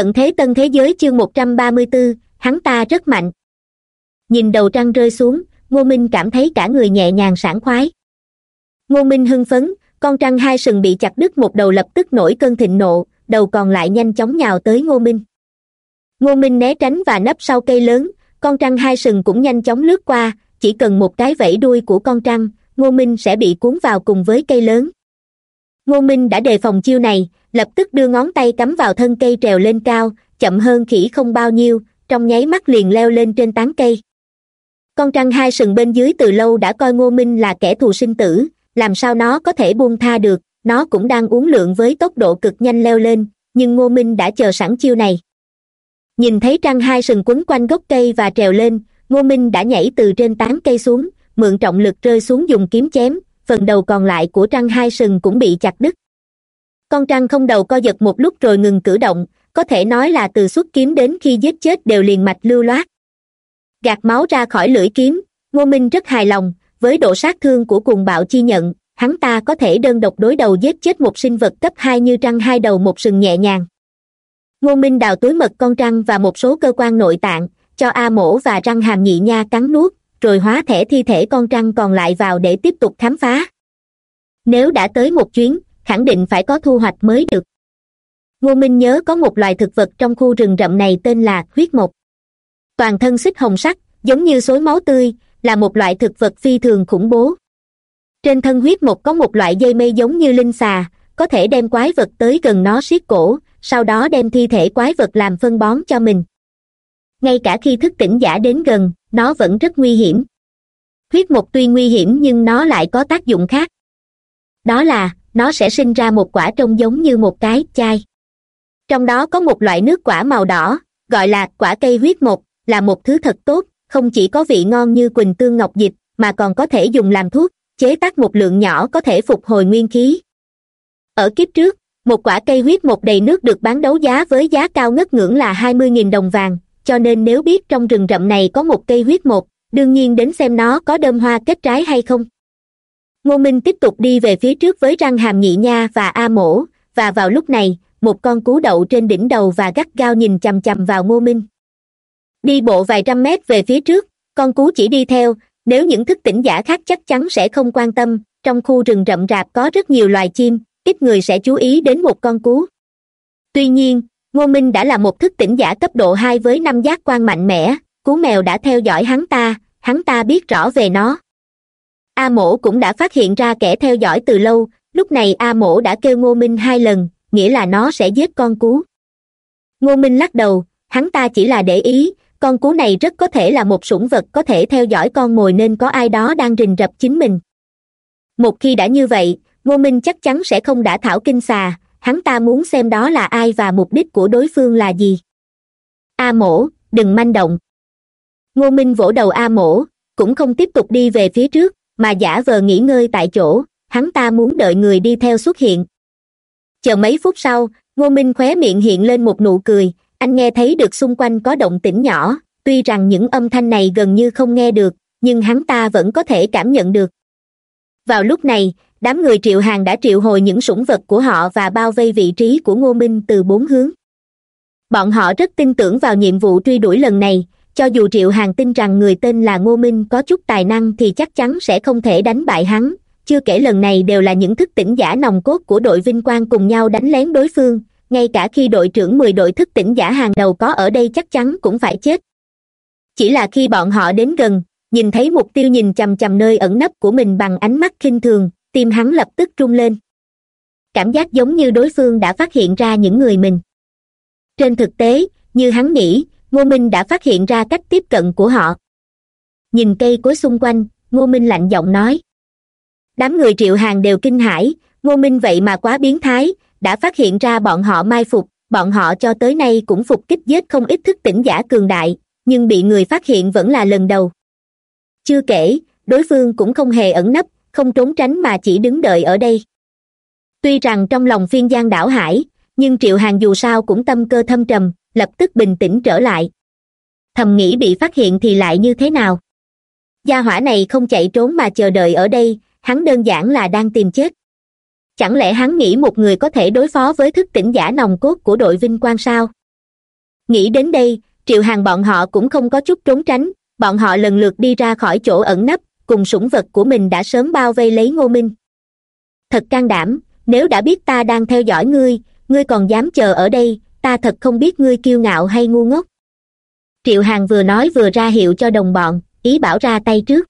tận thế tân thế giới chương một trăm ba mươi bốn hắn ta rất mạnh. Nhìn đầu trăng rơi xuống, ngô minh cảm thấy cả người nhẹ nhàng sảng khoái. Ngô minh hưng phấn, con trăng hai sừng bị chặt đứt một đầu lập tức nổi cơn thịnh nộ, đầu còn lại nhanh chóng nhào tới ngô minh. Ngô minh né tránh và nấp sau cây lớn, con trăng hai sừng cũng nhanh chóng lướt qua, chỉ cần một cái vẫy đuôi của con trăng, ngô minh sẽ bị cuốn vào cùng với cây lớn. Ngô minh đã đề phòng chiêu này lập tức đưa ngón tay cắm vào thân cây trèo lên cao, chậm hơn khỉ không bao nhiêu, trong nháy mắt liền leo lên trên tán cây. Con trăng hai sừng bên dưới từ lâu đã coi ngô minh là kẻ thù sinh tử, làm sao nó có thể buông tha được, nó cũng đang uống lượng với tốc độ cực nhanh leo lên, nhưng ngô minh đã chờ sẵn chiêu này. Nhìn thấy trăng hai sừng quấn quanh gốc cây và trèo lên, ngô minh đã nhảy từ trên tán cây xuống, mượn trọng lực rơi xuống dùng kiếm chém, phần đầu còn lại của trăng hai sừng cũng bị chặt đứt con trăng không đầu co giật một lúc rồi ngừng cử động, có thể nói là từ xuất kiếm đến khi giết chết đều liền mạch lưu loát. Gạt máu ra khỏi lưỡi kiếm, ngô minh rất hài lòng, với độ sát thương của cuồng bạo chi nhận, hắn ta có thể đơn độc đối đầu giết chết một sinh vật cấp hai như trăng hai đầu một sừng nhẹ nhàng. Ngô minh đào túi mật con trăng và một số cơ quan nội tạng, cho a mổ và răng hàm nhị nha cắn nuốt, rồi hóa thẻ thi thể con trăng còn lại vào để tiếp tục khám phá. Nếu đã tới một chuyến khẳng định phải có thu hoạch mới được. Ngô minh nhớ có một loài thực vật trong khu rừng rậm này tên là huyết mộc. Toàn thân xích hồng sắc, giống như xối máu tươi, là một loại thực vật phi thường khủng bố. Trên thân huyết mộc có một loại dây mây giống như linh xà, có thể đem quái vật tới gần nó siết cổ, sau đó đem thi thể quái vật làm phân bón cho mình. Ngay cả khi thức tỉnh giả đến gần, nó vẫn rất nguy hiểm. Huyết mộc tuy nguy hiểm nhưng nó lại có tác dụng khác. Đó là nó sẽ sinh ra một quả trông giống như một cái chai. Trong đó có một loại nước quả màu đỏ, gọi là quả cây huyết mộc, là một thứ thật tốt, không chỉ có vị ngon như quỳnh tương ngọc dịch mà còn có thể dùng làm thuốc, chế tác một lượng nhỏ có thể phục hồi nguyên khí. Ở kiếp trước, một quả cây huyết mộc đầy nước được bán đấu giá với giá cao ngất ngưỡng là hai mươi nghìn đồng vàng, cho nên nếu biết trong rừng rậm này có một cây huyết mộc, đương nhiên đến xem nó có đơm hoa kết trái hay không ngô minh tiếp tục đi về phía trước với răng hàm nhị nha và a mổ, và vào lúc này, một con cú đậu trên đỉnh đầu và gắt gao nhìn chằm chằm vào ngô minh. Đi bộ vài trăm mét về phía trước, con cú chỉ đi theo, nếu những thức tỉnh giả khác chắc chắn sẽ không quan tâm, trong khu rừng rậm rạp có rất nhiều loài chim, ít người sẽ chú ý đến một con cú. Tuy nhiên, ngô minh đã là một thức tỉnh giả cấp độ hai với năm giác quan mạnh mẽ, cú mèo đã theo dõi hắn ta hắn ta biết rõ về nó a mổ cũng đã phát hiện ra kẻ theo dõi từ lâu, lúc này a mổ đã kêu ngô minh hai lần, nghĩa là nó sẽ giết con cú. Ngô minh lắc đầu, hắn ta chỉ là để ý, con cú này rất có thể là một sủng vật có thể theo dõi con mồi nên có ai đó đang rình rập chính mình. Một khi đã như vậy, ngô minh chắc chắn sẽ không đã thảo kinh xà, hắn ta muốn xem đó là ai và mục đích của đối phương là gì. A mổ, đừng manh động. Ngô minh vỗ đầu a mổ, cũng không tiếp tục đi về phía trước mà giả vờ nghỉ ngơi tại chỗ, hắn ta muốn đợi người đi theo xuất hiện. Chờ mấy phút sau, ngô minh khóe miệng hiện lên một nụ cười, anh nghe thấy được xung quanh có động tĩnh nhỏ, tuy rằng những âm thanh này gần như không nghe được, nhưng hắn ta vẫn có thể cảm nhận được. Vào lúc này, đám người triệu hàng đã triệu hồi những sủng vật của họ và bao vây vị trí của ngô minh từ bốn hướng. Bọn họ rất tin tưởng vào nhiệm vụ truy đuổi lần này cho dù triệu hàng tin rằng người tên là ngô minh có chút tài năng thì chắc chắn sẽ không thể đánh bại hắn. Chưa kể lần này đều là những thức tỉnh giả nòng cốt của đội vinh quang cùng nhau đánh lén đối phương. Ngay cả khi đội trưởng mười đội thức tỉnh giả hàng đầu có ở đây chắc chắn cũng phải chết. Chỉ là khi bọn họ đến gần, nhìn thấy mục tiêu nhìn chằm chằm nơi ẩn nấp của mình bằng ánh mắt khinh thường, tim hắn lập tức rung lên. Cảm giác giống như đối phương đã phát hiện ra những người mình. Trên thực tế, như hắn nghĩ ngô minh đã phát hiện ra cách tiếp cận của họ. Nhìn cây cối xung quanh, ngô minh lạnh giọng nói. Đám người triệu hàng đều kinh hãi, ngô minh vậy mà quá biến thái, đã phát hiện ra bọn họ mai phục, bọn họ cho tới nay cũng phục kích giết không ít thức tỉnh giả cường đại, nhưng bị người phát hiện vẫn là lần đầu. Chưa kể, đối phương cũng không hề ẩn nấp, không trốn tránh mà chỉ đứng đợi ở đây. Tuy rằng trong lòng phiên giang đảo hải, nhưng triệu hàng dù sao cũng tâm cơ thâm trầm lập tức bình tĩnh trở lại. Thầm nghĩ bị phát hiện thì lại như thế nào? Gia hỏa này không chạy trốn mà chờ đợi ở đây, hắn đơn giản là đang tìm chết. Chẳng lẽ hắn nghĩ một người có thể đối phó với thức tỉnh giả nòng cốt của đội vinh quang sao? Nghĩ đến đây, triệu hàng bọn họ cũng không có chút trốn tránh, bọn họ lần lượt đi ra khỏi chỗ ẩn nấp, cùng sủng vật của mình đã sớm bao vây lấy ngô minh. Thật can đảm, nếu đã biết ta đang theo dõi ngươi ngươi còn dám chờ ở đây ta thật không biết ngươi kiêu ngạo hay ngu ngốc. Triệu Hằng vừa nói vừa ra hiệu cho đồng bọn, ý bảo ra tay trước.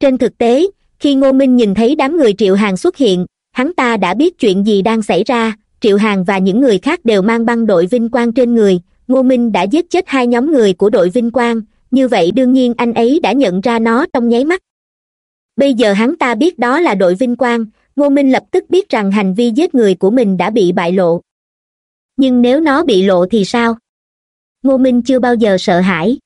Trên thực tế, khi ngô minh nhìn thấy đám người triệu Hằng xuất hiện, hắn ta đã biết chuyện gì đang xảy ra. Triệu Hằng và những người khác đều mang băng đội vinh quang trên người. Ngô minh đã giết chết hai nhóm người của đội vinh quang. Như vậy đương nhiên anh ấy đã nhận ra nó trong nháy mắt. Bây giờ hắn ta biết đó là đội vinh quang. Ngô minh lập tức biết rằng hành vi giết người của mình đã bị bại lộ nhưng nếu nó bị lộ thì sao? Ngô minh chưa bao giờ sợ hãi.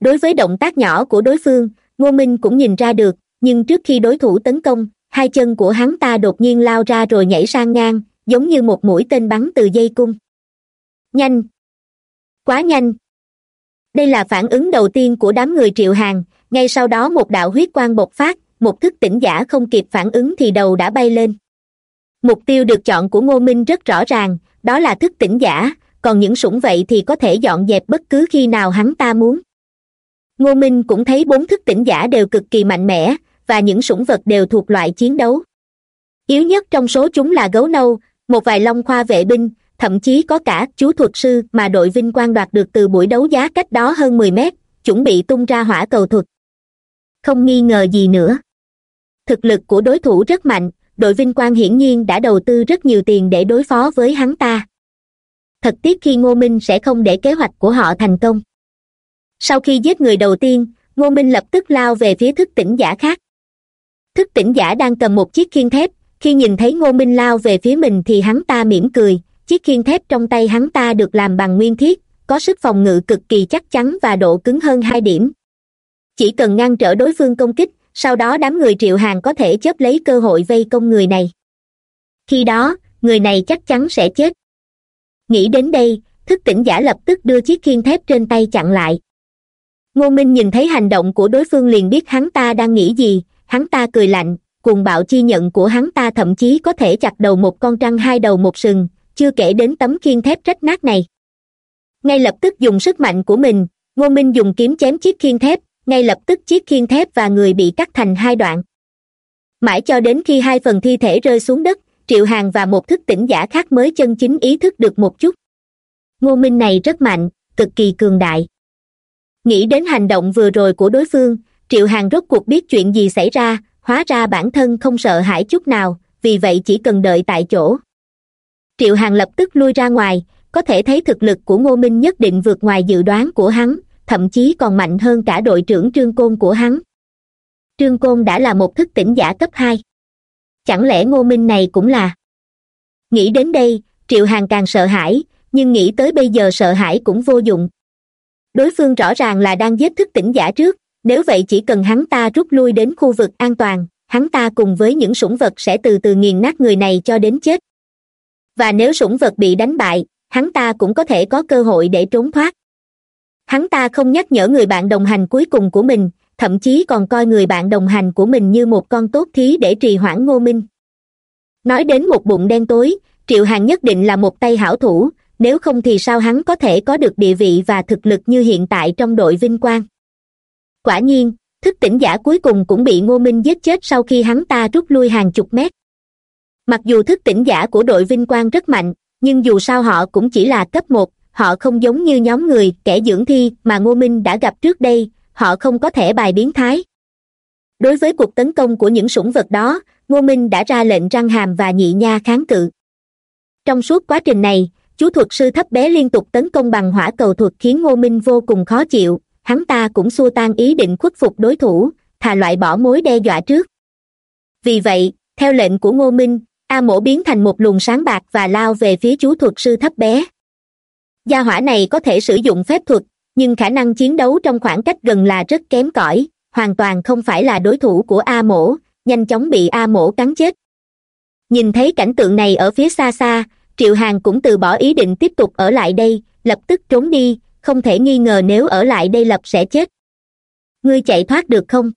Đối với động tác nhỏ của đối phương, ngô minh cũng nhìn ra được, nhưng trước khi đối thủ tấn công, hai chân của hắn ta đột nhiên lao ra rồi nhảy sang ngang, giống như một mũi tên bắn từ dây cung. Nhanh! Quá nhanh! Đây là phản ứng đầu tiên của đám người triệu hàng ngay sau đó một đạo huyết quang bộc phát, một thức tỉnh giả không kịp phản ứng thì đầu đã bay lên. Mục tiêu được chọn của ngô minh rất rõ ràng đó là thức tỉnh giả, còn những sủng vậy thì có thể dọn dẹp bất cứ khi nào hắn ta muốn. Ngô minh cũng thấy bốn thức tỉnh giả đều cực kỳ mạnh mẽ, và những sủng vật đều thuộc loại chiến đấu. Yếu nhất trong số chúng là gấu nâu, một vài long khoa vệ binh, thậm chí có cả chú thuật sư mà đội vinh quang đoạt được từ buổi đấu giá cách đó hơn mười mét, chuẩn bị tung ra hỏa cầu thuật. Không nghi ngờ gì nữa. Thực lực của đối thủ rất mạnh đội vinh quang hiển nhiên đã đầu tư rất nhiều tiền để đối phó với hắn ta. Thật tiếc khi ngô minh sẽ không để kế hoạch của họ thành công. Sau khi giết người đầu tiên, ngô minh lập tức lao về phía thức tỉnh giả khác. Thức tỉnh giả đang cầm một chiếc khiên thép, khi nhìn thấy ngô minh lao về phía mình thì hắn ta mỉm cười. Chiếc khiên thép trong tay hắn ta được làm bằng nguyên thiết, có sức phòng ngự cực kỳ chắc chắn và độ cứng hơn hai điểm. Chỉ cần ngăn trở đối phương công kích sau đó đám người triệu hàng có thể chớp lấy cơ hội vây công người này. Khi đó, người này chắc chắn sẽ chết. Nghĩ đến đây, thức tỉnh giả lập tức đưa chiếc khiên thép trên tay chặn lại. Ngô minh nhìn thấy hành động của đối phương liền biết hắn ta đang nghĩ gì, hắn ta cười lạnh, cuồng bạo chi nhận của hắn ta thậm chí có thể chặt đầu một con trăng hai đầu một sừng, chưa kể đến tấm khiên thép rách nát này. Ngay lập tức dùng sức mạnh của mình, ngô minh dùng kiếm chém chiếc khiên thép ngay lập tức chiếc khiên thép và người bị cắt thành hai đoạn. Mãi cho đến khi hai phần thi thể rơi xuống đất, triệu hàng và một thức tỉnh giả khác mới chân chính ý thức được một chút. Ngô minh này rất mạnh, cực kỳ cường đại. Nghĩ đến hành động vừa rồi của đối phương, triệu hàng rốt cuộc biết chuyện gì xảy ra, hóa ra bản thân không sợ hãi chút nào, vì vậy chỉ cần đợi tại chỗ. Triệu hàng lập tức lui ra ngoài, có thể thấy thực lực của ngô minh nhất định vượt ngoài dự đoán của hắn thậm chí còn mạnh hơn cả đội trưởng trương côn của hắn. Trương côn đã là một thức tỉnh giả cấp hai. Chẳng lẽ ngô minh này cũng là? Nghĩ đến đây, triệu hàng càng sợ hãi, nhưng nghĩ tới bây giờ sợ hãi cũng vô dụng. Đối phương rõ ràng là đang giết thức tỉnh giả trước, nếu vậy chỉ cần hắn ta rút lui đến khu vực an toàn, hắn ta cùng với những sủng vật sẽ từ từ nghiền nát người này cho đến chết. Và nếu sủng vật bị đánh bại, hắn ta cũng có thể có cơ hội để trốn thoát hắn ta không nhắc nhở người bạn đồng hành cuối cùng của mình, thậm chí còn coi người bạn đồng hành của mình như một con tốt thí để trì hoãn ngô minh. Nói đến một bụng đen tối, triệu hàn nhất định là một tay hảo thủ, nếu không thì sao hắn có thể có được địa vị và thực lực như hiện tại trong đội vinh quang? Quả nhiên, thức tỉnh giả cuối cùng cũng bị ngô minh giết chết sau khi hắn ta rút lui hàng chục mét. Mặc dù thức tỉnh giả của đội vinh quang rất mạnh, nhưng dù sao họ cũng chỉ là cấp một họ không giống như nhóm người kẻ dưỡng thi mà ngô minh đã gặp trước đây, họ không có thẻ bài biến thái. Đối với cuộc tấn công của những sủng vật đó, ngô minh đã ra lệnh răng hàm và nhị nha kháng cự. Trong suốt quá trình này, chú thuật sư thấp bé liên tục tấn công bằng hỏa cầu thuật khiến ngô minh vô cùng khó chịu, hắn ta cũng xua tan ý định khuất phục đối thủ, thà loại bỏ mối đe dọa trước. Vì vậy, theo lệnh của ngô minh, a mổ biến thành một luồng sáng bạc và lao về phía chú thuật sư thấp bé gia hỏa này có thể sử dụng phép thuật, nhưng khả năng chiến đấu trong khoảng cách gần là rất kém cỏi, hoàn toàn không phải là đối thủ của a mổ, nhanh chóng bị a mổ cắn chết. Nhìn thấy cảnh tượng này ở phía xa xa, triệu hàn cũng từ bỏ ý định tiếp tục ở lại đây, lập tức trốn đi, không thể nghi ngờ nếu ở lại đây lập sẽ chết. Ngươi chạy thoát được không?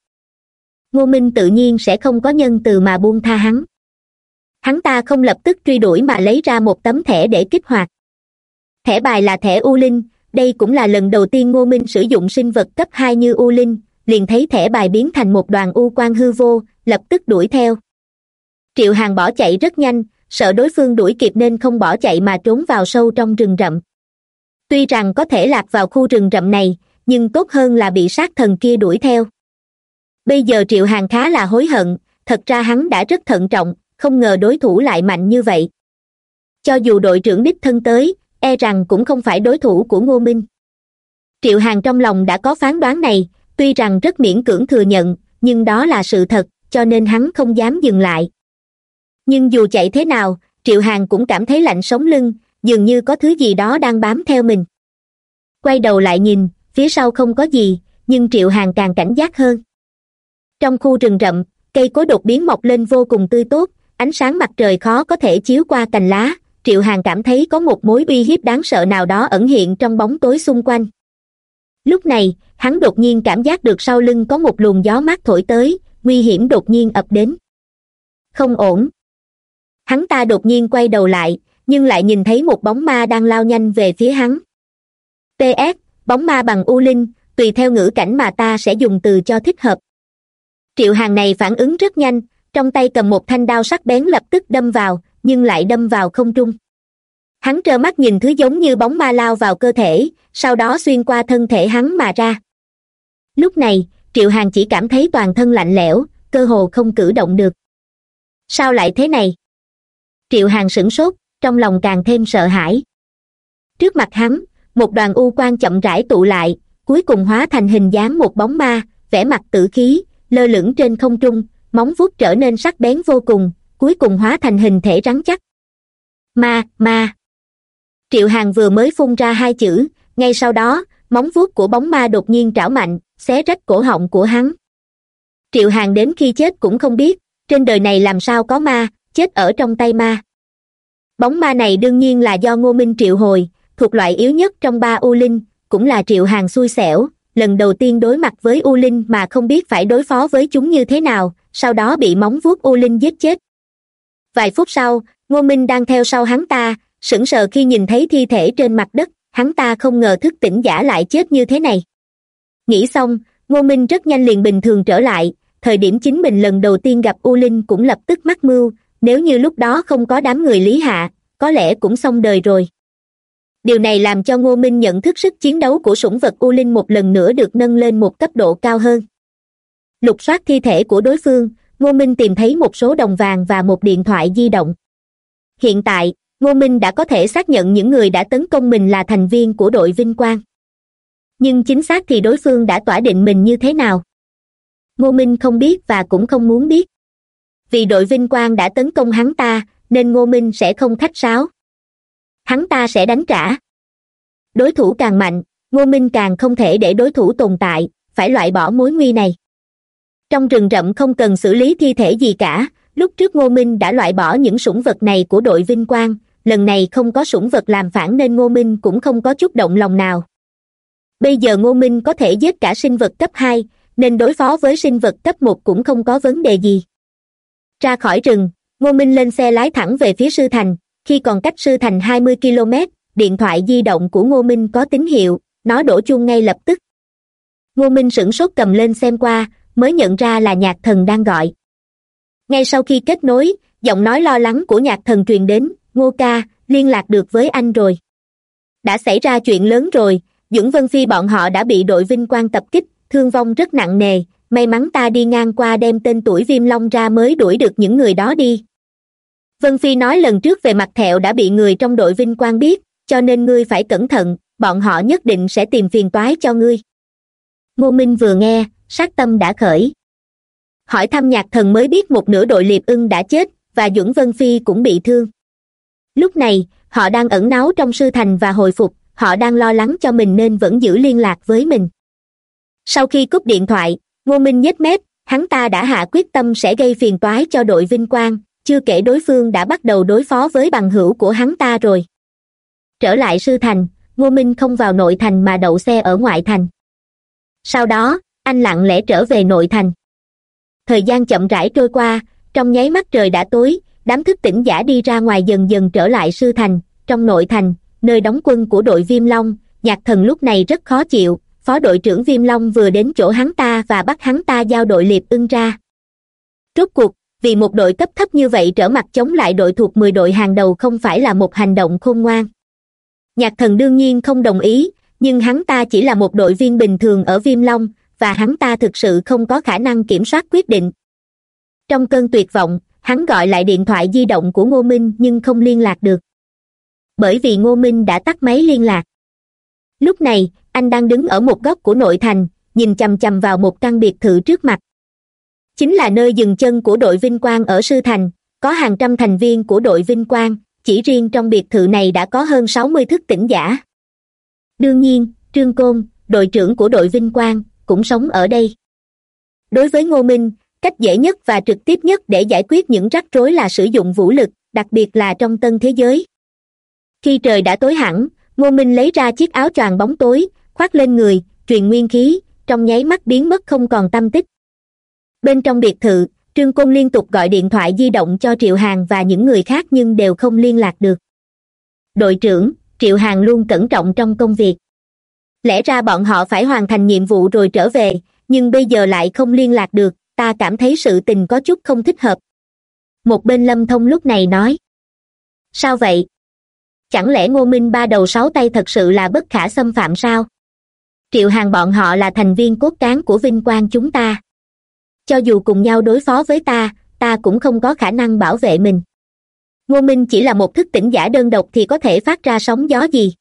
Ngô minh tự nhiên sẽ không có nhân từ mà buông tha hắn. Hắn ta không lập tức truy đuổi mà lấy ra một tấm thẻ để kích hoạt thẻ bài là thẻ u linh. Đây cũng là lần đầu tiên ngô minh sử dụng sinh vật cấp hai như u linh. Liền thấy thẻ bài biến thành một đoàn u quan hư vô, lập tức đuổi theo. Triệu hàng bỏ chạy rất nhanh, sợ đối phương đuổi kịp nên không bỏ chạy mà trốn vào sâu trong rừng rậm. Tuy rằng có thể lạc vào khu rừng rậm này, nhưng tốt hơn là bị sát thần kia đuổi theo. Bây giờ triệu hàng khá là hối hận, thật ra hắn đã rất thận trọng, không ngờ đối thủ lại mạnh như vậy. Cho dù đội trưởng đích thân tới e rằng cũng không phải đối thủ của ngô minh. Triệu Hằng trong lòng đã có phán đoán này, tuy rằng rất miễn cưỡng thừa nhận, nhưng đó là sự thật, cho nên hắn không dám dừng lại. Nhưng dù chạy thế nào, triệu Hằng cũng cảm thấy lạnh sống lưng, dường như có thứ gì đó đang bám theo mình. Quay đầu lại nhìn, phía sau không có gì, nhưng triệu Hằng càng cảnh giác hơn. Trong khu rừng rậm, cây cối đột biến mọc lên vô cùng tươi tốt, ánh sáng mặt trời khó có thể chiếu qua cành lá triệu hàng cảm thấy có một mối uy hiếp đáng sợ nào đó ẩn hiện trong bóng tối xung quanh. Lúc này, hắn đột nhiên cảm giác được sau lưng có một luồng gió mát thổi tới, nguy hiểm đột nhiên ập đến. Không ổn. Hắn ta đột nhiên quay đầu lại, nhưng lại nhìn thấy một bóng ma đang lao nhanh về phía hắn. Ts bóng ma bằng u linh, tùy theo ngữ cảnh mà ta sẽ dùng từ cho thích hợp. Triệu hàng này phản ứng rất nhanh, trong tay cầm một thanh đao sắc bén lập tức đâm vào nhưng lại đâm vào không trung. Hắn trơ mắt nhìn thứ giống như bóng ma lao vào cơ thể, sau đó xuyên qua thân thể hắn mà ra. Lúc này, triệu hàng chỉ cảm thấy toàn thân lạnh lẽo, cơ hồ không cử động được. Sao lại thế này? Triệu hàng sửng sốt, trong lòng càng thêm sợ hãi. Trước mặt hắn, một đoàn u quan chậm rãi tụ lại, cuối cùng hóa thành hình dáng một bóng ma, vẻ mặt tử khí, lơ lửng trên không trung, móng vuốt trở nên sắc bén vô cùng cuối cùng hóa thành hình thể rắn chắc. Ma ma. Triệu hàng vừa mới phun ra hai chữ, ngay sau đó, móng vuốt của bóng ma đột nhiên trảo mạnh, xé rách cổ họng của hắn. Triệu hàng đến khi chết cũng không biết, trên đời này làm sao có ma, chết ở trong tay ma. Bóng ma này đương nhiên là do ngô minh triệu hồi, thuộc loại yếu nhất trong ba u linh, cũng là triệu hàng xui xẻo, lần đầu tiên đối mặt với u linh mà không biết phải đối phó với chúng như thế nào, sau đó bị móng vuốt u linh giết chết vài phút sau, ngô minh đang theo sau hắn ta, sững sờ khi nhìn thấy thi thể trên mặt đất, hắn ta không ngờ thức tỉnh giả lại chết như thế này. Nghĩ xong, ngô minh rất nhanh liền bình thường trở lại, thời điểm chính mình lần đầu tiên gặp u linh cũng lập tức mắc mưu, nếu như lúc đó không có đám người lý hạ, có lẽ cũng xong đời rồi. Điều này làm cho ngô minh nhận thức sức chiến đấu của sủng vật u linh một lần nữa được nâng lên một cấp độ cao hơn. Lục soát thi thể của đối phương ngô minh tìm thấy một số đồng vàng và một điện thoại di động. Hiện tại, ngô minh đã có thể xác nhận những người đã tấn công mình là thành viên của đội vinh quang. Nhưng chính xác thì đối phương đã tỏa định mình như thế nào? Ngô minh không biết và cũng không muốn biết. Vì đội vinh quang đã tấn công hắn ta, nên ngô minh sẽ không khách sáo. Hắn ta sẽ đánh trả. Đối thủ càng mạnh, ngô minh càng không thể để đối thủ tồn tại, phải loại bỏ mối nguy này trong rừng rậm không cần xử lý thi thể gì cả. Lúc trước ngô minh đã loại bỏ những sủng vật này của đội vinh quang. Lần này không có sủng vật làm phản nên ngô minh cũng không có chút động lòng nào. Bây giờ ngô minh có thể giết cả sinh vật cấp hai, nên đối phó với sinh vật cấp một cũng không có vấn đề gì. Ra khỏi rừng, ngô minh lên xe lái thẳng về phía sư thành. Khi còn cách sư thành hai mươi km điện thoại di động của ngô minh có tín hiệu, nó đổ chuông ngay lập tức. Ngô minh sửng sốt cầm lên xem qua mới nhận ra là nhạc thần đang gọi. Ngay sau khi kết nối, giọng nói lo lắng của nhạc thần truyền đến, ngô ca, liên lạc được với anh rồi. Đã xảy ra chuyện lớn rồi dưỡng vân phi bọn họ đã bị đội vinh quang tập kích, thương vong rất nặng nề, may mắn ta đi ngang qua đem tên tuổi viêm long ra mới đuổi được những người đó đi. Vân phi nói lần trước về mặt thẹo đã bị người trong đội vinh quang biết, cho nên ngươi phải cẩn thận, bọn họ nhất định sẽ tìm phiền toái cho ngươi. Ngô minh vừa nghe sát tâm đã khởi. Hỏi thăm nhạc thần mới biết một nửa đội liệp ưng đã chết, và duẩn vân phi cũng bị thương. Lúc này, họ đang ẩn náu trong sư thành và hồi phục, họ đang lo lắng cho mình nên vẫn giữ liên lạc với mình. Sau khi cúp điện thoại, ngô minh nhếch mép, hắn ta đã hạ quyết tâm sẽ gây phiền toái cho đội vinh quang, chưa kể đối phương đã bắt đầu đối phó với bằng hữu của hắn ta rồi. Trở lại sư thành, ngô minh không vào nội thành mà đậu xe ở ngoại thành. Sau đó anh lặng lẽ trở về nội thành. Thời gian chậm rãi trôi qua, trong nháy mắt trời đã tối, đám thức tỉnh giả đi ra ngoài dần dần trở lại sư thành, trong nội thành, nơi đóng quân của đội viêm long, nhạc thần lúc này rất khó chịu, phó đội trưởng viêm long vừa đến chỗ hắn ta và bắt hắn ta giao đội liệp ưng ra. Rốt cuộc, vì một đội cấp thấp như vậy trở mặt chống lại đội thuộc mười đội hàng đầu không phải là một hành động khôn ngoan. Nhạc thần đương nhiên không đồng ý, nhưng hắn ta chỉ là một đội viên bình thường ở viêm long và hắn ta thực sự không có khả năng kiểm soát quyết định. Trong cơn tuyệt vọng, hắn gọi lại điện thoại di động của ngô minh nhưng không liên lạc được. Bởi vì ngô minh đã tắt máy liên lạc. Lúc này, anh đang đứng ở một góc của nội thành, nhìn chằm chằm vào một căn biệt thự trước mặt. Chính là nơi dừng chân của đội vinh quang ở sư thành, có hàng trăm thành viên của đội vinh quang, chỉ riêng trong biệt thự này đã có hơn sáu mươi thức tỉnh giả. Đương nhiên, trương côn, đội trưởng của đội vinh quang cũng sống ở đây. Đối với ngô minh, cách dễ nhất và trực tiếp nhất để giải quyết những rắc rối là sử dụng vũ lực, đặc biệt là trong tân thế giới. Khi trời đã tối hẳn, ngô minh lấy ra chiếc áo choàng bóng tối, khoác lên người, truyền nguyên khí, trong nháy mắt biến mất không còn tâm tích. Bên trong biệt thự, trương côn liên tục gọi điện thoại di động cho triệu hàn và những người khác nhưng đều không liên lạc được. Đội trưởng, triệu hàn luôn cẩn trọng trong công việc lẽ ra bọn họ phải hoàn thành nhiệm vụ rồi trở về, nhưng bây giờ lại không liên lạc được, ta cảm thấy sự tình có chút không thích hợp. Một bên lâm thông lúc này nói. Sao vậy? Chẳng lẽ ngô minh ba đầu sáu tay thật sự là bất khả xâm phạm sao? Triệu hàng bọn họ là thành viên cốt cán của vinh quang chúng ta. Cho dù cùng nhau đối phó với ta ta cũng không có khả năng bảo vệ mình. Ngô minh chỉ là một thức tỉnh giả đơn độc thì có thể phát ra sóng gió gì?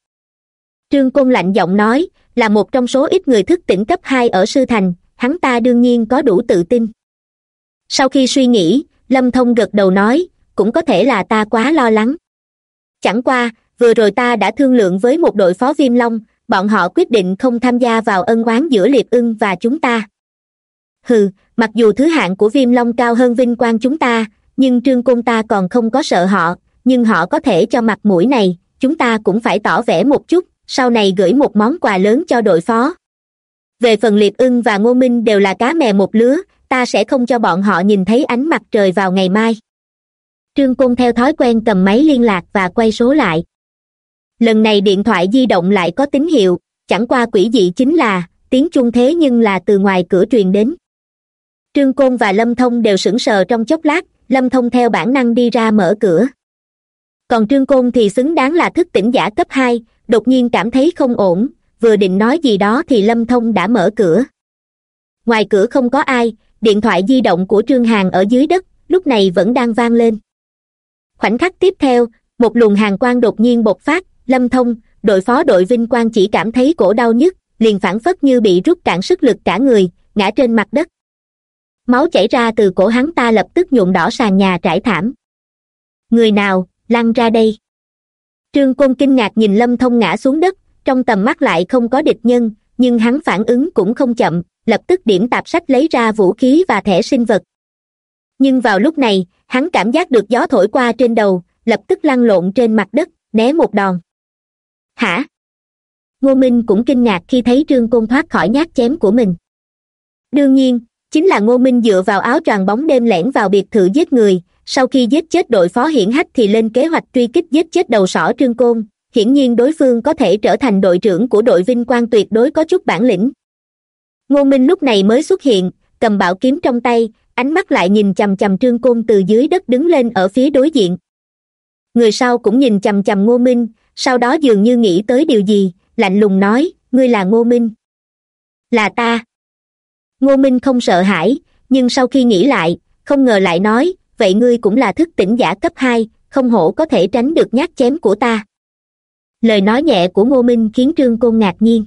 Trương côn lạnh giọng nói, là một trong số ít người thức tỉnh cấp hai ở sư thành, hắn ta đương nhiên có đủ tự tin. Sau khi suy nghĩ, lâm thông gật đầu nói, cũng có thể là ta quá lo lắng. Chẳng qua, vừa rồi ta đã thương lượng với một đội phó viêm long, bọn họ quyết định không tham gia vào ân oán giữa liệp ưng và chúng ta. Hừ, mặc dù thứ hạng của viêm long cao hơn vinh quang chúng ta, nhưng trương côn ta còn không có sợ họ, nhưng họ có thể cho mặt mũi này, chúng ta cũng phải tỏ vẻ một chút sau này gửi một món quà lớn cho đội phó. Về phần liệp ưng và ngô minh đều là cá mè một lứa, ta sẽ không cho bọn họ nhìn thấy ánh mặt trời vào ngày mai. Trương côn theo thói quen cầm máy liên lạc và quay số lại. Lần này điện thoại di động lại có tín hiệu, chẳng qua quỷ dị chính là, tiếng chung thế nhưng là từ ngoài cửa truyền đến. Trương côn và lâm thông đều sững sờ trong chốc lát, lâm thông theo bản năng đi ra mở cửa. Còn trương côn thì xứng đáng là thức tỉnh giả cấp hai đột nhiên cảm thấy không ổn, vừa định nói gì đó thì lâm thông đã mở cửa. Ngoài cửa không có ai, điện thoại di động của trương hàn ở dưới đất, lúc này vẫn đang vang lên. Khoảnh khắc tiếp theo, một luồng hàng quang đột nhiên bộc phát, lâm thông, đội phó đội vinh quang chỉ cảm thấy cổ đau nhức, liền phản phất như bị rút cạn sức lực cả người, ngã trên mặt đất. Máu chảy ra từ cổ hắn ta lập tức nhuộm đỏ sàn nhà trải thảm. Người nào, lăn ra đây? Trương côn kinh ngạc nhìn lâm thông ngã xuống đất, trong tầm mắt lại không có địch nhân, nhưng hắn phản ứng cũng không chậm, lập tức điểm tạp sách lấy ra vũ khí và thẻ sinh vật. Nhưng vào lúc này, hắn cảm giác được gió thổi qua trên đầu, lập tức lăn lộn trên mặt đất, né một đòn. Hả? Ngô minh cũng kinh ngạc khi thấy trương côn thoát khỏi nhát chém của mình. Đương nhiên, chính là ngô minh dựa vào áo choàng bóng đêm lẻn vào biệt thự giết người sau khi giết chết đội phó hiển hách thì lên kế hoạch truy kích giết chết đầu sỏ trương côn. Hiển nhiên đối phương có thể trở thành đội trưởng của đội vinh quang tuyệt đối có chút bản lĩnh. Ngô minh lúc này mới xuất hiện, cầm bảo kiếm trong tay, ánh mắt lại nhìn chằm chằm trương côn từ dưới đất đứng lên ở phía đối diện. Người sau cũng nhìn chằm chằm ngô minh, sau đó dường như nghĩ tới điều gì, lạnh lùng nói, ngươi là ngô minh. Là ta. Ngô minh không sợ hãi, nhưng sau khi nghĩ lại, không ngờ lại nói vậy ngươi cũng là thức tỉnh giả cấp hai, không hổ có thể tránh được nhát chém của ta. Lời nói nhẹ của ngô minh khiến trương côn ngạc nhiên.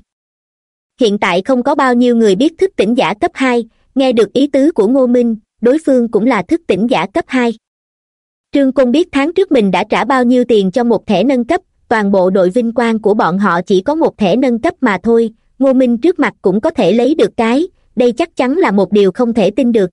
Hiện tại không có bao nhiêu người biết thức tỉnh giả cấp hai, nghe được ý tứ của ngô minh, đối phương cũng là thức tỉnh giả cấp hai. Trương côn biết tháng trước mình đã trả bao nhiêu tiền cho một thẻ nâng cấp, toàn bộ đội vinh quang của bọn họ chỉ có một thẻ nâng cấp mà thôi, ngô minh trước mặt cũng có thể lấy được cái, đây chắc chắn là một điều không thể tin được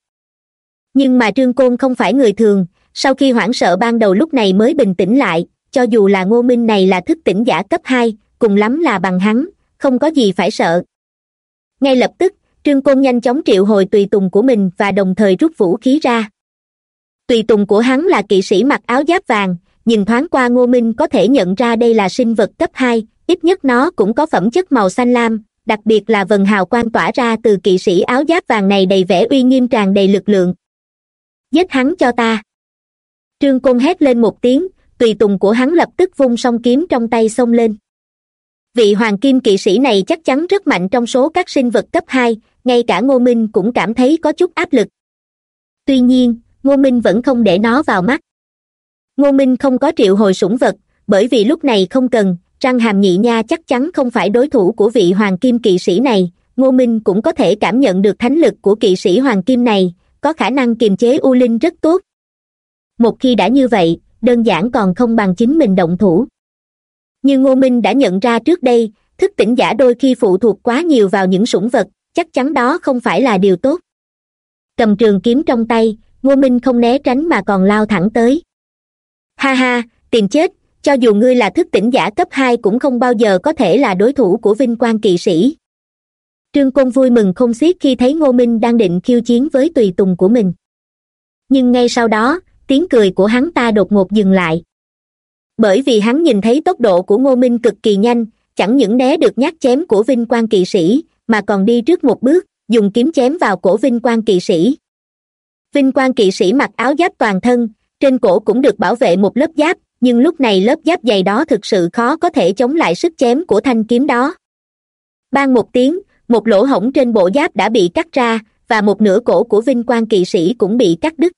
nhưng mà trương côn không phải người thường. Sau khi hoảng sợ ban đầu lúc này mới bình tĩnh lại, cho dù là ngô minh này là thức tỉnh giả cấp hai, cùng lắm là bằng hắn, không có gì phải sợ. Ngay lập tức, trương côn nhanh chóng triệu hồi tùy tùng của mình và đồng thời rút vũ khí ra. Tùy tùng của hắn là kỵ sĩ mặc áo giáp vàng, nhìn thoáng qua ngô minh có thể nhận ra đây là sinh vật cấp hai, ít nhất nó cũng có phẩm chất màu xanh lam, đặc biệt là vần hào quang tỏa ra từ kỵ sĩ áo giáp vàng này đầy vẻ uy nghiêm tràn đầy lực lượng giết hắn cho ta. Trương côn hét lên một tiếng, tùy tùng của hắn lập tức vung song kiếm trong tay xông lên. Vị hoàng kim kỵ sĩ này chắc chắn rất mạnh trong số các sinh vật cấp hai, ngay cả ngô minh cũng cảm thấy có chút áp lực. Tuy nhiên, ngô minh vẫn không để nó vào mắt. Ngô minh không có triệu hồi sủng vật, bởi vì lúc này không cần răng hàm nhị nha chắc chắn không phải đối thủ của vị hoàng kim kỵ sĩ này, ngô minh cũng có thể cảm nhận được thánh lực của kỵ sĩ hoàng kim này có khả năng kiềm chế u linh rất tốt. Một khi đã như vậy, đơn giản còn không bằng chính mình động thủ. Như ngô minh đã nhận ra trước đây, thức tỉnh giả đôi khi phụ thuộc quá nhiều vào những sủng vật, chắc chắn đó không phải là điều tốt. Cầm trường kiếm trong tay, ngô minh không né tránh mà còn lao thẳng tới. Ha ha, tìm chết, cho dù ngươi là thức tỉnh giả cấp hai cũng không bao giờ có thể là đối thủ của vinh quang kỵ sĩ trương côn vui mừng không xiết khi thấy ngô minh đang định khiêu chiến với tùy tùng của mình. Nhưng ngay sau đó, tiếng cười của hắn ta đột ngột dừng lại. Bởi vì hắn nhìn thấy tốc độ của ngô minh cực kỳ nhanh, chẳng những né được nhát chém của vinh quang kỵ sĩ, mà còn đi trước một bước, dùng kiếm chém vào cổ vinh quang kỵ sĩ. Vinh quang kỵ sĩ mặc áo giáp toàn thân, trên cổ cũng được bảo vệ một lớp giáp, nhưng lúc này lớp giáp dày đó thực sự khó có thể chống lại sức chém của thanh kiếm đó. Ban một tiếng một lỗ hổng trên bộ giáp đã bị cắt ra, và một nửa cổ của vinh quang kỵ sĩ cũng bị cắt đứt.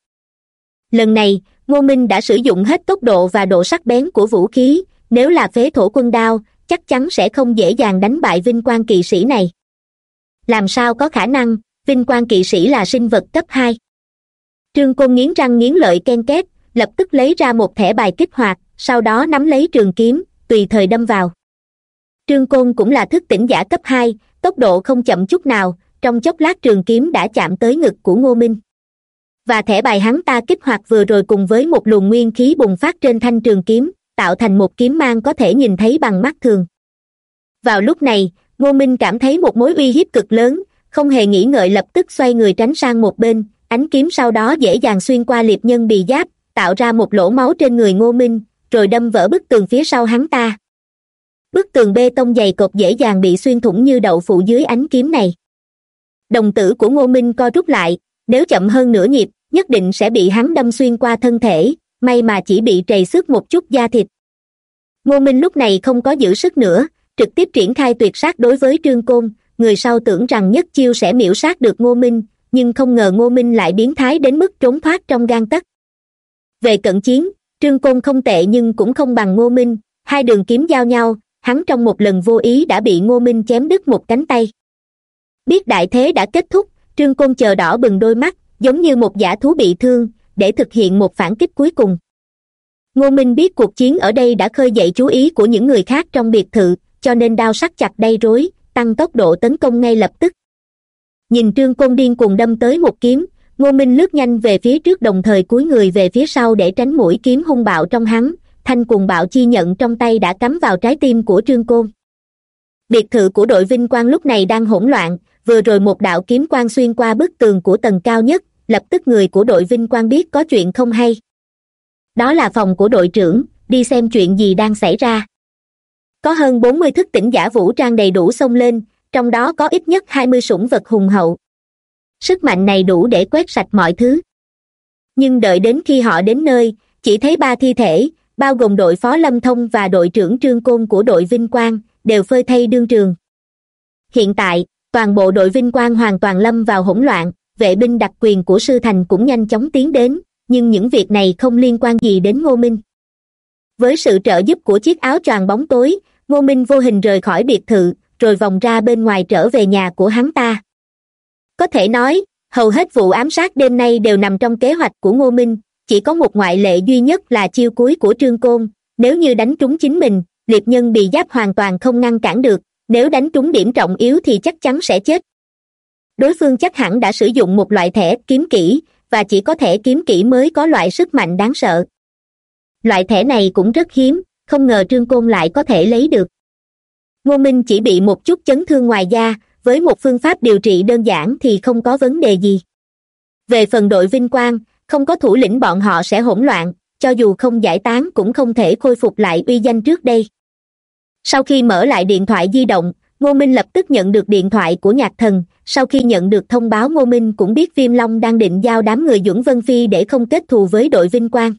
Lần này, ngô minh đã sử dụng hết tốc độ và độ sắc bén của vũ khí. Nếu là phế thổ quân đao, chắc chắn sẽ không dễ dàng đánh bại vinh quang kỵ sĩ này. Làm sao có khả năng, vinh quang kỵ sĩ là sinh vật cấp hai? Trương côn nghiến răng nghiến lợi ken két, lập tức lấy ra một thẻ bài kích hoạt, sau đó nắm lấy trường kiếm, tùy thời đâm vào. Trương côn cũng là thức tỉnh giả cấp hai tốc độ không chậm chút nào, trong chốc lát trường kiếm đã chạm tới ngực của ngô minh. Và thẻ bài hắn ta kích hoạt vừa rồi cùng với một luồng nguyên khí bùng phát trên thanh trường kiếm, tạo thành một kiếm mang có thể nhìn thấy bằng mắt thường. Vào lúc này, ngô minh cảm thấy một mối uy hiếp cực lớn, không hề nghĩ ngợi lập tức xoay người tránh sang một bên, ánh kiếm sau đó dễ dàng xuyên qua liệp nhân bì giáp, tạo ra một lỗ máu trên người ngô minh, rồi đâm vỡ bức tường phía sau hắn ta bức tường bê tông dày cộp dễ dàng bị xuyên thủng như đậu phụ dưới ánh kiếm này. Đồng tử của ngô minh co rút lại, nếu chậm hơn nửa nhịp, nhất định sẽ bị hắn đâm xuyên qua thân thể, may mà chỉ bị trầy xước một chút da thịt. Ngô minh lúc này không có giữ sức nữa, trực tiếp triển khai tuyệt sát đối với trương côn, người sau tưởng rằng nhất chiêu sẽ miễu sát được ngô minh, nhưng không ngờ ngô minh lại biến thái đến mức trốn thoát trong gan tấc. Về cận chiến, trương côn không tệ nhưng cũng không bằng ngô minh, hai đường kiếm giao nhau hắn trong một lần vô ý đã bị ngô minh chém đứt một cánh tay. Biết đại thế đã kết thúc, trương côn chờ đỏ bừng đôi mắt, giống như một giả thú bị thương, để thực hiện một phản kích cuối cùng. Ngô minh biết cuộc chiến ở đây đã khơi dậy chú ý của những người khác trong biệt thự, cho nên đao sắc chặt đay rối, tăng tốc độ tấn công ngay lập tức. Nhìn trương côn điên cùng đâm tới một kiếm, ngô minh lướt nhanh về phía trước đồng thời cúi người về phía sau để tránh mũi kiếm hung bạo trong hắn thanh Cuồng bạo chi nhận trong tay đã cắm vào trái tim của trương côn. Biệt thự của đội vinh quang lúc này đang hỗn loạn, vừa rồi một đạo kiếm quang xuyên qua bức tường của tầng cao nhất, lập tức người của đội vinh quang biết có chuyện không hay. Đó là phòng của đội trưởng, đi xem chuyện gì đang xảy ra. Có hơn bốn mươi thức tỉnh giả vũ trang đầy đủ xông lên, trong đó có ít nhất hai mươi sủng vật hùng hậu. Sức mạnh này đủ để quét sạch mọi thứ. Nhưng đợi đến khi họ đến nơi, chỉ thấy ba thi thể bao gồm đội phó lâm thông và đội trưởng trương côn của đội vinh quang, đều phơi thay đương trường. Hiện tại, toàn bộ đội vinh quang hoàn toàn lâm vào hỗn loạn, vệ binh đặc quyền của sư thành cũng nhanh chóng tiến đến, nhưng những việc này không liên quan gì đến ngô minh. Với sự trợ giúp của chiếc áo choàng bóng tối, ngô minh vô hình rời khỏi biệt thự, rồi vòng ra bên ngoài trở về nhà của hắn ta. Có thể nói, hầu hết vụ ám sát đêm nay đều nằm trong kế hoạch của ngô minh chỉ có một ngoại lệ duy nhất là chiêu cuối của trương côn. Nếu như đánh trúng chính mình liệt nhân bị giáp hoàn toàn không ngăn cản được. Nếu đánh trúng điểm trọng yếu thì chắc chắn sẽ chết. Đối phương chắc hẳn đã sử dụng một loại thẻ kiếm kỹ, và chỉ có thẻ kiếm kỹ mới có loại sức mạnh đáng sợ. Loại thẻ này cũng rất hiếm, không ngờ trương côn lại có thể lấy được. Ngô minh chỉ bị một chút chấn thương ngoài da, với một phương pháp điều trị đơn giản thì không có vấn đề gì. Về phần đội vinh quang không có thủ lĩnh bọn họ sẽ hỗn loạn, cho dù không giải tán cũng không thể khôi phục lại uy danh trước đây. Sau khi mở lại điện thoại di động, ngô minh lập tức nhận được điện thoại của nhạc thần. Sau khi nhận được thông báo, ngô minh cũng biết viêm long đang định giao đám người dưỡng vân phi để không kết thù với đội vinh quang.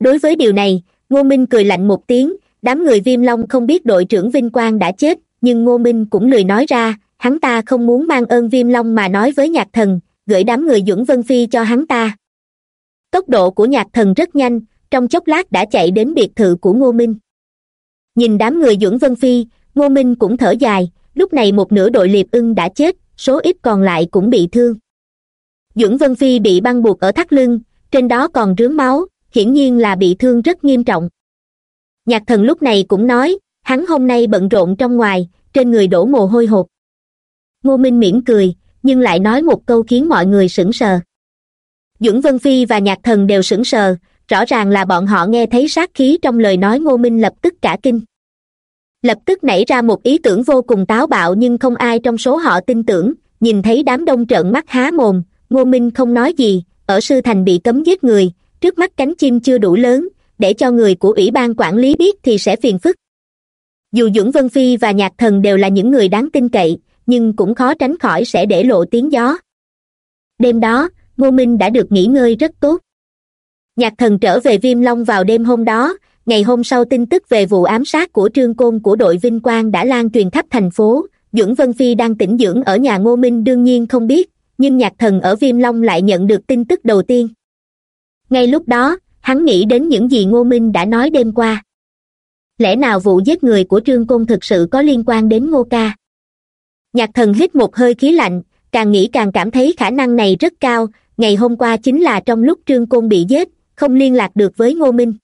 Đối với điều này, ngô minh cười lạnh một tiếng, đám người viêm long không biết đội trưởng vinh quang đã chết, nhưng ngô minh cũng lười nói ra, hắn ta không muốn mang ơn viêm long mà nói với nhạc thần, gửi đám người dưỡng vân phi cho hắn ta tốc độ của nhạc thần rất nhanh, trong chốc lát đã chạy đến biệt thự của ngô minh. Nhìn đám người Dưỡng vân phi, ngô minh cũng thở dài, lúc này một nửa đội liệp ưng đã chết, số ít còn lại cũng bị thương. Dưỡng vân phi bị băng buộc ở thắt lưng, trên đó còn rướm máu, hiển nhiên là bị thương rất nghiêm trọng. Nhạc thần lúc này cũng nói, hắn hôm nay bận rộn trong ngoài, trên người đổ mồ hôi hột. Ngô minh mỉm cười, nhưng lại nói một câu khiến mọi người sững sờ. Dưỡng vân phi và nhạc thần đều sững sờ, rõ ràng là bọn họ nghe thấy sát khí trong lời nói ngô minh lập tức cả kinh. Lập tức nảy ra một ý tưởng vô cùng táo bạo nhưng không ai trong số họ tin tưởng, nhìn thấy đám đông trợn mắt há mồm, ngô minh không nói gì, ở sư thành bị cấm giết người, trước mắt cánh chim chưa đủ lớn, để cho người của ủy ban quản lý biết thì sẽ phiền phức. Dù Dưỡng vân phi và nhạc thần đều là những người đáng tin cậy, nhưng cũng khó tránh khỏi sẽ để lộ tiếng gió. Đêm đó ngô minh đã được nghỉ ngơi rất tốt. Nhạc thần trở về viêm long vào đêm hôm đó, ngày hôm sau tin tức về vụ ám sát của trương côn của đội vinh quang đã lan truyền khắp thành phố. Dưỡng vân phi đang tĩnh dưỡng ở nhà ngô minh đương nhiên không biết, nhưng nhạc thần ở viêm long lại nhận được tin tức đầu tiên. Ngay lúc đó, hắn nghĩ đến những gì ngô minh đã nói đêm qua. Lẽ nào vụ giết người của trương côn thực sự có liên quan đến ngô ca? Nhạc thần hít một hơi khí lạnh, càng nghĩ càng cảm thấy khả năng này rất cao ngày hôm qua chính là trong lúc trương côn bị giết, không liên lạc được với ngô minh.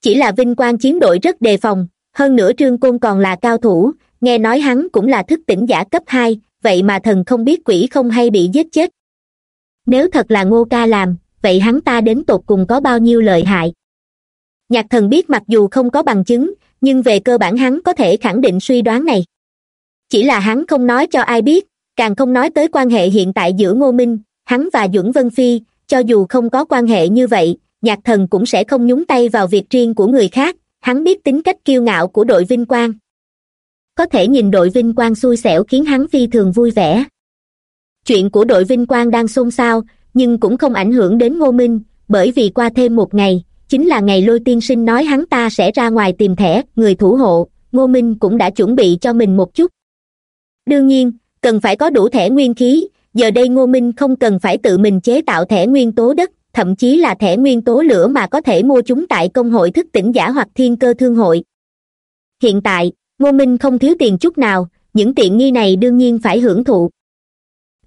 Chỉ là vinh quang chiến đội rất đề phòng, hơn nữa trương côn còn là cao thủ, nghe nói hắn cũng là thức tỉnh giả cấp hai, vậy mà thần không biết quỷ không hay bị giết chết. Nếu thật là ngô ca làm, vậy hắn ta đến tột cùng có bao nhiêu lợi hại? Nhạc thần biết mặc dù không có bằng chứng, nhưng về cơ bản hắn có thể khẳng định suy đoán này. Chỉ là hắn không nói cho ai biết, càng không nói tới quan hệ hiện tại giữa ngô minh hắn và duẩn vân phi, cho dù không có quan hệ như vậy, nhạc thần cũng sẽ không nhúng tay vào việc riêng của người khác. Hắn biết tính cách kiêu ngạo của đội vinh quang. Có thể nhìn đội vinh quang xui xẻo khiến hắn phi thường vui vẻ. Chuyện của đội vinh quang đang xôn xao, nhưng cũng không ảnh hưởng đến ngô minh, bởi vì qua thêm một ngày, chính là ngày lôi tiên sinh nói hắn ta sẽ ra ngoài tìm thẻ, người thủ hộ, ngô minh cũng đã chuẩn bị cho mình một chút. Đương nhiên, cần phải có đủ thẻ nguyên khí giờ đây ngô minh không cần phải tự mình chế tạo thẻ nguyên tố đất, thậm chí là thẻ nguyên tố lửa mà có thể mua chúng tại công hội thức tỉnh giả hoặc thiên cơ thương hội. Hiện tại, ngô minh không thiếu tiền chút nào, những tiện nghi này đương nhiên phải hưởng thụ.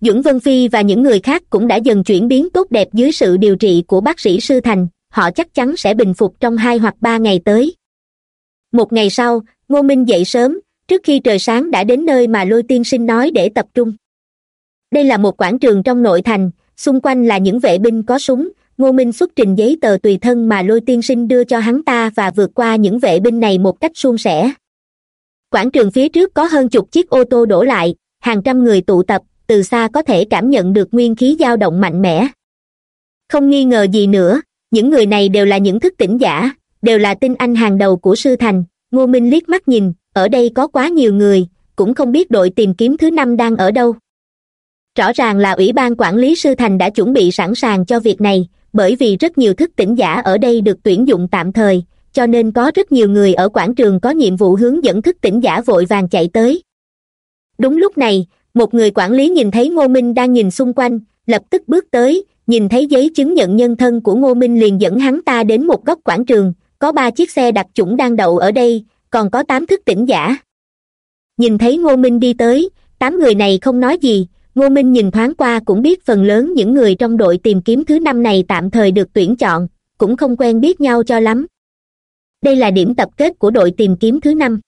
Dưỡng vân phi và những người khác cũng đã dần chuyển biến tốt đẹp dưới sự điều trị của bác sĩ sư thành, họ chắc chắn sẽ bình phục trong hai hoặc ba ngày tới. Một ngày sau, ngô minh dậy sớm, trước khi trời sáng đã đến nơi mà lôi tiên sinh nói để tập trung đây là một quảng trường trong nội thành, xung quanh là những vệ binh có súng. Ngô minh xuất trình giấy tờ tùy thân mà lôi tiên sinh đưa cho hắn ta và vượt qua những vệ binh này một cách suôn sẻ. Quảng trường phía trước có hơn chục chiếc ô tô đổ lại, hàng trăm người tụ tập, từ xa có thể cảm nhận được nguyên khí dao động mạnh mẽ. Không nghi ngờ gì nữa, những người này đều là những thức tỉnh giả, đều là tinh anh hàng đầu của sư thành. Ngô minh liếc mắt nhìn, ở đây có quá nhiều người, cũng không biết đội tìm kiếm thứ năm đang ở đâu rõ ràng là ủy ban quản lý sư thành đã chuẩn bị sẵn sàng cho việc này, bởi vì rất nhiều thức tỉnh giả ở đây được tuyển dụng tạm thời, cho nên có rất nhiều người ở quảng trường có nhiệm vụ hướng dẫn thức tỉnh giả vội vàng chạy tới. Đúng lúc này, một người quản lý nhìn thấy ngô minh đang nhìn xung quanh, lập tức bước tới, nhìn thấy giấy chứng nhận nhân thân của ngô minh liền dẫn hắn ta đến một góc quảng trường, có ba chiếc xe đặc chủng đang đậu ở đây, còn có tám thức tỉnh giả. Nhìn thấy ngô minh đi tới, tám người này không nói gì ngô minh nhìn thoáng qua cũng biết phần lớn những người trong đội tìm kiếm thứ năm này tạm thời được tuyển chọn, cũng không quen biết nhau cho lắm. Đây là điểm tập kết của đội tìm kiếm thứ năm.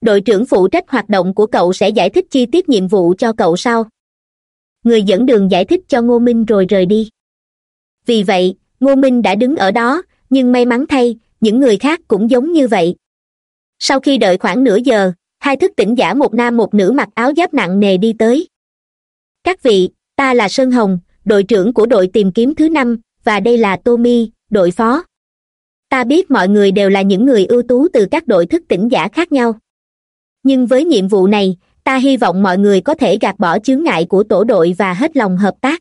Đội trưởng phụ trách hoạt động của cậu sẽ giải thích chi tiết nhiệm vụ cho cậu sau. Người dẫn đường giải thích cho ngô minh rồi rời đi. Vì vậy, ngô minh đã đứng ở đó, nhưng may mắn thay, những người khác cũng giống như vậy. Sau khi đợi khoảng nửa giờ, hai thức tỉnh giả một nam một nữ mặc áo giáp nặng nề đi tới các vị, ta là sơn hồng, đội trưởng của đội tìm kiếm thứ năm, và đây là tommy, đội phó. Ta biết mọi người đều là những người ưu tú từ các đội thức tỉnh giả khác nhau. Nhưng với nhiệm vụ này, ta hy vọng mọi người có thể gạt bỏ chướng ngại của tổ đội và hết lòng hợp tác.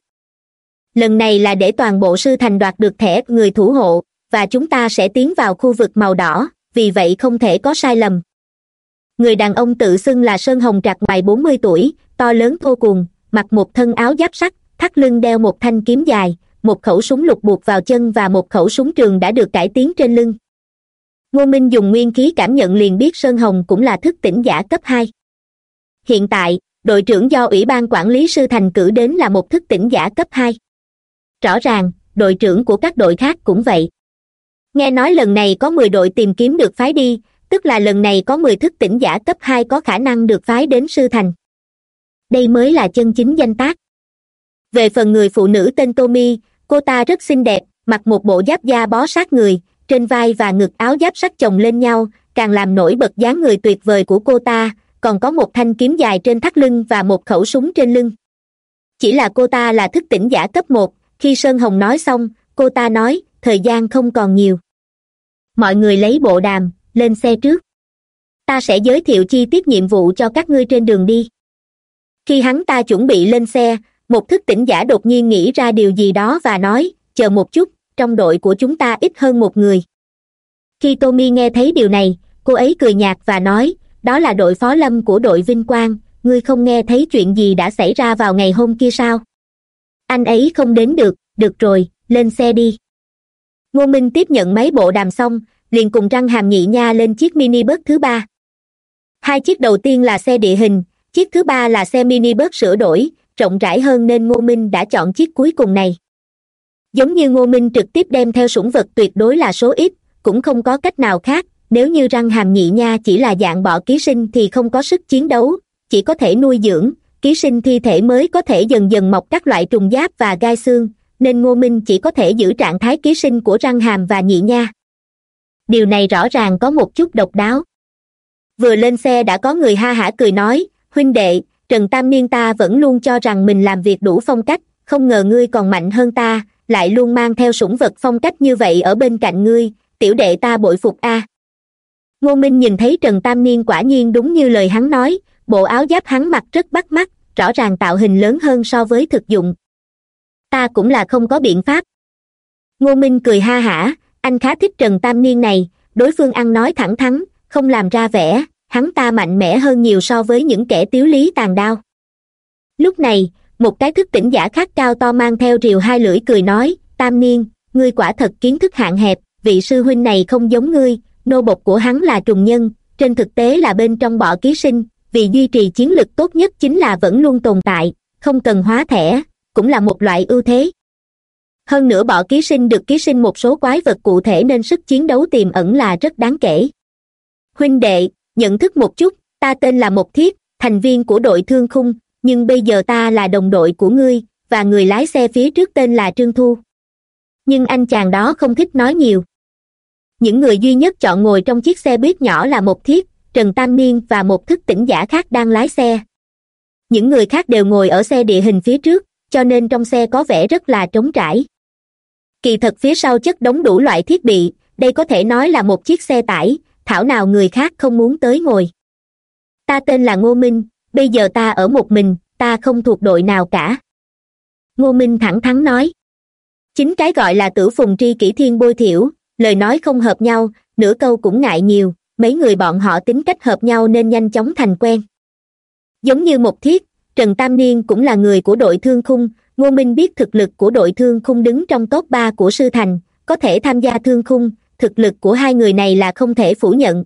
Lần này là để toàn bộ sư thành đoạt được thẻ người thủ hộ, và chúng ta sẽ tiến vào khu vực màu đỏ, vì vậy không thể có sai lầm. Người đàn ông tự xưng là sơn hồng trạc, ngoài bốn mươi tuổi, to lớn thô cuồng mặc một thân áo giáp sắt, thắt lưng đeo một thanh kiếm dài, một khẩu súng lục buộc vào chân và một khẩu súng trường đã được cải tiến trên lưng. Ngô minh dùng nguyên khí cảm nhận liền biết sơn hồng cũng là thức tỉnh giả cấp hai. Hiện tại, đội trưởng do ủy ban quản lý sư thành cử đến là một thức tỉnh giả cấp hai. Rõ ràng, đội trưởng của các đội khác cũng vậy. Nghe nói lần này có mười đội tìm kiếm được phái đi, tức là lần này có mười thức tỉnh giả cấp hai có khả năng được phái đến sư thành đây mới là chân chính danh tác. Về phần người phụ nữ tên tommy, cô ta rất xinh đẹp, mặc một bộ giáp da bó sát người, trên vai và ngực áo giáp sắt chồng lên nhau, càng làm nổi bật dáng người tuyệt vời của cô ta, còn có một thanh kiếm dài trên thắt lưng và một khẩu súng trên lưng. Chỉ là cô ta là thức tỉnh giả cấp một, khi sơn hồng nói xong, cô ta nói, thời gian không còn nhiều. Mọi người lấy bộ đàm, lên xe trước. Ta sẽ giới thiệu chi tiết nhiệm vụ cho các ngươi trên đường đi khi hắn ta chuẩn bị lên xe, một thức tỉnh giả đột nhiên nghĩ ra điều gì đó và nói, chờ một chút, trong đội của chúng ta ít hơn một người. Khi tommy nghe thấy điều này, cô ấy cười nhạt và nói, đó là đội phó lâm của đội vinh quang, ngươi không nghe thấy chuyện gì đã xảy ra vào ngày hôm kia sao? Anh ấy không đến được được rồi, lên xe đi. Ngô minh tiếp nhận mấy bộ đàm xong, liền cùng răng hàm nhị nha lên chiếc mini bus thứ ba. Hai chiếc đầu tiên là xe địa hình chiếc thứ ba là xe mini bớt sửa đổi, rộng rãi hơn nên ngô minh đã chọn chiếc cuối cùng này. Giống như ngô minh trực tiếp đem theo sủng vật tuyệt đối là số ít, cũng không có cách nào khác, nếu như răng hàm nhị nha chỉ là dạng bọ ký sinh thì không có sức chiến đấu, chỉ có thể nuôi dưỡng, ký sinh thi thể mới có thể dần dần mọc các loại trùng giáp và gai xương, nên ngô minh chỉ có thể giữ trạng thái ký sinh của răng hàm và nhị nha. Điều này rõ ràng có một chút độc đáo. Vừa lên xe đã có người ha hả cười nói huynh đệ, trần tam niên ta vẫn luôn cho rằng mình làm việc đủ phong cách, không ngờ ngươi còn mạnh hơn ta, lại luôn mang theo sủng vật phong cách như vậy ở bên cạnh ngươi, tiểu đệ ta bội phục a. Ngô minh nhìn thấy trần tam niên quả nhiên đúng như lời hắn nói, bộ áo giáp hắn mặc rất bắt mắt, rõ ràng tạo hình lớn hơn so với thực dụng. Ta cũng là không có biện pháp. Ngô minh cười ha hả, anh khá thích trần tam niên này, đối phương ăn nói thẳng thắn, không làm ra vẻ hắn ta mạnh mẽ hơn nhiều so với những kẻ tiếu lý tàn đao. Lúc này, một cái thức tỉnh giả khác cao to mang theo rìu hai lưỡi cười nói, tam niên, ngươi quả thật kiến thức hạn hẹp, vị sư huynh này không giống ngươi, nô bộc của hắn là trùng nhân, trên thực tế là bên trong bọ ký sinh, vì duy trì chiến lực tốt nhất chính là vẫn luôn tồn tại, không cần hóa thẻ, cũng là một loại ưu thế. Hơn nữa bọ ký sinh được ký sinh một số quái vật cụ thể nên sức chiến đấu tiềm ẩn là rất đáng kể. Huynh đệ nhận thức một chút, ta tên là một thiết, thành viên của đội thương khung, nhưng bây giờ ta là đồng đội của ngươi, và người lái xe phía trước tên là trương thu. Nhưng anh chàng đó không thích nói nhiều. Những người duy nhất chọn ngồi trong chiếc xe buýt nhỏ là một thiết, trần tam niên và một thức tỉnh giả khác đang lái xe. Những người khác đều ngồi ở xe địa hình phía trước, cho nên trong xe có vẻ rất là trống trải. Kỳ thật phía sau chất đống đủ loại thiết bị, đây có thể nói là một chiếc xe tải thảo nào người khác không muốn tới ngồi. Ta tên là ngô minh, bây giờ ta ở một mình, ta không thuộc đội nào cả. Ngô minh thẳng thắn nói. Chính cái gọi là tử phùng tri kỷ thiên bôi thiểu, lời nói không hợp nhau, nửa câu cũng ngại nhiều, mấy người bọn họ tính cách hợp nhau nên nhanh chóng thành quen. Giống như một thiết, trần tam niên cũng là người của đội thương khung, ngô minh biết thực lực của đội thương khung đứng trong top ba của sư thành, có thể tham gia thương khung thực lực của hai người này là không thể phủ nhận.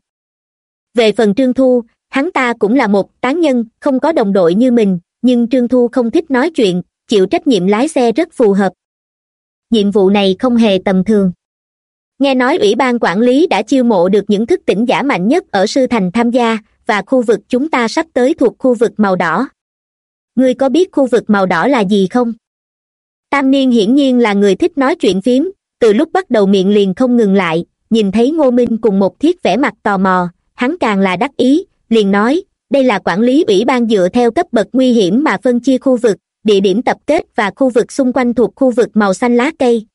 Về phần trương thu, hắn ta cũng là một tán nhân, không có đồng đội như mình, nhưng trương thu không thích nói chuyện, chịu trách nhiệm lái xe rất phù hợp. Nhiệm vụ này không hề tầm thường. Nghe nói ủy ban quản lý đã chiêu mộ được những thức tỉnh giả mạnh nhất ở sư thành tham gia, và khu vực chúng ta sắp tới thuộc khu vực màu đỏ. Ngươi có biết khu vực màu đỏ là gì không? Tam niên hiển nhiên là người thích nói chuyện phiếm từ lúc bắt đầu miệng liền không ngừng lại, nhìn thấy ngô minh cùng một thiết vẻ mặt tò mò, hắn càng là đắc ý, liền nói, đây là quản lý ủy ban dựa theo cấp bậc nguy hiểm mà phân chia khu vực, địa điểm tập kết và khu vực xung quanh thuộc khu vực màu xanh lá cây.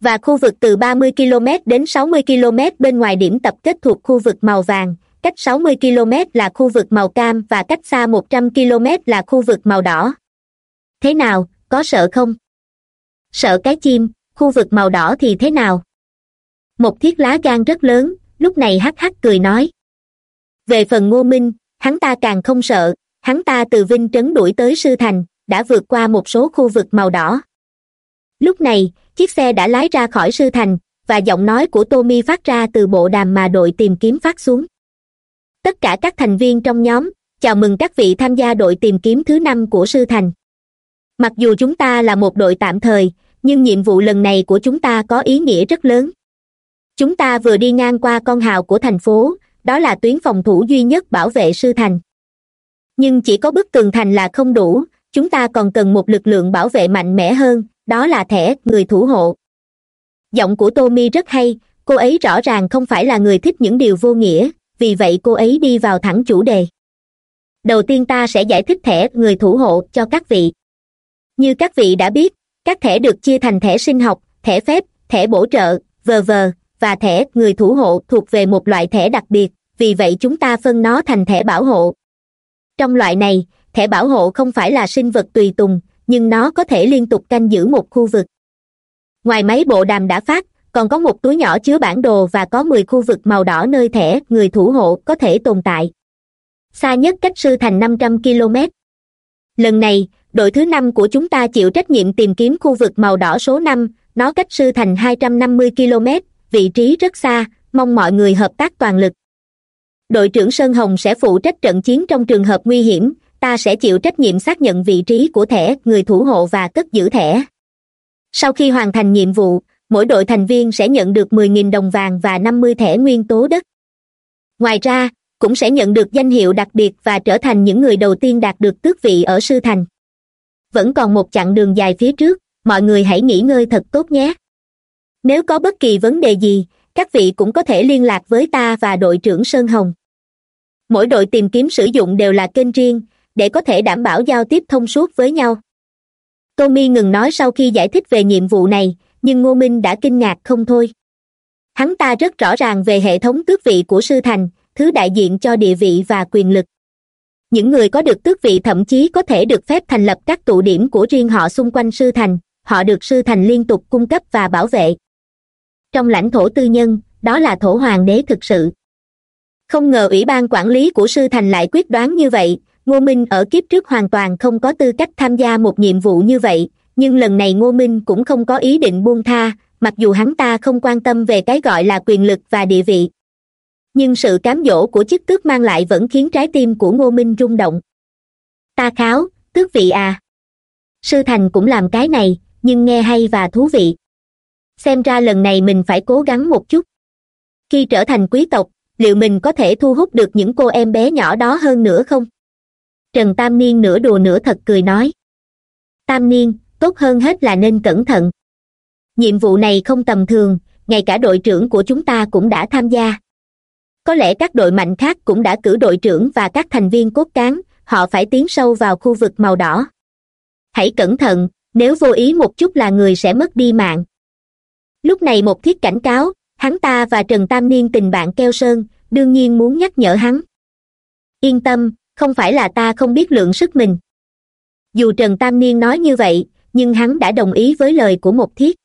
Và khu vực từ 30 km đến 60 km bên ngoài điểm tập kết thuộc khu vực màu vàng, cách 60 km là khu vực màu cam và cách xa 100 km là khu vực màu đỏ. Thế nào, có sợ không? Sợ cái chim khu vực màu đỏ thì thế nào? Một thiết lá gan rất lớn, lúc này hắc hắc cười nói. Về phần ngô minh, hắn ta càng không sợ, hắn ta từ vinh trấn đuổi tới sư thành, đã vượt qua một số khu vực màu đỏ. Lúc này, chiếc xe đã lái ra khỏi sư thành, và giọng nói của tommy phát ra từ bộ đàm mà đội tìm kiếm phát xuống. Tất cả các thành viên trong nhóm, chào mừng các vị tham gia đội tìm kiếm thứ năm của sư thành. Mặc dù chúng ta là một đội tạm thời nhưng nhiệm vụ lần này của chúng ta có ý nghĩa rất lớn. Chúng ta vừa đi ngang qua con hào của thành phố, đó là tuyến phòng thủ duy nhất bảo vệ sư thành. Nhưng chỉ có bức tường thành là không đủ, chúng ta còn cần một lực lượng bảo vệ mạnh mẽ hơn, đó là thẻ, người thủ hộ. Giọng của tommy rất hay, cô ấy rõ ràng không phải là người thích những điều vô nghĩa, vì vậy cô ấy đi vào thẳng chủ đề. Đầu tiên ta sẽ giải thích thẻ, người thủ hộ, cho các vị. Như các vị đã biết các thẻ được chia thành thẻ sinh học, thẻ phép, thẻ bổ trợ, v v, và thẻ người thủ hộ thuộc về một loại thẻ đặc biệt. Vì vậy chúng ta phân nó thành thẻ bảo hộ. Trong loại này, thẻ bảo hộ không phải là sinh vật tùy tùng, nhưng nó có thể liên tục canh giữ một khu vực. Ngoài máy bộ đàm đã phát, còn có một túi nhỏ chứa bản đồ và có mười khu vực màu đỏ nơi thẻ người thủ hộ có thể tồn tại. Xa nhất cách sư thành năm trăm km lần này đội thứ năm của chúng ta chịu trách nhiệm tìm kiếm khu vực màu đỏ số năm, nó cách sư thành hai trăm năm mươi km, vị trí rất xa, mong mọi người hợp tác toàn lực. Đội trưởng sơn hồng sẽ phụ trách trận chiến trong trường hợp nguy hiểm, ta sẽ chịu trách nhiệm xác nhận vị trí của thẻ, người thủ hộ và cất giữ thẻ. Sau khi hoàn thành nhiệm vụ, mỗi đội thành viên sẽ nhận được 10.000 đồng vàng và 50 thẻ nguyên tố đất. Ngoài ra, cũng sẽ nhận được danh hiệu đặc biệt và trở thành những người đầu tiên đạt được tước vị ở sư thành vẫn còn một chặng đường dài phía trước, mọi người hãy nghỉ ngơi thật tốt nhé. Nếu có bất kỳ vấn đề gì, các vị cũng có thể liên lạc với ta và đội trưởng sơn hồng. Mỗi đội tìm kiếm sử dụng đều là kênh riêng, để có thể đảm bảo giao tiếp thông suốt với nhau. Tommy ngừng nói sau khi giải thích về nhiệm vụ này, nhưng ngô minh đã kinh ngạc không thôi. Hắn ta rất rõ ràng về hệ thống tước vị của sư thành, thứ đại diện cho địa vị và quyền lực những người có được tước vị thậm chí có thể được phép thành lập các tụ điểm của riêng họ xung quanh sư thành. Họ được sư thành liên tục cung cấp và bảo vệ. Trong lãnh thổ tư nhân, đó là thổ hoàng đế thực sự. Không ngờ ủy ban quản lý của sư thành lại quyết đoán như vậy. Ngô minh ở kiếp trước hoàn toàn không có tư cách tham gia một nhiệm vụ như vậy. Nhưng lần này ngô minh cũng không có ý định buông tha, mặc dù hắn ta không quan tâm về cái gọi là quyền lực và địa vị nhưng sự cám dỗ của chức tước mang lại vẫn khiến trái tim của ngô minh rung động. Ta kháo, tước vị à. Sư thành cũng làm cái này, nhưng nghe hay và thú vị. Xem ra lần này mình phải cố gắng một chút. Khi trở thành quý tộc, liệu mình có thể thu hút được những cô em bé nhỏ đó hơn nữa không? Trần tam niên nửa đùa nửa thật cười nói. Tam niên, tốt hơn hết là nên cẩn thận. Nhiệm vụ này không tầm thường, ngay cả đội trưởng của chúng ta cũng đã tham gia có lẽ các đội mạnh khác cũng đã cử đội trưởng và các thành viên cốt cán, họ phải tiến sâu vào khu vực màu đỏ. Hãy cẩn thận, nếu vô ý một chút là người sẽ mất đi mạng. Lúc này một thiết cảnh cáo, hắn ta và trần tam niên tình bạn keo sơn, đương nhiên muốn nhắc nhở hắn. Yên tâm, không phải là ta không biết lượng sức mình. Dù trần tam niên nói như vậy, nhưng hắn đã đồng ý với lời của một thiết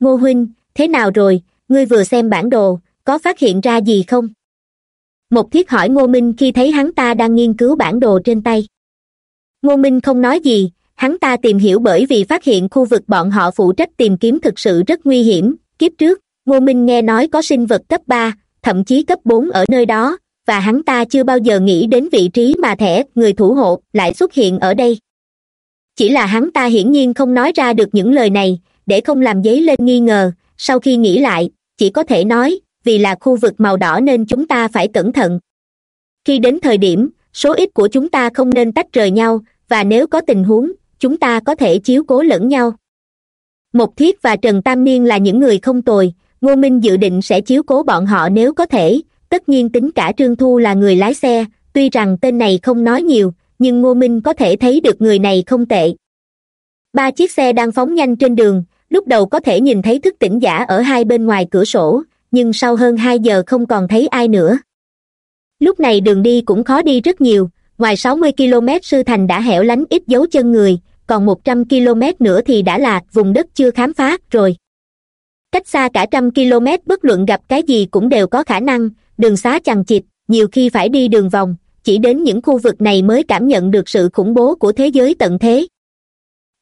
ngô huynh, thế nào rồi, ngươi vừa xem bản đồ có phát hiện ra gì không? Một thiết hỏi ngô minh khi thấy hắn ta đang nghiên cứu bản đồ trên tay. Ngô minh không nói gì, hắn ta tìm hiểu bởi vì phát hiện khu vực bọn họ phụ trách tìm kiếm thực sự rất nguy hiểm. Kiếp trước, ngô minh nghe nói có sinh vật cấp ba, thậm chí cấp bốn ở nơi đó, và hắn ta chưa bao giờ nghĩ đến vị trí mà thẻ, người thủ hộ, lại xuất hiện ở đây. Chỉ là hắn ta hiển nhiên không nói ra được những lời này, để không làm dấy lên nghi ngờ. Sau khi nghĩ lại, chỉ có thể nói vì là khu vực màu đỏ nên chúng ta phải cẩn thận. Khi đến thời điểm, số ít của chúng ta không nên tách rời nhau, và nếu có tình huống, chúng ta có thể chiếu cố lẫn nhau. Mục thiết và trần tam niên là những người không tồi, ngô minh dự định sẽ chiếu cố bọn họ nếu có thể, tất nhiên tính cả trương thu là người lái xe, tuy rằng tên này không nói nhiều, nhưng ngô minh có thể thấy được người này không tệ. Ba chiếc xe đang phóng nhanh trên đường, lúc đầu có thể nhìn thấy thức tỉnh giả ở hai bên ngoài cửa sổ nhưng sau hơn hai giờ không còn thấy ai nữa. Lúc này đường đi cũng khó đi rất nhiều, ngoài sáu mươi km sư thành đã hẻo lánh ít dấu chân người, còn một trăm km nữa thì đã là vùng đất chưa khám phá rồi. Cách xa cả trăm km bất luận gặp cái gì cũng đều có khả năng, đường xá chằng chịt, nhiều khi phải đi đường vòng, chỉ đến những khu vực này mới cảm nhận được sự khủng bố của thế giới tận thế.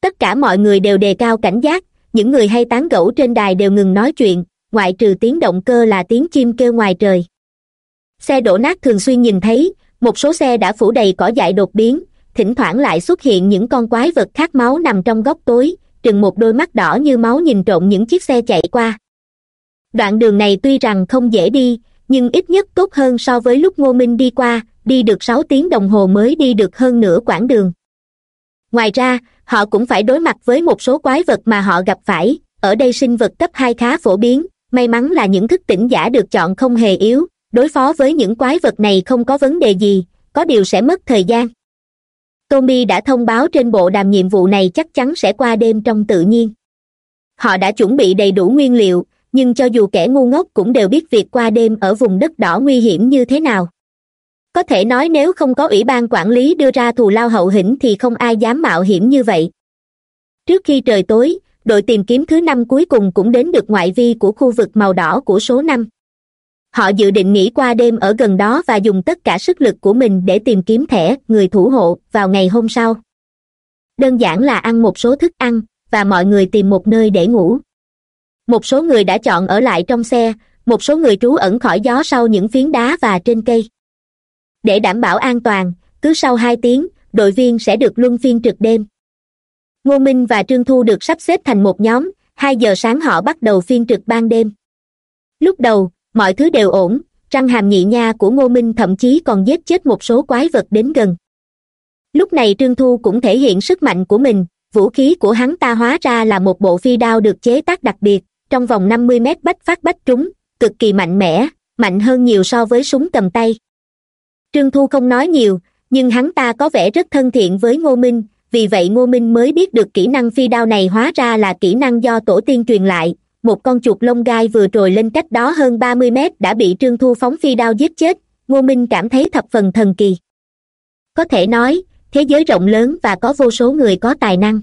Tất cả mọi người đều đề cao cảnh giác, những người hay tán gẫu trên đài đều ngừng nói chuyện ngoại trừ tiếng động cơ là tiếng chim kêu ngoài trời. Xe đổ nát thường xuyên nhìn thấy, một số xe đã phủ đầy cỏ dại đột biến, thỉnh thoảng lại xuất hiện những con quái vật khát máu nằm trong góc tối, trừng một đôi mắt đỏ như máu nhìn trộm những chiếc xe chạy qua. Đoạn đường này tuy rằng không dễ đi, nhưng ít nhất tốt hơn so với lúc ngô minh đi qua, đi được sáu tiếng đồng hồ mới đi được hơn nửa quãng đường. Ngoài ra, họ cũng phải đối mặt với một số quái vật mà họ gặp phải, ở đây sinh vật cấp hai khá phổ biến may mắn là những thức tỉnh giả được chọn không hề yếu, đối phó với những quái vật này không có vấn đề gì, có điều sẽ mất thời gian. Tommy đã thông báo trên bộ đàm nhiệm vụ này chắc chắn sẽ qua đêm trong tự nhiên. Họ đã chuẩn bị đầy đủ nguyên liệu, nhưng cho dù kẻ ngu ngốc cũng đều biết việc qua đêm ở vùng đất đỏ nguy hiểm như thế nào. Có thể nói nếu không có ủy ban quản lý đưa ra thù lao hậu hĩnh thì không ai dám mạo hiểm như vậy. Trước khi trời tối đội tìm kiếm thứ năm cuối cùng cũng đến được ngoại vi của khu vực màu đỏ của số năm. Họ dự định nghỉ qua đêm ở gần đó và dùng tất cả sức lực của mình để tìm kiếm thẻ, người thủ hộ, vào ngày hôm sau. Đơn giản là ăn một số thức ăn, và mọi người tìm một nơi để ngủ. Một số người đã chọn ở lại trong xe, một số người trú ẩn khỏi gió sau những phiến đá và trên cây. Để đảm bảo an toàn, cứ sau hai tiếng, đội viên sẽ được luân phiên trực đêm ngô minh và trương thu được sắp xếp thành một nhóm, hai giờ sáng họ bắt đầu phiên trực ban đêm. Lúc đầu, mọi thứ đều ổn, răng hàm nhị nha của ngô minh thậm chí còn giết chết một số quái vật đến gần. Lúc này trương thu cũng thể hiện sức mạnh của mình, vũ khí của hắn ta hóa ra là một bộ phi đao được chế tác đặc biệt, trong vòng năm mươi mét bách phát bách trúng, cực kỳ mạnh mẽ, mạnh hơn nhiều so với súng cầm tay. Trương thu không nói nhiều, nhưng hắn ta có vẻ rất thân thiện với ngô minh vì vậy ngô minh mới biết được kỹ năng phi đao này hóa ra là kỹ năng do tổ tiên truyền lại. Một con chuột lông gai vừa trồi lên cách đó hơn ba mươi mét đã bị trương thu phóng phi đao giết chết. Ngô minh cảm thấy thập phần thần kỳ. Có thể nói, thế giới rộng lớn và có vô số người có tài năng.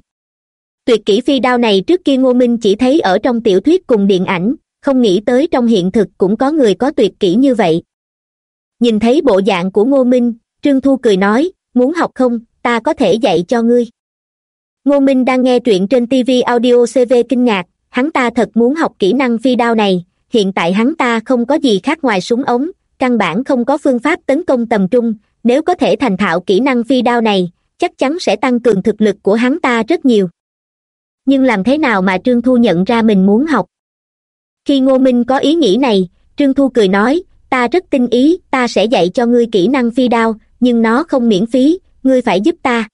Tuyệt kỹ phi đao này trước kia ngô minh chỉ thấy ở trong tiểu thuyết cùng điện ảnh, không nghĩ tới trong hiện thực cũng có người có tuyệt kỹ như vậy. Nhìn thấy bộ dạng của ngô minh, trương thu cười nói, muốn học không? Ta có thể dạy cho ngươi. Ngô minh đang nghe truyện trên tv audio cv kinh ngạc, hắn ta thật muốn học kỹ năng phi đao này, hiện tại hắn ta không có gì khác ngoài súng ống, căn bản không có phương pháp tấn công tầm trung, nếu có thể thành thạo kỹ năng phi đao này, chắc chắn sẽ tăng cường thực lực của hắn ta rất nhiều. Nhưng làm thế nào mà trương thu nhận ra mình muốn học? Khi ngô minh có ý nghĩ này, trương thu cười nói, ta rất tinh ý, ta sẽ dạy cho ngươi kỹ năng phi đao, nhưng nó không miễn phí ngươi phải giúp ta.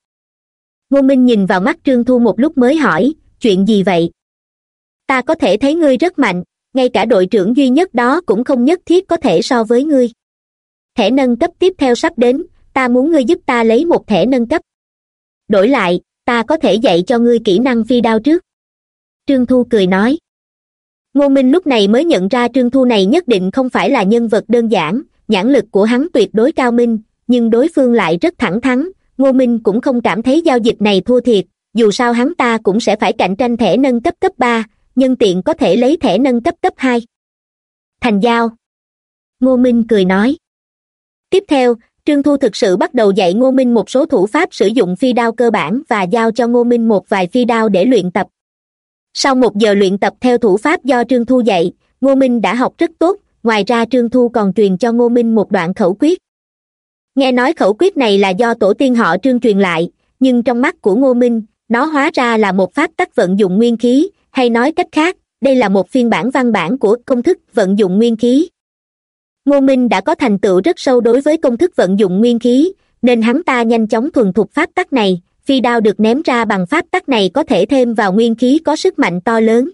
Ngô minh nhìn vào mắt trương thu một lúc mới hỏi, chuyện gì vậy? Ta có thể thấy ngươi rất mạnh, ngay cả đội trưởng duy nhất đó cũng không nhất thiết có thể so với ngươi. Thẻ nâng cấp tiếp theo sắp đến, ta muốn ngươi giúp ta lấy một thẻ nâng cấp. Đổi lại, ta có thể dạy cho ngươi kỹ năng phi đao trước. Trương thu cười nói. Ngô minh lúc này mới nhận ra trương thu này nhất định không phải là nhân vật đơn giản, nhãn lực của hắn tuyệt đối cao minh, nhưng đối phương lại rất thẳng thắn ngô minh cũng không cảm thấy giao dịch này thua thiệt, dù sao hắn ta cũng sẽ phải cạnh tranh thẻ nâng cấp cấp ba, nhân tiện có thể lấy thẻ nâng cấp cấp hai. Thành giao. Ngô minh cười nói. Tiếp theo, trương thu thực sự bắt đầu dạy ngô minh một số thủ pháp sử dụng phi đao cơ bản và giao cho ngô minh một vài phi đao để luyện tập. Sau một giờ luyện tập theo thủ pháp do trương thu dạy, ngô minh đã học rất tốt, ngoài ra trương thu còn truyền cho ngô minh một đoạn khẩu quyết nghe nói khẩu quyết này là do tổ tiên họ trương truyền lại, nhưng trong mắt của ngô minh, nó hóa ra là một pháp tắc vận dụng nguyên khí, hay nói cách khác, đây là một phiên bản văn bản của công thức vận dụng nguyên khí. Ngô minh đã có thành tựu rất sâu đối với công thức vận dụng nguyên khí, nên hắn ta nhanh chóng thuần thục pháp tắc này, phi đao được ném ra bằng pháp tắc này có thể thêm vào nguyên khí có sức mạnh to lớn.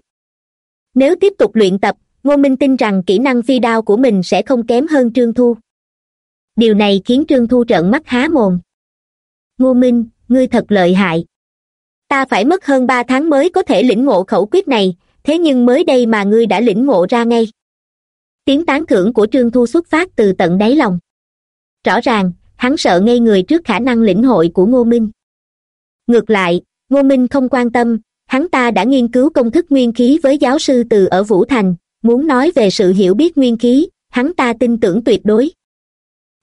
Nếu tiếp tục luyện tập, ngô minh tin rằng kỹ năng phi đao của mình sẽ không kém hơn trương thu điều này khiến trương thu trợn mắt há mồm. Ngô minh, ngươi thật lợi hại. Ta phải mất hơn ba tháng mới có thể lĩnh ngộ khẩu quyết này, thế nhưng mới đây mà ngươi đã lĩnh ngộ ra ngay. Tiếng tán thưởng của trương thu xuất phát từ tận đáy lòng. Rõ ràng, hắn sợ ngây người trước khả năng lĩnh hội của ngô minh. Ngược lại, ngô minh không quan tâm, hắn ta đã nghiên cứu công thức nguyên khí với giáo sư từ ở vũ thành, muốn nói về sự hiểu biết nguyên khí, hắn ta tin tưởng tuyệt đối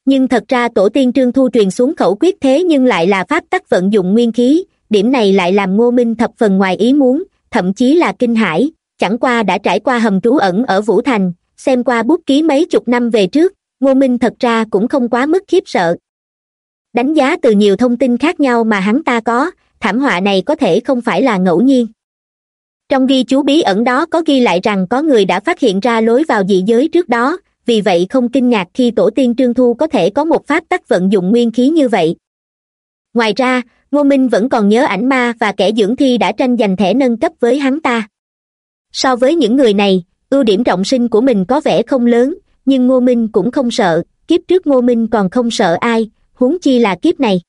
nhưng thật ra tổ tiên trương thu truyền xuống khẩu quyết thế nhưng lại là pháp tắc vận dụng nguyên khí. Điểm này lại làm ngô minh thập phần ngoài ý muốn, thậm chí là kinh hãi. Chẳng qua đã trải qua hầm trú ẩn ở vũ thành, xem qua bút ký mấy chục năm về trước, ngô minh thật ra cũng không quá mức khiếp sợ. Đánh giá từ nhiều thông tin khác nhau mà hắn ta có, thảm họa này có thể không phải là ngẫu nhiên. Trong ghi chú bí ẩn đó có ghi lại rằng có người đã phát hiện ra lối vào dị giới trước đó vì vậy không kinh ngạc khi tổ tiên trương thu có thể có một pháp tắc vận dụng nguyên khí như vậy. Ngoài ra, ngô minh vẫn còn nhớ ảnh ma và kẻ dưỡng thi đã tranh giành thẻ nâng cấp với hắn ta. So với những người này, ưu điểm trọng sinh của mình có vẻ không lớn, nhưng ngô minh cũng không sợ, kiếp trước ngô minh còn không sợ ai, huống chi là kiếp này.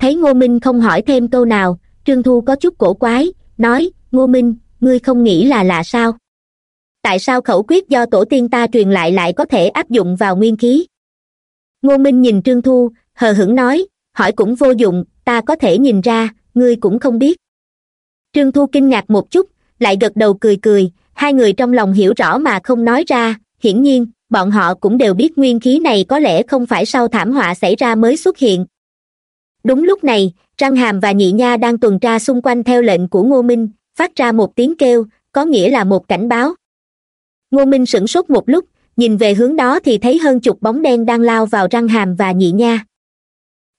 Thấy ngô minh không hỏi thêm câu nào, trương thu có chút cổ quái, nói, ngô minh, ngươi không nghĩ là lạ sao? Tại sao khẩu quyết do tổ tiên ta truyền lại lại có thể áp dụng vào nguyên khí? Ngô minh nhìn trương thu, hờ hững nói, hỏi cũng vô dụng, ta có thể nhìn ra, ngươi cũng không biết. Trương thu kinh ngạc một chút, lại gật đầu cười cười, hai người trong lòng hiểu rõ mà không nói ra, hiển nhiên, bọn họ cũng đều biết nguyên khí này có lẽ không phải sau thảm họa xảy ra mới xuất hiện. Đúng lúc này răng hàm và nhị nha đang tuần tra xung quanh theo lệnh của ngô minh, phát ra một tiếng kêu, có nghĩa là một cảnh báo ngô minh sửng sốt một lúc, nhìn về hướng đó thì thấy hơn chục bóng đen đang lao vào răng hàm và nhị nha.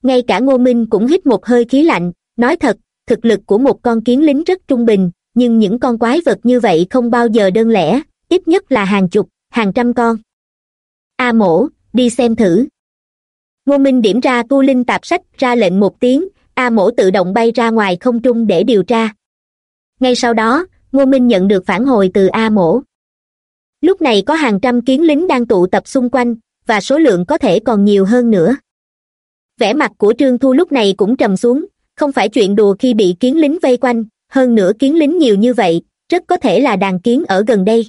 Ngay cả ngô minh cũng hít một hơi khí lạnh, nói thật, thực lực của một con kiến lính rất trung bình, nhưng những con quái vật như vậy không bao giờ đơn lẻ, ít nhất là hàng chục, hàng trăm con. A mổ, đi xem thử. Ngô minh điểm ra tu linh tạp sách, ra lệnh một tiếng, a mổ tự động bay ra ngoài không trung để điều tra. Ngay sau đó, ngô minh nhận được phản hồi từ a mổ lúc này có hàng trăm kiến lính đang tụ tập xung quanh, và số lượng có thể còn nhiều hơn nữa. Vẻ mặt của trương thu lúc này cũng trầm xuống, không phải chuyện đùa khi bị kiến lính vây quanh, hơn nữa kiến lính nhiều như vậy, rất có thể là đàn kiến ở gần đây.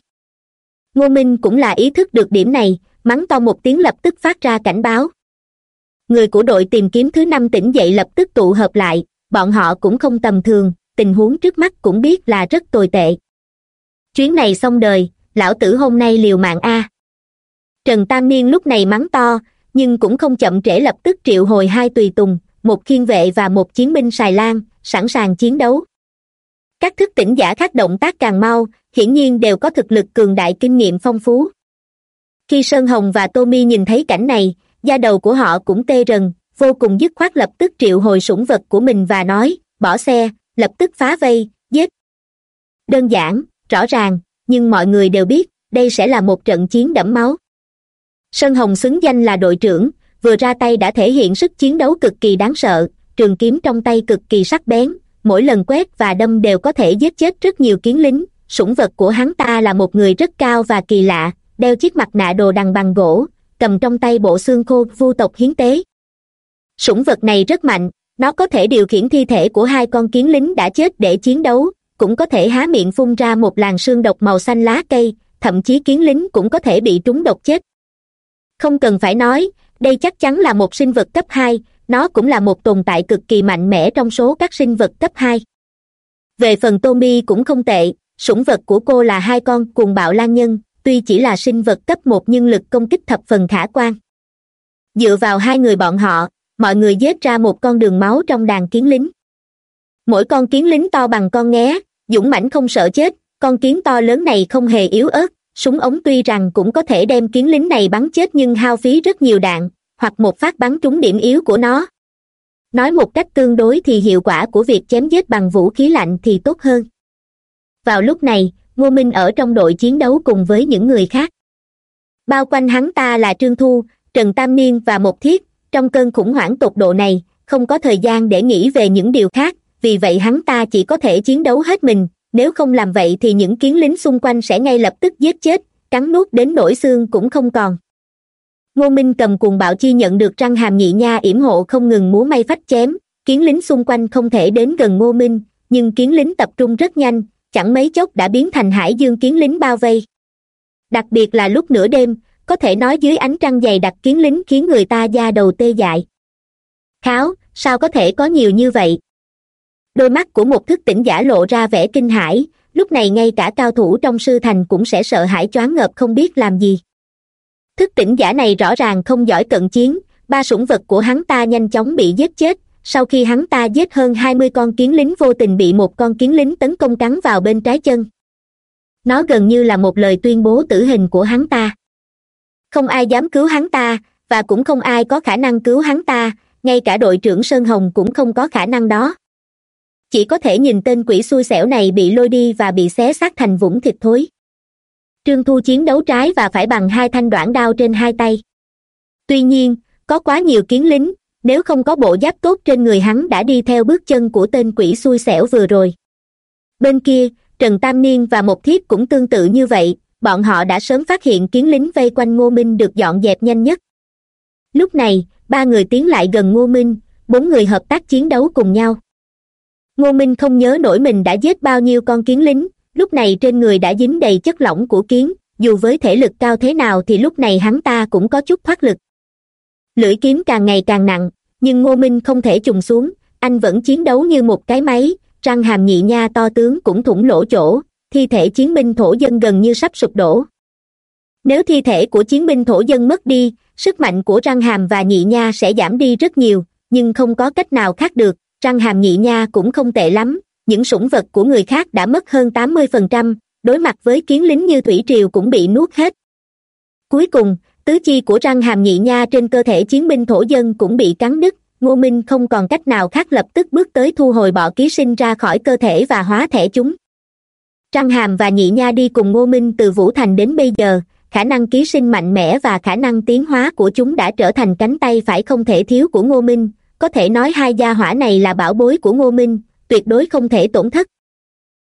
Ngô minh cũng là ý thức được điểm này, mắng to một tiếng lập tức phát ra cảnh báo. Người của đội tìm kiếm thứ năm tỉnh dậy lập tức tụ hợp lại, bọn họ cũng không tầm thường, tình huống trước mắt cũng biết là rất tồi tệ. Chuyến này xong đời lão tử hôm nay liều mạng a. Trần tam niên lúc này mắng to, nhưng cũng không chậm trễ lập tức triệu hồi hai tùy tùng, một khiên vệ và một chiến binh xài lan, sẵn sàng chiến đấu. Các thức tỉnh giả khác động tác càng mau, hiển nhiên đều có thực lực cường đại kinh nghiệm phong phú. Khi sơn hồng và tommy nhìn thấy cảnh này, da đầu của họ cũng tê rần, vô cùng dứt khoát lập tức triệu hồi sủng vật của mình và nói, bỏ xe, lập tức phá vây, giết. Đơn giản, rõ ràng nhưng mọi người đều biết, đây sẽ là một trận chiến đẫm máu. Sơn hồng xứng danh là đội trưởng, vừa ra tay đã thể hiện sức chiến đấu cực kỳ đáng sợ, trường kiếm trong tay cực kỳ sắc bén, mỗi lần quét và đâm đều có thể giết chết rất nhiều kiến lính, sủng vật của hắn ta là một người rất cao và kỳ lạ, đeo chiếc mặt nạ đồ đằng bằng gỗ, cầm trong tay bộ xương khô vu tộc hiến tế. Sủng vật này rất mạnh, nó có thể điều khiển thi thể của hai con kiến lính đã chết để chiến đấu cũng có thể há miệng phun ra một làn sương độc màu xanh lá cây, thậm chí kiến lính cũng có thể bị trúng độc chết. Không cần phải nói, đây chắc chắn là một sinh vật cấp hai, nó cũng là một tồn tại cực kỳ mạnh mẽ trong số các sinh vật cấp hai. Về phần tommy cũng không tệ, sủng vật của cô là hai con cuồng bạo lan nhân, tuy chỉ là sinh vật cấp một nhưng lực công kích thập phần khả quan. Dựa vào hai người bọn họ, mọi người giết ra một con đường máu trong đàn kiến lính mỗi con kiến lính to bằng con nghé, dũng mãnh không sợ chết, con kiến to lớn này không hề yếu ớt, súng ống tuy rằng cũng có thể đem kiến lính này bắn chết nhưng hao phí rất nhiều đạn, hoặc một phát bắn trúng điểm yếu của nó. Nói một cách tương đối thì hiệu quả của việc chém giết bằng vũ khí lạnh thì tốt hơn. Vào lúc này, ngô minh ở trong đội chiến đấu cùng với những người khác. Bao quanh hắn ta là trương thu, trần tam niên và một thiết, trong cơn khủng hoảng tột độ này, không có thời gian để nghĩ về những điều khác vì vậy hắn ta chỉ có thể chiến đấu hết mình, nếu không làm vậy thì những kiến lính xung quanh sẽ ngay lập tức giết chết, cắn nuốt đến nỗi xương cũng không còn. Ngô minh cầm cuồng bạo chi nhận được răng hàm nhị nha yểm hộ không ngừng múa may phách chém, kiến lính xung quanh không thể đến gần ngô minh, nhưng kiến lính tập trung rất nhanh, chẳng mấy chốc đã biến thành hải dương kiến lính bao vây. Đặc biệt là lúc nửa đêm, có thể nói dưới ánh trăng dày đặc kiến lính khiến người ta da đầu tê dại. Kháo, sao có thể có nhiều như vậy? Đôi mắt của một thức tỉnh giả lộ ra vẻ kinh hãi, lúc này ngay cả cao thủ trong sư thành cũng sẽ sợ hãi choáng ngợp không biết làm gì. Thức tỉnh giả này rõ ràng không giỏi cận chiến, ba sủng vật của hắn ta nhanh chóng bị giết chết, sau khi hắn ta giết hơn hai mươi con kiến lính vô tình bị một con kiến lính tấn công cắn vào bên trái chân. Nó gần như là một lời tuyên bố tử hình của hắn ta. Không ai dám cứu hắn ta, và cũng không ai có khả năng cứu hắn ta, ngay cả đội trưởng sơn hồng cũng không có khả năng đó chỉ có thể nhìn tên quỷ xui xẻo này bị lôi đi và bị xé xác thành vũng thịt thối. Trương thu chiến đấu trái và phải bằng hai thanh đoạn đao trên hai tay. Tuy nhiên, có quá nhiều kiến lính, nếu không có bộ giáp tốt trên người hắn đã đi theo bước chân của tên quỷ xui xẻo vừa rồi. Bên kia, trần tam niên và một thiếp cũng tương tự như vậy, bọn họ đã sớm phát hiện kiến lính vây quanh ngô minh được dọn dẹp nhanh nhất. Lúc này, ba người tiến lại gần ngô minh, bốn người hợp tác chiến đấu cùng nhau ngô minh không nhớ nổi mình đã giết bao nhiêu con kiến lính, lúc này trên người đã dính đầy chất lỏng của kiến, dù với thể lực cao thế nào thì lúc này hắn ta cũng có chút thoát lực. Lưỡi kiếm càng ngày càng nặng, nhưng ngô minh không thể trùng xuống, anh vẫn chiến đấu như một cái máy, răng hàm nhị nha to tướng cũng thủng lỗ chỗ, thi thể chiến binh thổ dân gần như sắp sụp đổ. Nếu thi thể của chiến binh thổ dân mất đi, sức mạnh của răng hàm và nhị nha sẽ giảm đi rất nhiều, nhưng không có cách nào khác được răng hàm nhị nha cũng không tệ lắm, những sủng vật của người khác đã mất hơn tám mươi phần trăm, đối mặt với kiến lính như thủy triều cũng bị nuốt hết. Cuối cùng, tứ chi của răng hàm nhị nha trên cơ thể chiến binh thổ dân cũng bị cắn đứt, ngô minh không còn cách nào khác lập tức bước tới thu hồi bọ ký sinh ra khỏi cơ thể và hóa thẻ chúng. Răng hàm và nhị nha đi cùng ngô minh từ vũ thành đến bây giờ, khả năng ký sinh mạnh mẽ và khả năng tiến hóa của chúng đã trở thành cánh tay phải không thể thiếu của ngô minh có thể nói hai gia hỏa này là bảo bối của ngô minh, tuyệt đối không thể tổn thất.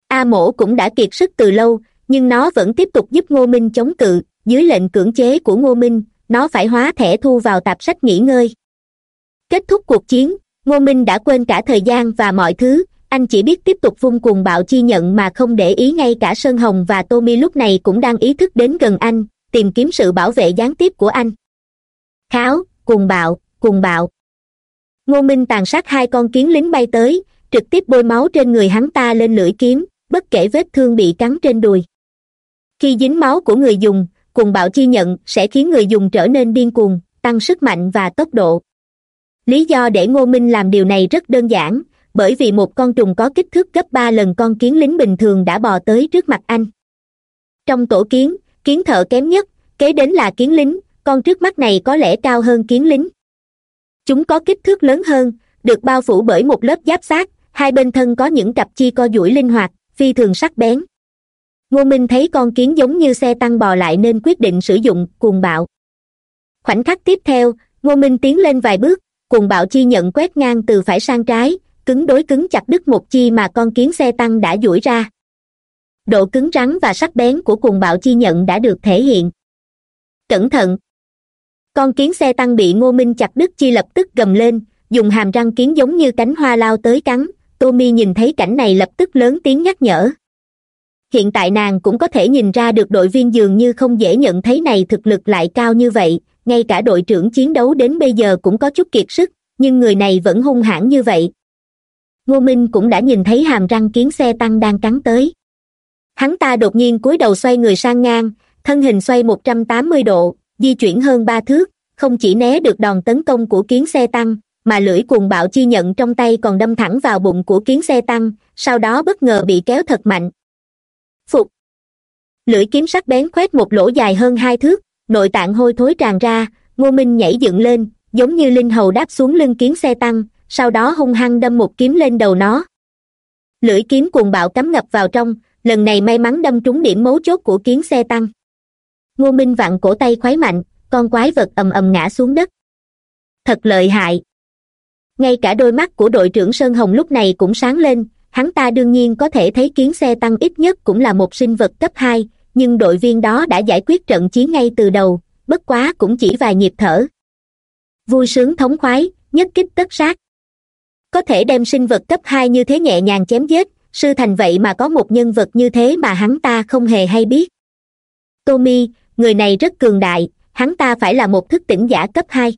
A mổ cũng đã kiệt sức từ lâu, nhưng nó vẫn tiếp tục giúp ngô minh chống cự, dưới lệnh cưỡng chế của ngô minh, nó phải hóa thẻ thu vào tạp sách nghỉ ngơi. Kết thúc cuộc chiến, ngô minh đã quên cả thời gian và mọi thứ, anh chỉ biết tiếp tục vung cuồng bạo chi nhận mà không để ý ngay cả sơn hồng và tommy lúc này cũng đang ý thức đến gần anh, tìm kiếm sự bảo vệ gián tiếp của anh. Kháo, cuồng bạo cuồng bạo ngô minh tàn sát hai con kiến lính bay tới, trực tiếp bôi máu trên người hắn ta lên lưỡi kiếm, bất kể vết thương bị cắn trên đùi. Khi dính máu của người dùng cùng bạo chi nhận sẽ khiến người dùng trở nên điên cuồng, tăng sức mạnh và tốc độ. Lý do để ngô minh làm điều này rất đơn giản, bởi vì một con trùng có kích thước gấp ba lần con kiến lính bình thường đã bò tới trước mặt anh. Trong tổ kiến kiến thợ kém nhất, kế đến là kiến lính, con trước mắt này có lẽ cao hơn kiến lính chúng có kích thước lớn hơn, được bao phủ bởi một lớp giáp sát, hai bên thân có những cặp chi co duỗi linh hoạt, phi thường sắc bén. Ngô minh thấy con kiến giống như xe tăng bò lại nên quyết định sử dụng cuồng bạo. Khoảnh khắc tiếp theo, ngô minh tiến lên vài bước, cuồng bạo chi nhận quét ngang từ phải sang trái, cứng đối cứng chặt đứt một chi mà con kiến xe tăng đã duỗi ra. Độ cứng rắn và sắc bén của cuồng bạo chi nhận đã được thể hiện. Cẩn thận con kiến xe tăng bị ngô minh chặt đứt chi lập tức gầm lên, dùng hàm răng kiến giống như cánh hoa lao tới cắn. Tommy nhìn thấy cảnh này lập tức lớn tiếng nhắc nhở. Hiện tại nàng cũng có thể nhìn ra được đội viên dường như không dễ nhận thấy này thực lực lại cao như vậy, ngay cả đội trưởng chiến đấu đến bây giờ cũng có chút kiệt sức, nhưng người này vẫn hung hãn như vậy. Ngô minh cũng đã nhìn thấy hàm răng kiến xe tăng đang cắn tới. Hắn ta đột nhiên cúi đầu xoay người sang ngang, thân hình xoay một trăm tám mươi độ di chuyển hơn ba thước, không chỉ né được đòn tấn công của kiến xe tăng, mà lưỡi cuồng bạo chi nhận trong tay còn đâm thẳng vào bụng của kiến xe tăng, sau đó bất ngờ bị kéo thật mạnh. Phục lưỡi kiếm sắc bén khoét một lỗ dài hơn hai thước, nội tạng hôi thối tràn ra, ngô minh nhảy dựng lên, giống như linh hầu đáp xuống lưng kiến xe tăng, sau đó hung hăng đâm một kiếm lên đầu nó. Lưỡi kiếm cuồng bạo cắm ngập vào trong, lần này may mắn đâm trúng điểm mấu chốt của kiến xe tăng ngô minh vặn cổ tay khoái mạnh, con quái vật ầm ầm ngã xuống đất. Thật lợi hại. Ngay cả đôi mắt của đội trưởng sơn hồng lúc này cũng sáng lên, hắn ta đương nhiên có thể thấy kiến xe tăng ít nhất cũng là một sinh vật cấp hai, nhưng đội viên đó đã giải quyết trận chiến ngay từ đầu, bất quá cũng chỉ vài nhịp thở. Vui sướng thống khoái, nhất kích tất sát. Có thể đem sinh vật cấp hai như thế nhẹ nhàng chém giết, sư thành vậy mà có một nhân vật như thế mà hắn ta không hề hay biết. Tommy người này rất cường đại, hắn ta phải là một thức tỉnh giả cấp hai.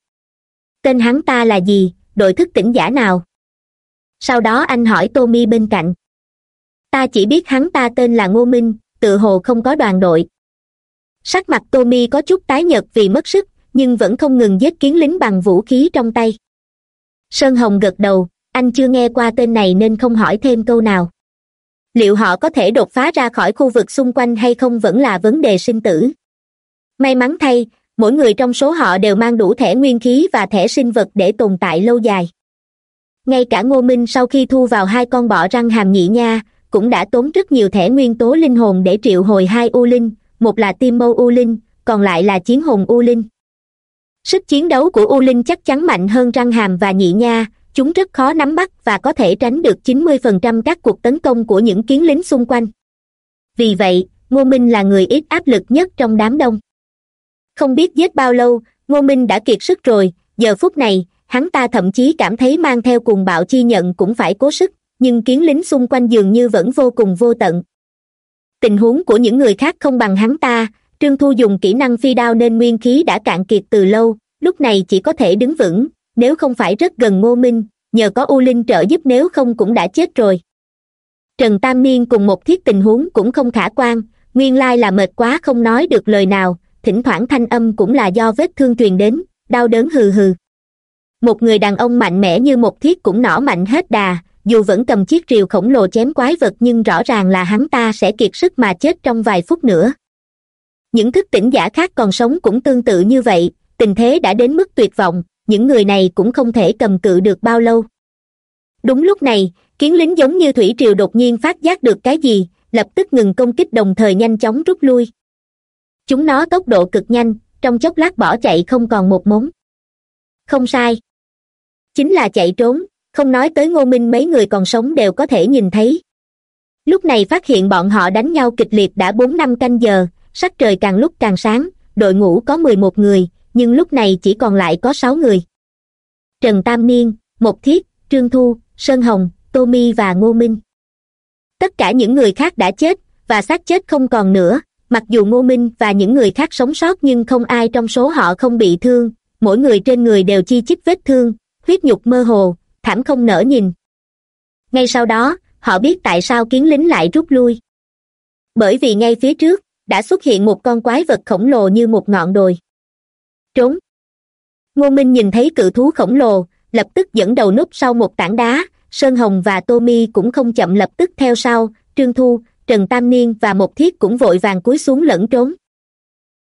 Tên hắn ta là gì, đội thức tỉnh giả nào? Sau đó anh hỏi tommy bên cạnh. Ta chỉ biết hắn ta tên là ngô minh, tự hồ không có đoàn đội. Sắc mặt tommy có chút tái nhợt vì mất sức, nhưng vẫn không ngừng giết kiến lính bằng vũ khí trong tay. Sơn hồng gật đầu, anh chưa nghe qua tên này nên không hỏi thêm câu nào. Liệu họ có thể đột phá ra khỏi khu vực xung quanh hay không vẫn là vấn đề sinh tử? May mắn thay, mỗi người trong số họ đều mang đủ thẻ nguyên khí và thẻ sinh vật để tồn tại lâu dài. Ngay cả ngô minh sau khi thu vào hai con bọ răng hàm nhị nha, cũng đã tốn rất nhiều thẻ nguyên tố linh hồn để triệu hồi hai u linh, một là tim mâu u linh, còn lại là chiến hồn u linh. Sức chiến đấu của u linh chắc chắn mạnh hơn răng hàm và nhị nha, chúng rất khó nắm bắt và có thể tránh được chín mươi phần trăm các cuộc tấn công của những kiến lính xung quanh. Vì vậy, ngô minh là người ít áp lực nhất trong đám đông không biết giết bao lâu, ngô minh đã kiệt sức rồi, giờ phút này, hắn ta thậm chí cảm thấy mang theo cùng bạo chi nhận cũng phải cố sức, nhưng kiến lính xung quanh dường như vẫn vô cùng vô tận. Tình huống của những người khác không bằng hắn ta, trương thu dùng kỹ năng phi đao nên nguyên khí đã cạn kiệt từ lâu, lúc này chỉ có thể đứng vững, nếu không phải rất gần ngô minh, nhờ có u linh trợ giúp nếu không cũng đã chết rồi. Trần tam niên cùng một thiết tình huống cũng không khả quan, nguyên lai là mệt quá không nói được lời nào thỉnh thoảng thanh âm cũng là do vết thương truyền đến, đau đớn hừ hừ. Một người đàn ông mạnh mẽ như một thiết cũng nỏ mạnh hết đà, dù vẫn cầm chiếc rìu khổng lồ chém quái vật nhưng rõ ràng là hắn ta sẽ kiệt sức mà chết trong vài phút nữa. Những thức tỉnh giả khác còn sống cũng tương tự như vậy, tình thế đã đến mức tuyệt vọng, những người này cũng không thể cầm cự được bao lâu. Đúng lúc này, kiến lính giống như thủy triều đột nhiên phát giác được cái gì, lập tức ngừng công kích đồng thời nhanh chóng rút lui chúng nó tốc độ cực nhanh, trong chốc lát bỏ chạy không còn một mống. Không sai. Chính là chạy trốn, không nói tới ngô minh mấy người còn sống đều có thể nhìn thấy. Lúc này phát hiện bọn họ đánh nhau kịch liệt đã bốn năm canh giờ, sắc trời càng lúc càng sáng, đội ngũ có mười một người, nhưng lúc này chỉ còn lại có sáu người. Trần tam niên, Mộc thiết, trương thu, sơn hồng, tô mi và ngô minh. Tất cả những người khác đã chết, và xác chết không còn nữa mặc dù ngô minh và những người khác sống sót nhưng không ai trong số họ không bị thương. Mỗi người trên người đều chi chít vết thương, huyết nhục mơ hồ, thảm không nở nhìn. Ngay sau đó, họ biết tại sao kiến lính lại rút lui. Bởi vì ngay phía trước, đã xuất hiện một con quái vật khổng lồ như một ngọn đồi. Trốn. Ngô minh nhìn thấy cự thú khổng lồ, lập tức dẫn đầu núp sau một tảng đá. Sơn hồng và tô mi cũng không chậm lập tức theo sau. Trương thu trần tam niên và một thiết cũng vội vàng cúi xuống lẫn trốn.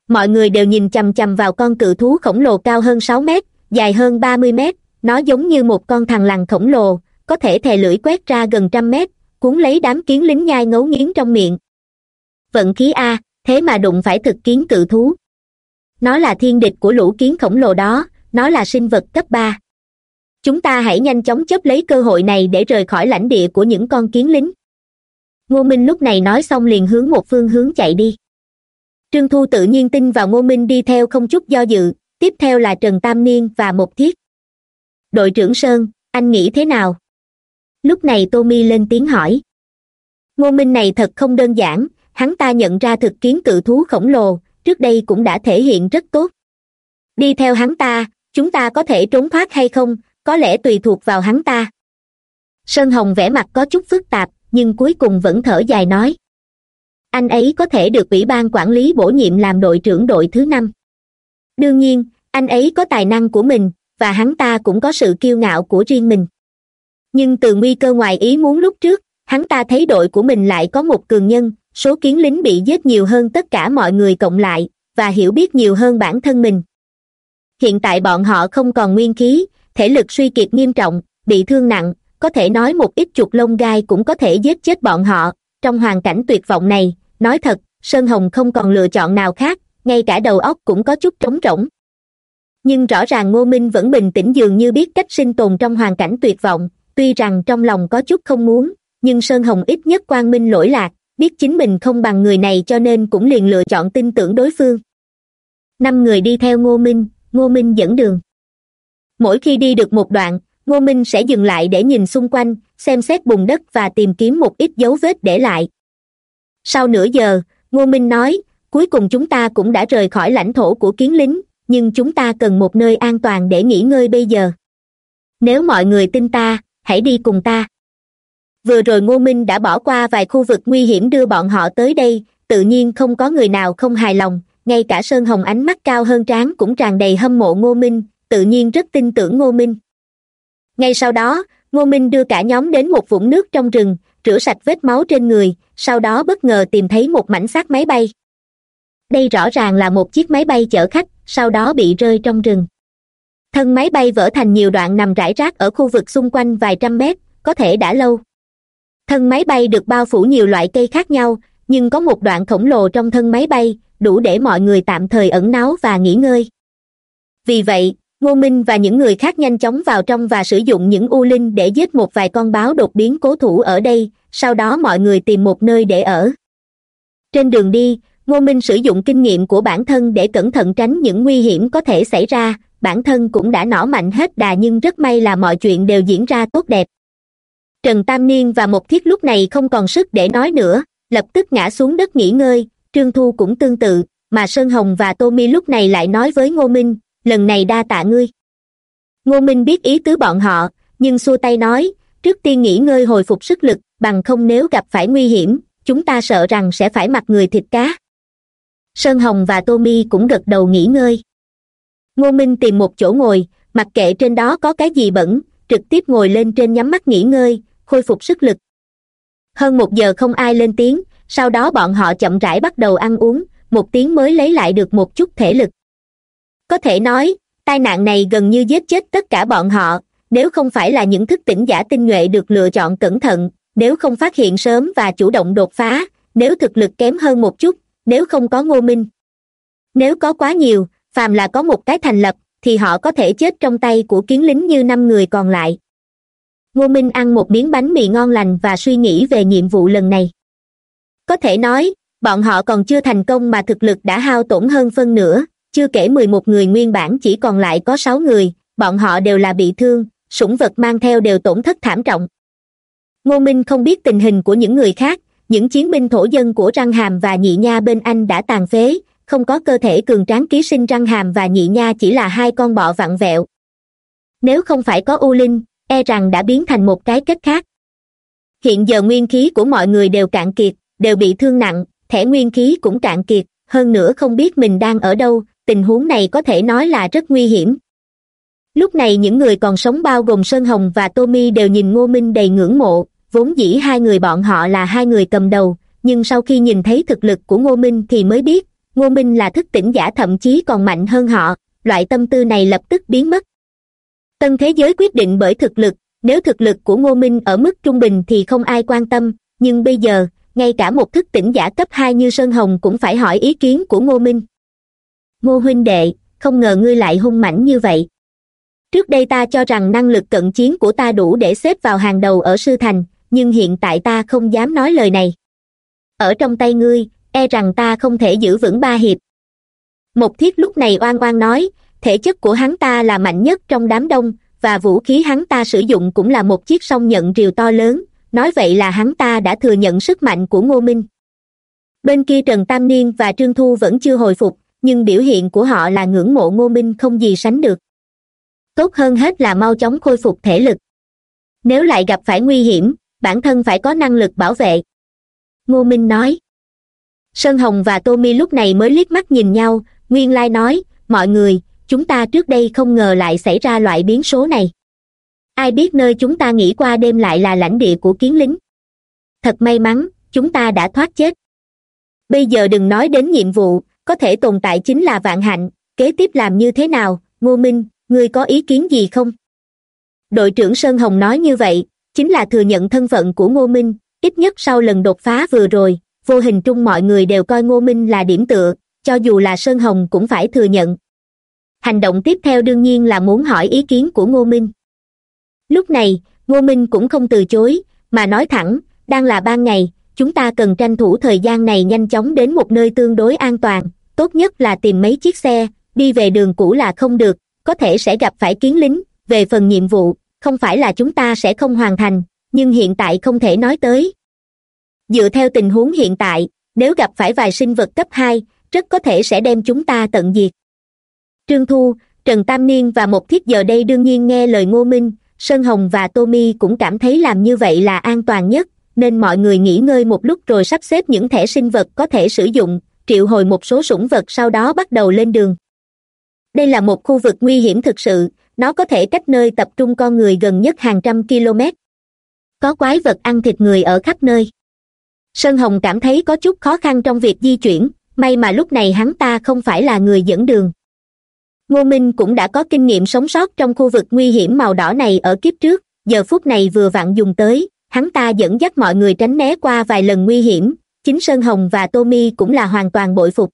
Mọi người đều nhìn chằm chằm vào con cự thú khổng lồ cao hơn sáu mét, dài hơn ba mươi mét, nó giống như một con thằn lằn khổng lồ, có thể thè lưỡi quét ra gần trăm mét, cuốn lấy đám kiến lính nhai ngấu nghiến trong miệng. Vận khí a, thế mà đụng phải thực kiến cự thú. Nó là thiên địch của lũ kiến khổng lồ đó, nó là sinh vật cấp ba. Chúng ta hãy nhanh chóng chấp lấy cơ hội này để rời khỏi lãnh địa của những con kiến lính ngô minh lúc này nói xong liền hướng một phương hướng chạy đi. Trương thu tự nhiên tin vào ngô minh đi theo không chút do dự, tiếp theo là trần tam niên và một thiết. Đội trưởng sơn, anh nghĩ thế nào? Lúc này tommy lên tiếng hỏi. Ngô minh này thật không đơn giản, hắn ta nhận ra thực kiến cự thú khổng lồ, trước đây cũng đã thể hiện rất tốt. Đi theo hắn ta, chúng ta có thể trốn thoát hay không, có lẽ tùy thuộc vào hắn ta. Sơn hồng vẻ mặt có chút phức tạp nhưng cuối cùng vẫn thở dài nói, anh ấy có thể được ủy ban quản lý bổ nhiệm làm đội trưởng đội thứ năm. Đương nhiên, anh ấy có tài năng của mình và hắn ta cũng có sự kiêu ngạo của riêng mình. Nhưng từ nguy cơ ngoài ý muốn lúc trước, hắn ta thấy đội của mình lại có một cường nhân, số kiến lính bị giết nhiều hơn tất cả mọi người cộng lại và hiểu biết nhiều hơn bản thân mình. Hiện tại bọn họ không còn nguyên khí, thể lực suy kiệt nghiêm trọng, bị thương nặng có thể nói một ít chuột lông gai cũng có thể giết chết bọn họ. Trong hoàn cảnh tuyệt vọng này, nói thật, sơn hồng không còn lựa chọn nào khác, ngay cả đầu óc cũng có chút trống rỗng. Nhưng rõ ràng ngô minh vẫn bình tĩnh dường như biết cách sinh tồn trong hoàn cảnh tuyệt vọng, tuy rằng trong lòng có chút không muốn, nhưng sơn hồng ít nhất quang minh lỗi lạc, biết chính mình không bằng người này cho nên cũng liền lựa chọn tin tưởng đối phương. Năm người đi theo ngô minh ngô minh dẫn đường. Mỗi khi đi được một đoạn ngô minh sẽ dừng lại để nhìn xung quanh, xem xét bùn đất và tìm kiếm một ít dấu vết để lại. Sau nửa giờ, ngô minh nói, cuối cùng chúng ta cũng đã rời khỏi lãnh thổ của kiến lính, nhưng chúng ta cần một nơi an toàn để nghỉ ngơi bây giờ. Nếu mọi người tin ta, hãy đi cùng ta. Vừa rồi ngô minh đã bỏ qua vài khu vực nguy hiểm đưa bọn họ tới đây, tự nhiên không có người nào không hài lòng, ngay cả sơn hồng ánh mắt cao hơn trán cũng tràn đầy hâm mộ ngô minh, tự nhiên rất tin tưởng ngô minh ngay sau đó, ngô minh đưa cả nhóm đến một vũng nước trong rừng, rửa sạch vết máu trên người, sau đó bất ngờ tìm thấy một mảnh xác máy bay. Đây rõ ràng là một chiếc máy bay chở khách, sau đó bị rơi trong rừng. Thân máy bay vỡ thành nhiều đoạn nằm rải rác ở khu vực xung quanh vài trăm mét, có thể đã lâu. Thân máy bay được bao phủ nhiều loại cây khác nhau, nhưng có một đoạn khổng lồ trong thân máy bay, đủ để mọi người tạm thời ẩn náu và nghỉ ngơi. Vì vậy ngô minh và những người khác nhanh chóng vào trong và sử dụng những u linh để giết một vài con báo đột biến cố thủ ở đây, sau đó mọi người tìm một nơi để ở. Trên đường đi, ngô minh sử dụng kinh nghiệm của bản thân để cẩn thận tránh những nguy hiểm có thể xảy ra, bản thân cũng đã nỏ mạnh hết đà nhưng rất may là mọi chuyện đều diễn ra tốt đẹp. Trần tam niên và một thiết lúc này không còn sức để nói nữa, lập tức ngã xuống đất nghỉ ngơi, trương thu cũng tương tự, mà sơn hồng và tô mi lúc này lại nói với ngô minh lần này đa tạ ngươi. Ngô minh biết ý tứ bọn họ, nhưng xua tay nói, trước tiên nghỉ ngơi hồi phục sức lực, bằng không nếu gặp phải nguy hiểm, chúng ta sợ rằng sẽ phải mặc người thịt cá. Sơn hồng và tô mi cũng gật đầu nghỉ ngơi. Ngô minh tìm một chỗ ngồi, mặc kệ trên đó có cái gì bẩn, trực tiếp ngồi lên trên nhắm mắt nghỉ ngơi, khôi phục sức lực. Hơn một giờ không ai lên tiếng, sau đó bọn họ chậm rãi bắt đầu ăn uống, một tiếng mới lấy lại được một chút thể lực có thể nói, tai nạn này gần như giết chết tất cả bọn họ, nếu không phải là những thức tỉnh giả tinh nhuệ được lựa chọn cẩn thận, nếu không phát hiện sớm và chủ động đột phá, nếu thực lực kém hơn một chút, nếu không có ngô minh. Nếu có quá nhiều, phàm là có một cái thành lập, thì họ có thể chết trong tay của kiến lính như năm người còn lại. Ngô minh ăn một miếng bánh mì ngon lành và suy nghĩ về nhiệm vụ lần này. Có thể nói, bọn họ còn chưa thành công mà thực lực đã hao tổn hơn phân nửa chưa kể mười một người nguyên bản chỉ còn lại có sáu người, bọn họ đều là bị thương, sủng vật mang theo đều tổn thất thảm trọng. Ngô minh không biết tình hình của những người khác, những chiến binh thổ dân của răng hàm và nhị nha bên anh đã tàn phế, không có cơ thể cường tráng ký sinh răng hàm và nhị nha chỉ là hai con bọ vặn vẹo. Nếu không phải có u linh e rằng đã biến thành một cái kết khác. Hiện giờ nguyên khí của mọi người đều cạn kiệt, đều bị thương nặng, thẻ nguyên khí cũng cạn kiệt, hơn nữa không biết mình đang ở đâu tình huống này có thể nói là rất nguy hiểm. Lúc này những người còn sống bao gồm sơn hồng và tommy đều nhìn ngô minh đầy ngưỡng mộ, vốn dĩ hai người bọn họ là hai người cầm đầu, nhưng sau khi nhìn thấy thực lực của ngô minh thì mới biết, ngô minh là thức tỉnh giả thậm chí còn mạnh hơn họ, loại tâm tư này lập tức biến mất. Tân thế giới quyết định bởi thực lực, nếu thực lực của ngô minh ở mức trung bình thì không ai quan tâm, nhưng bây giờ, ngay cả một thức tỉnh giả cấp hai như sơn hồng cũng phải hỏi ý kiến của ngô minh ngô huynh đệ, không ngờ ngươi lại hung mãnh như vậy. Trước đây ta cho rằng năng lực cận chiến của ta đủ để xếp vào hàng đầu ở sư thành, nhưng hiện tại ta không dám nói lời này. Ở trong tay ngươi e rằng ta không thể giữ vững ba hiệp. Một thiết lúc này oan oan nói, thể chất của hắn ta là mạnh nhất trong đám đông, và vũ khí hắn ta sử dụng cũng là một chiếc song nhận rìu to lớn, nói vậy là hắn ta đã thừa nhận sức mạnh của ngô minh. Bên kia trần tam niên và trương thu vẫn chưa hồi phục nhưng biểu hiện của họ là ngưỡng mộ ngô minh không gì sánh được. Tốt hơn hết là mau chóng khôi phục thể lực. Nếu lại gặp phải nguy hiểm, bản thân phải có năng lực bảo vệ. Ngô minh nói. Sơn hồng và tô mi lúc này mới liếc mắt nhìn nhau, nguyên lai nói, mọi người, chúng ta trước đây không ngờ lại xảy ra loại biến số này. Ai biết nơi chúng ta nghĩ qua đêm lại là lãnh địa của kiến lính. Thật may mắn, chúng ta đã thoát chết. Bây giờ đừng nói đến nhiệm vụ có thể tồn tại chính là vạn hạnh. Kế tiếp làm như thế nào? Ngô minh, ngươi có ý kiến gì không? Đội trưởng sơn hồng nói như vậy, chính là thừa nhận thân phận của ngô minh. Ít nhất sau lần đột phá vừa rồi, vô hình trung mọi người đều coi ngô minh là điểm tựa, cho dù là sơn hồng cũng phải thừa nhận. Hành động tiếp theo đương nhiên là muốn hỏi ý kiến của ngô minh. Lúc này, ngô minh cũng không từ chối, mà nói thẳng, đang là ban ngày chúng ta cần tranh thủ thời gian này nhanh chóng đến một nơi tương đối an toàn. Tốt nhất là tìm mấy chiếc xe, đi về đường cũ là không được, có thể sẽ gặp phải kiến lính. Về phần nhiệm vụ, không phải là chúng ta sẽ không hoàn thành, nhưng hiện tại không thể nói tới. Dựa theo tình huống hiện tại, nếu gặp phải vài sinh vật cấp hai, rất có thể sẽ đem chúng ta tận diệt. Trương thu, trần tam niên và một thiết giờ đây đương nhiên nghe lời ngô minh, sơn hồng và tô mi cũng cảm thấy làm như vậy là an toàn nhất nên mọi người nghỉ ngơi một lúc rồi sắp xếp những thẻ sinh vật có thể sử dụng, triệu hồi một số sủng vật sau đó bắt đầu lên đường. Đây là một khu vực nguy hiểm thực sự, nó có thể cách nơi tập trung con người gần nhất hàng trăm km. Có quái vật ăn thịt người ở khắp nơi. Sơn hồng cảm thấy có chút khó khăn trong việc di chuyển, may mà lúc này hắn ta không phải là người dẫn đường. Ngô minh cũng đã có kinh nghiệm sống sót trong khu vực nguy hiểm màu đỏ này ở kiếp trước, giờ phút này vừa vặn dùng tới hắn ta dẫn dắt mọi người tránh né qua vài lần nguy hiểm, chính sơn hồng và tô mi cũng là hoàn toàn bội phục.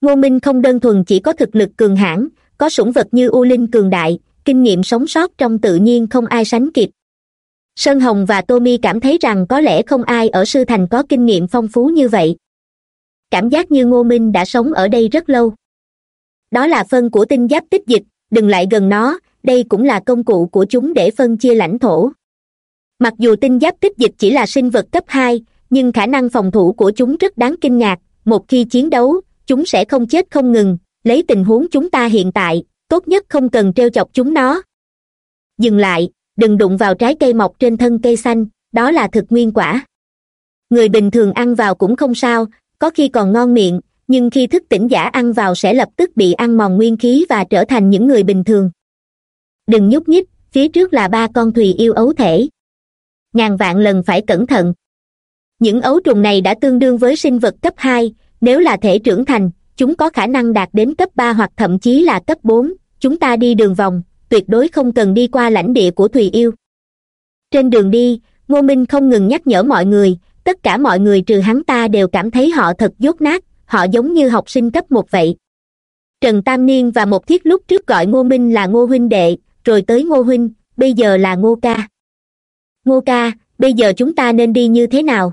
Ngô minh không đơn thuần chỉ có thực lực cường hãn, có sủng vật như u linh cường đại, kinh nghiệm sống sót trong tự nhiên không ai sánh kịp. Sơn hồng và tô mi cảm thấy rằng có lẽ không ai ở sư thành có kinh nghiệm phong phú như vậy. Cảm giác như ngô minh đã sống ở đây rất lâu. Đó là phân của tinh giáp tích dịch, đừng lại gần nó, đây cũng là công cụ của chúng để phân chia lãnh thổ mặc dù tinh giáp kích dịch chỉ là sinh vật cấp hai, nhưng khả năng phòng thủ của chúng rất đáng kinh ngạc. Một khi chiến đấu, chúng sẽ không chết không ngừng. Lấy tình huống chúng ta hiện tại, tốt nhất không cần t chọc chúng nó. Dừng lại, đừng đụng vào trái cây mọc trên thân cây xanh, đó là thực nguyên quả. Người bình thường ăn vào cũng không sao, có khi còn ngon miệng, nhưng khi thức tỉnh giả ăn vào sẽ lập tức bị ăn mòn nguyên khí và trở thành những người bình thường. Đừng nhúc nhích, phía trước là ba con thùy yêu ấu thể ngàn vạn lần phải cẩn thận. Những ấu trùng này đã tương đương với sinh vật cấp hai, nếu là thể trưởng thành, chúng có khả năng đạt đến cấp ba hoặc thậm chí là cấp bốn. Chúng ta đi đường vòng, tuyệt đối không cần đi qua lãnh địa của thùy yêu. Trên đường đi, ngô minh không ngừng nhắc nhở mọi người, tất cả mọi người trừ hắn ta đều cảm thấy họ thật dốt nát, họ giống như học sinh cấp một vậy. Trần tam niên và một thiết lúc trước gọi ngô minh là ngô huynh đệ, rồi tới ngô huynh, bây giờ là ngô ca ngô ca, bây giờ chúng ta nên đi như thế nào?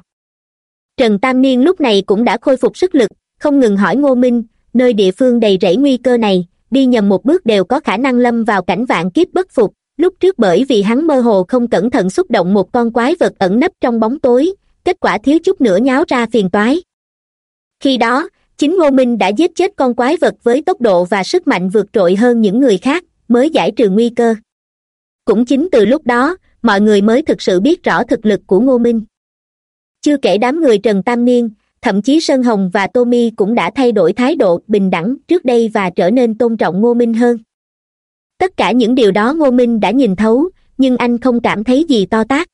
Trần tam niên lúc này cũng đã khôi phục sức lực, không ngừng hỏi ngô minh, nơi địa phương đầy rẫy nguy cơ này, đi nhầm một bước đều có khả năng lâm vào cảnh vạn kiếp bất phục. Lúc trước bởi vì hắn mơ hồ không cẩn thận xúc động một con quái vật ẩn nấp trong bóng tối, kết quả thiếu chút nữa nháo ra phiền toái. Khi đó, chính ngô minh đã giết chết con quái vật với tốc độ và sức mạnh vượt trội hơn những người khác, mới giải trừ nguy cơ. Cũng chính từ lúc đó mọi người mới thực sự biết rõ thực lực của ngô minh. Chưa kể đám người trần tam niên, thậm chí sơn hồng và tô mi cũng đã thay đổi thái độ bình đẳng trước đây và trở nên tôn trọng ngô minh hơn. Tất cả những điều đó ngô minh đã nhìn thấu, nhưng anh không cảm thấy gì to tát.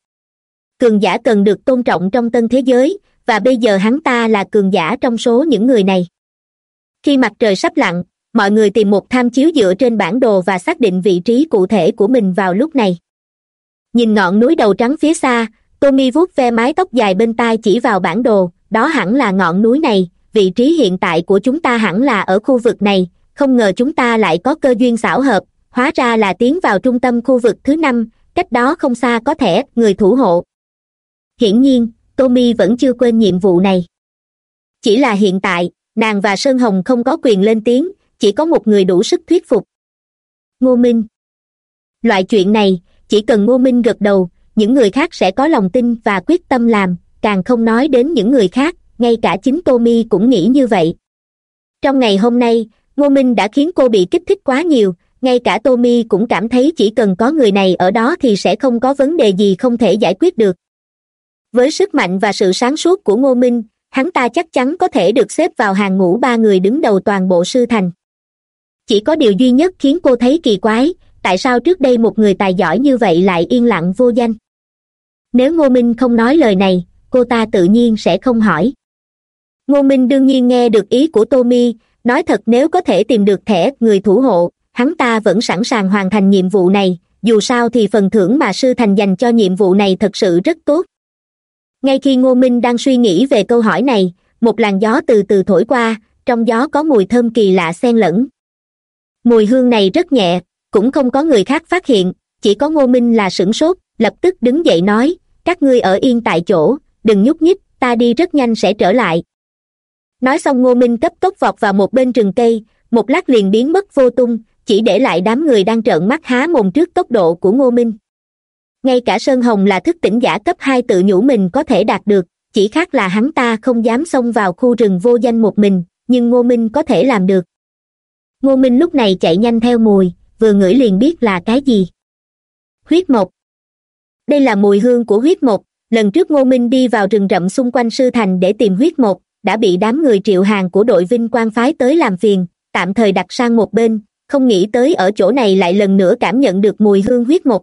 Cường giả cần được tôn trọng trong tân thế giới, và bây giờ hắn ta là cường giả trong số những người này. Khi mặt trời sắp lặn, mọi người tìm một tham chiếu dựa trên bản đồ và xác định vị trí cụ thể của mình vào lúc này nhìn ngọn núi đầu trắng phía xa, tommy vuốt ve mái tóc dài bên tai chỉ vào bản đồ, đó hẳn là ngọn núi này, vị trí hiện tại của chúng ta hẳn là ở khu vực này, không ngờ chúng ta lại có cơ duyên xảo hợp, hóa ra là tiến vào trung tâm khu vực thứ năm, cách đó không xa có thể, người thủ hộ. Hiển nhiên, tommy vẫn chưa quên nhiệm vụ này. Chỉ là hiện tại, nàng và sơn hồng không có quyền lên tiếng, chỉ có một người đủ sức thuyết phục. Ngô minh. Loại chuyện này chỉ cần ngô minh gật đầu, những người khác sẽ có lòng tin và quyết tâm làm, càng không nói đến những người khác, ngay cả chính tommy cũng nghĩ như vậy. Trong ngày hôm nay, ngô minh đã khiến cô bị kích thích quá nhiều, ngay cả tommy cũng cảm thấy chỉ cần có người này ở đó thì sẽ không có vấn đề gì không thể giải quyết được. Với sức mạnh và sự sáng suốt của ngô minh, hắn ta chắc chắn có thể được xếp vào hàng ngũ ba người đứng đầu toàn bộ sư thành. Chỉ có điều duy nhất khiến cô thấy kỳ quái tại sao trước đây một người tài giỏi như vậy lại yên lặng vô danh? Nếu ngô minh không nói lời này, cô ta tự nhiên sẽ không hỏi. Ngô minh đương nhiên nghe được ý của tommy, nói thật nếu có thể tìm được thẻ người thủ hộ, hắn ta vẫn sẵn sàng hoàn thành nhiệm vụ này, dù sao thì phần thưởng mà sư thành dành cho nhiệm vụ này thật sự rất tốt. Ngay khi ngô minh đang suy nghĩ về câu hỏi này, một làn gió từ từ thổi qua, trong gió có mùi thơm kỳ lạ xen lẫn. Mùi hương này rất nhẹ cũng không có người khác phát hiện, chỉ có ngô minh là sửng sốt, lập tức đứng dậy nói, các ngươi ở yên tại chỗ, đừng nhúc nhích, ta đi rất nhanh sẽ trở lại. Nói xong ngô minh cấp tốc vọt vào một bên rừng cây, một lát liền biến mất vô tung, chỉ để lại đám người đang trợn mắt há mồm trước tốc độ của ngô minh. Ngay cả sơn hồng là thức tỉnh giả cấp hai tự nhủ mình có thể đạt được, chỉ khác là hắn ta không dám xông vào khu rừng vô danh một mình, nhưng ngô minh có thể làm được. Ngô minh lúc này chạy nhanh theo mùi vừa ngửi liền biết là cái gì. Huyết mộc. Đây là mùi hương của huyết mộc. Lần trước ngô minh đi vào rừng rậm xung quanh sư thành để tìm huyết mộc, đã bị đám người triệu hàng của đội vinh quang phái tới làm phiền, tạm thời đặt sang một bên, không nghĩ tới ở chỗ này lại lần nữa cảm nhận được mùi hương huyết mộc.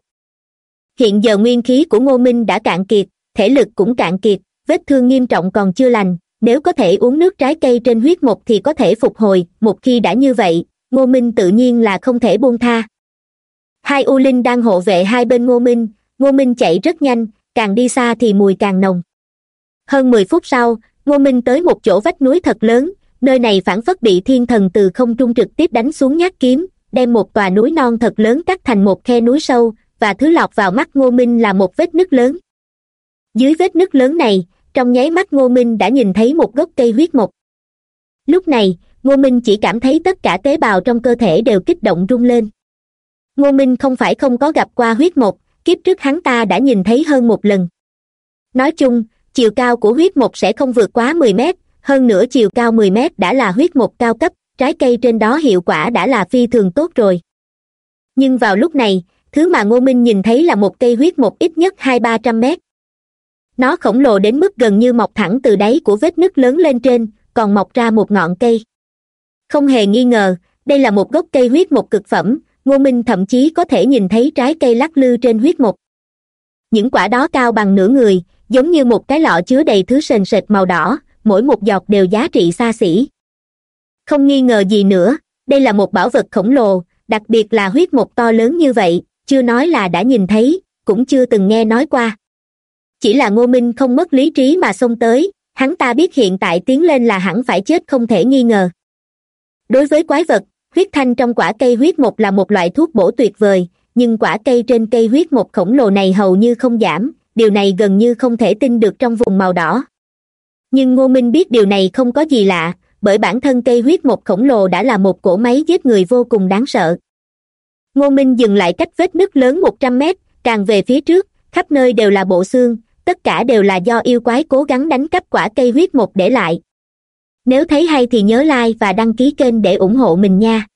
Hiện giờ nguyên khí của ngô minh đã cạn kiệt, thể lực cũng cạn kiệt, vết thương nghiêm trọng còn chưa lành, nếu có thể uống nước trái cây trên huyết mộc thì có thể phục hồi, một khi đã như vậy ngô minh tự nhiên là không thể buông tha. Hai u linh đang hộ vệ hai bên ngô minh ngô minh chạy rất nhanh, càng đi xa thì mùi càng nồng. Hơn mười phút sau, ngô minh tới một chỗ vách núi thật lớn, nơi này phản phất bị thiên thần từ không trung trực tiếp đánh xuống nhát kiếm, đem một tòa núi non thật lớn cắt thành một khe núi sâu, và thứ lọt vào mắt ngô minh là một vết nứt lớn. Dưới vết nứt lớn này, trong nháy mắt ngô minh đã nhìn thấy một gốc cây huyết mộc. Lúc này ngô minh chỉ cảm thấy tất cả tế bào trong cơ thể đều kích động rung lên. Ngô minh không phải không có gặp qua huyết một, kiếp trước hắn ta đã nhìn thấy hơn một lần. Nói chung chiều cao của huyết một sẽ không vượt quá mười mét hơn nữa chiều cao mười mét đã là huyết một cao cấp trái cây trên đó hiệu quả đã là phi thường tốt rồi. Nhưng vào lúc này thứ mà ngô minh nhìn thấy là một cây huyết một ít nhất hai ba trăm mét. Nó khổng lồ đến mức gần như mọc thẳng từ đáy của vết nứt lớn lên trên còn mọc ra một ngọn cây không hề nghi ngờ, đây là một gốc cây huyết một cực phẩm, ngô minh thậm chí có thể nhìn thấy trái cây lắc lư trên huyết một. những quả đó cao bằng nửa người, giống như một cái lọ chứa đầy thứ sền sệt màu đỏ, mỗi một giọt đều giá trị xa xỉ. Không nghi ngờ gì nữa, đây là một bảo vật khổng lồ, đặc biệt là huyết một to lớn như vậy, chưa nói là đã nhìn thấy, cũng chưa từng nghe nói qua. Chỉ là ngô minh không mất lý trí mà xông tới, hắn ta biết hiện tại tiến lên là hẳn phải chết không thể nghi ngờ đối với quái vật, huyết thanh trong quả cây huyết một là một loại thuốc bổ tuyệt vời, nhưng quả cây trên cây huyết một khổng lồ này hầu như không giảm, điều này gần như không thể tin được trong vùng màu đỏ. Nhưng ngô minh biết điều này không có gì lạ, bởi bản thân cây huyết một khổng lồ đã là một cỗ máy giết người vô cùng đáng sợ. Ngô minh dừng lại cách vết nứt lớn một trăm mét, càng về phía trước, khắp nơi đều là bộ xương, tất cả đều là do yêu quái cố gắng đánh cắp quả cây huyết một để lại nếu thấy hay thì nhớ like và đăng ký kênh để ủng hộ mình nha.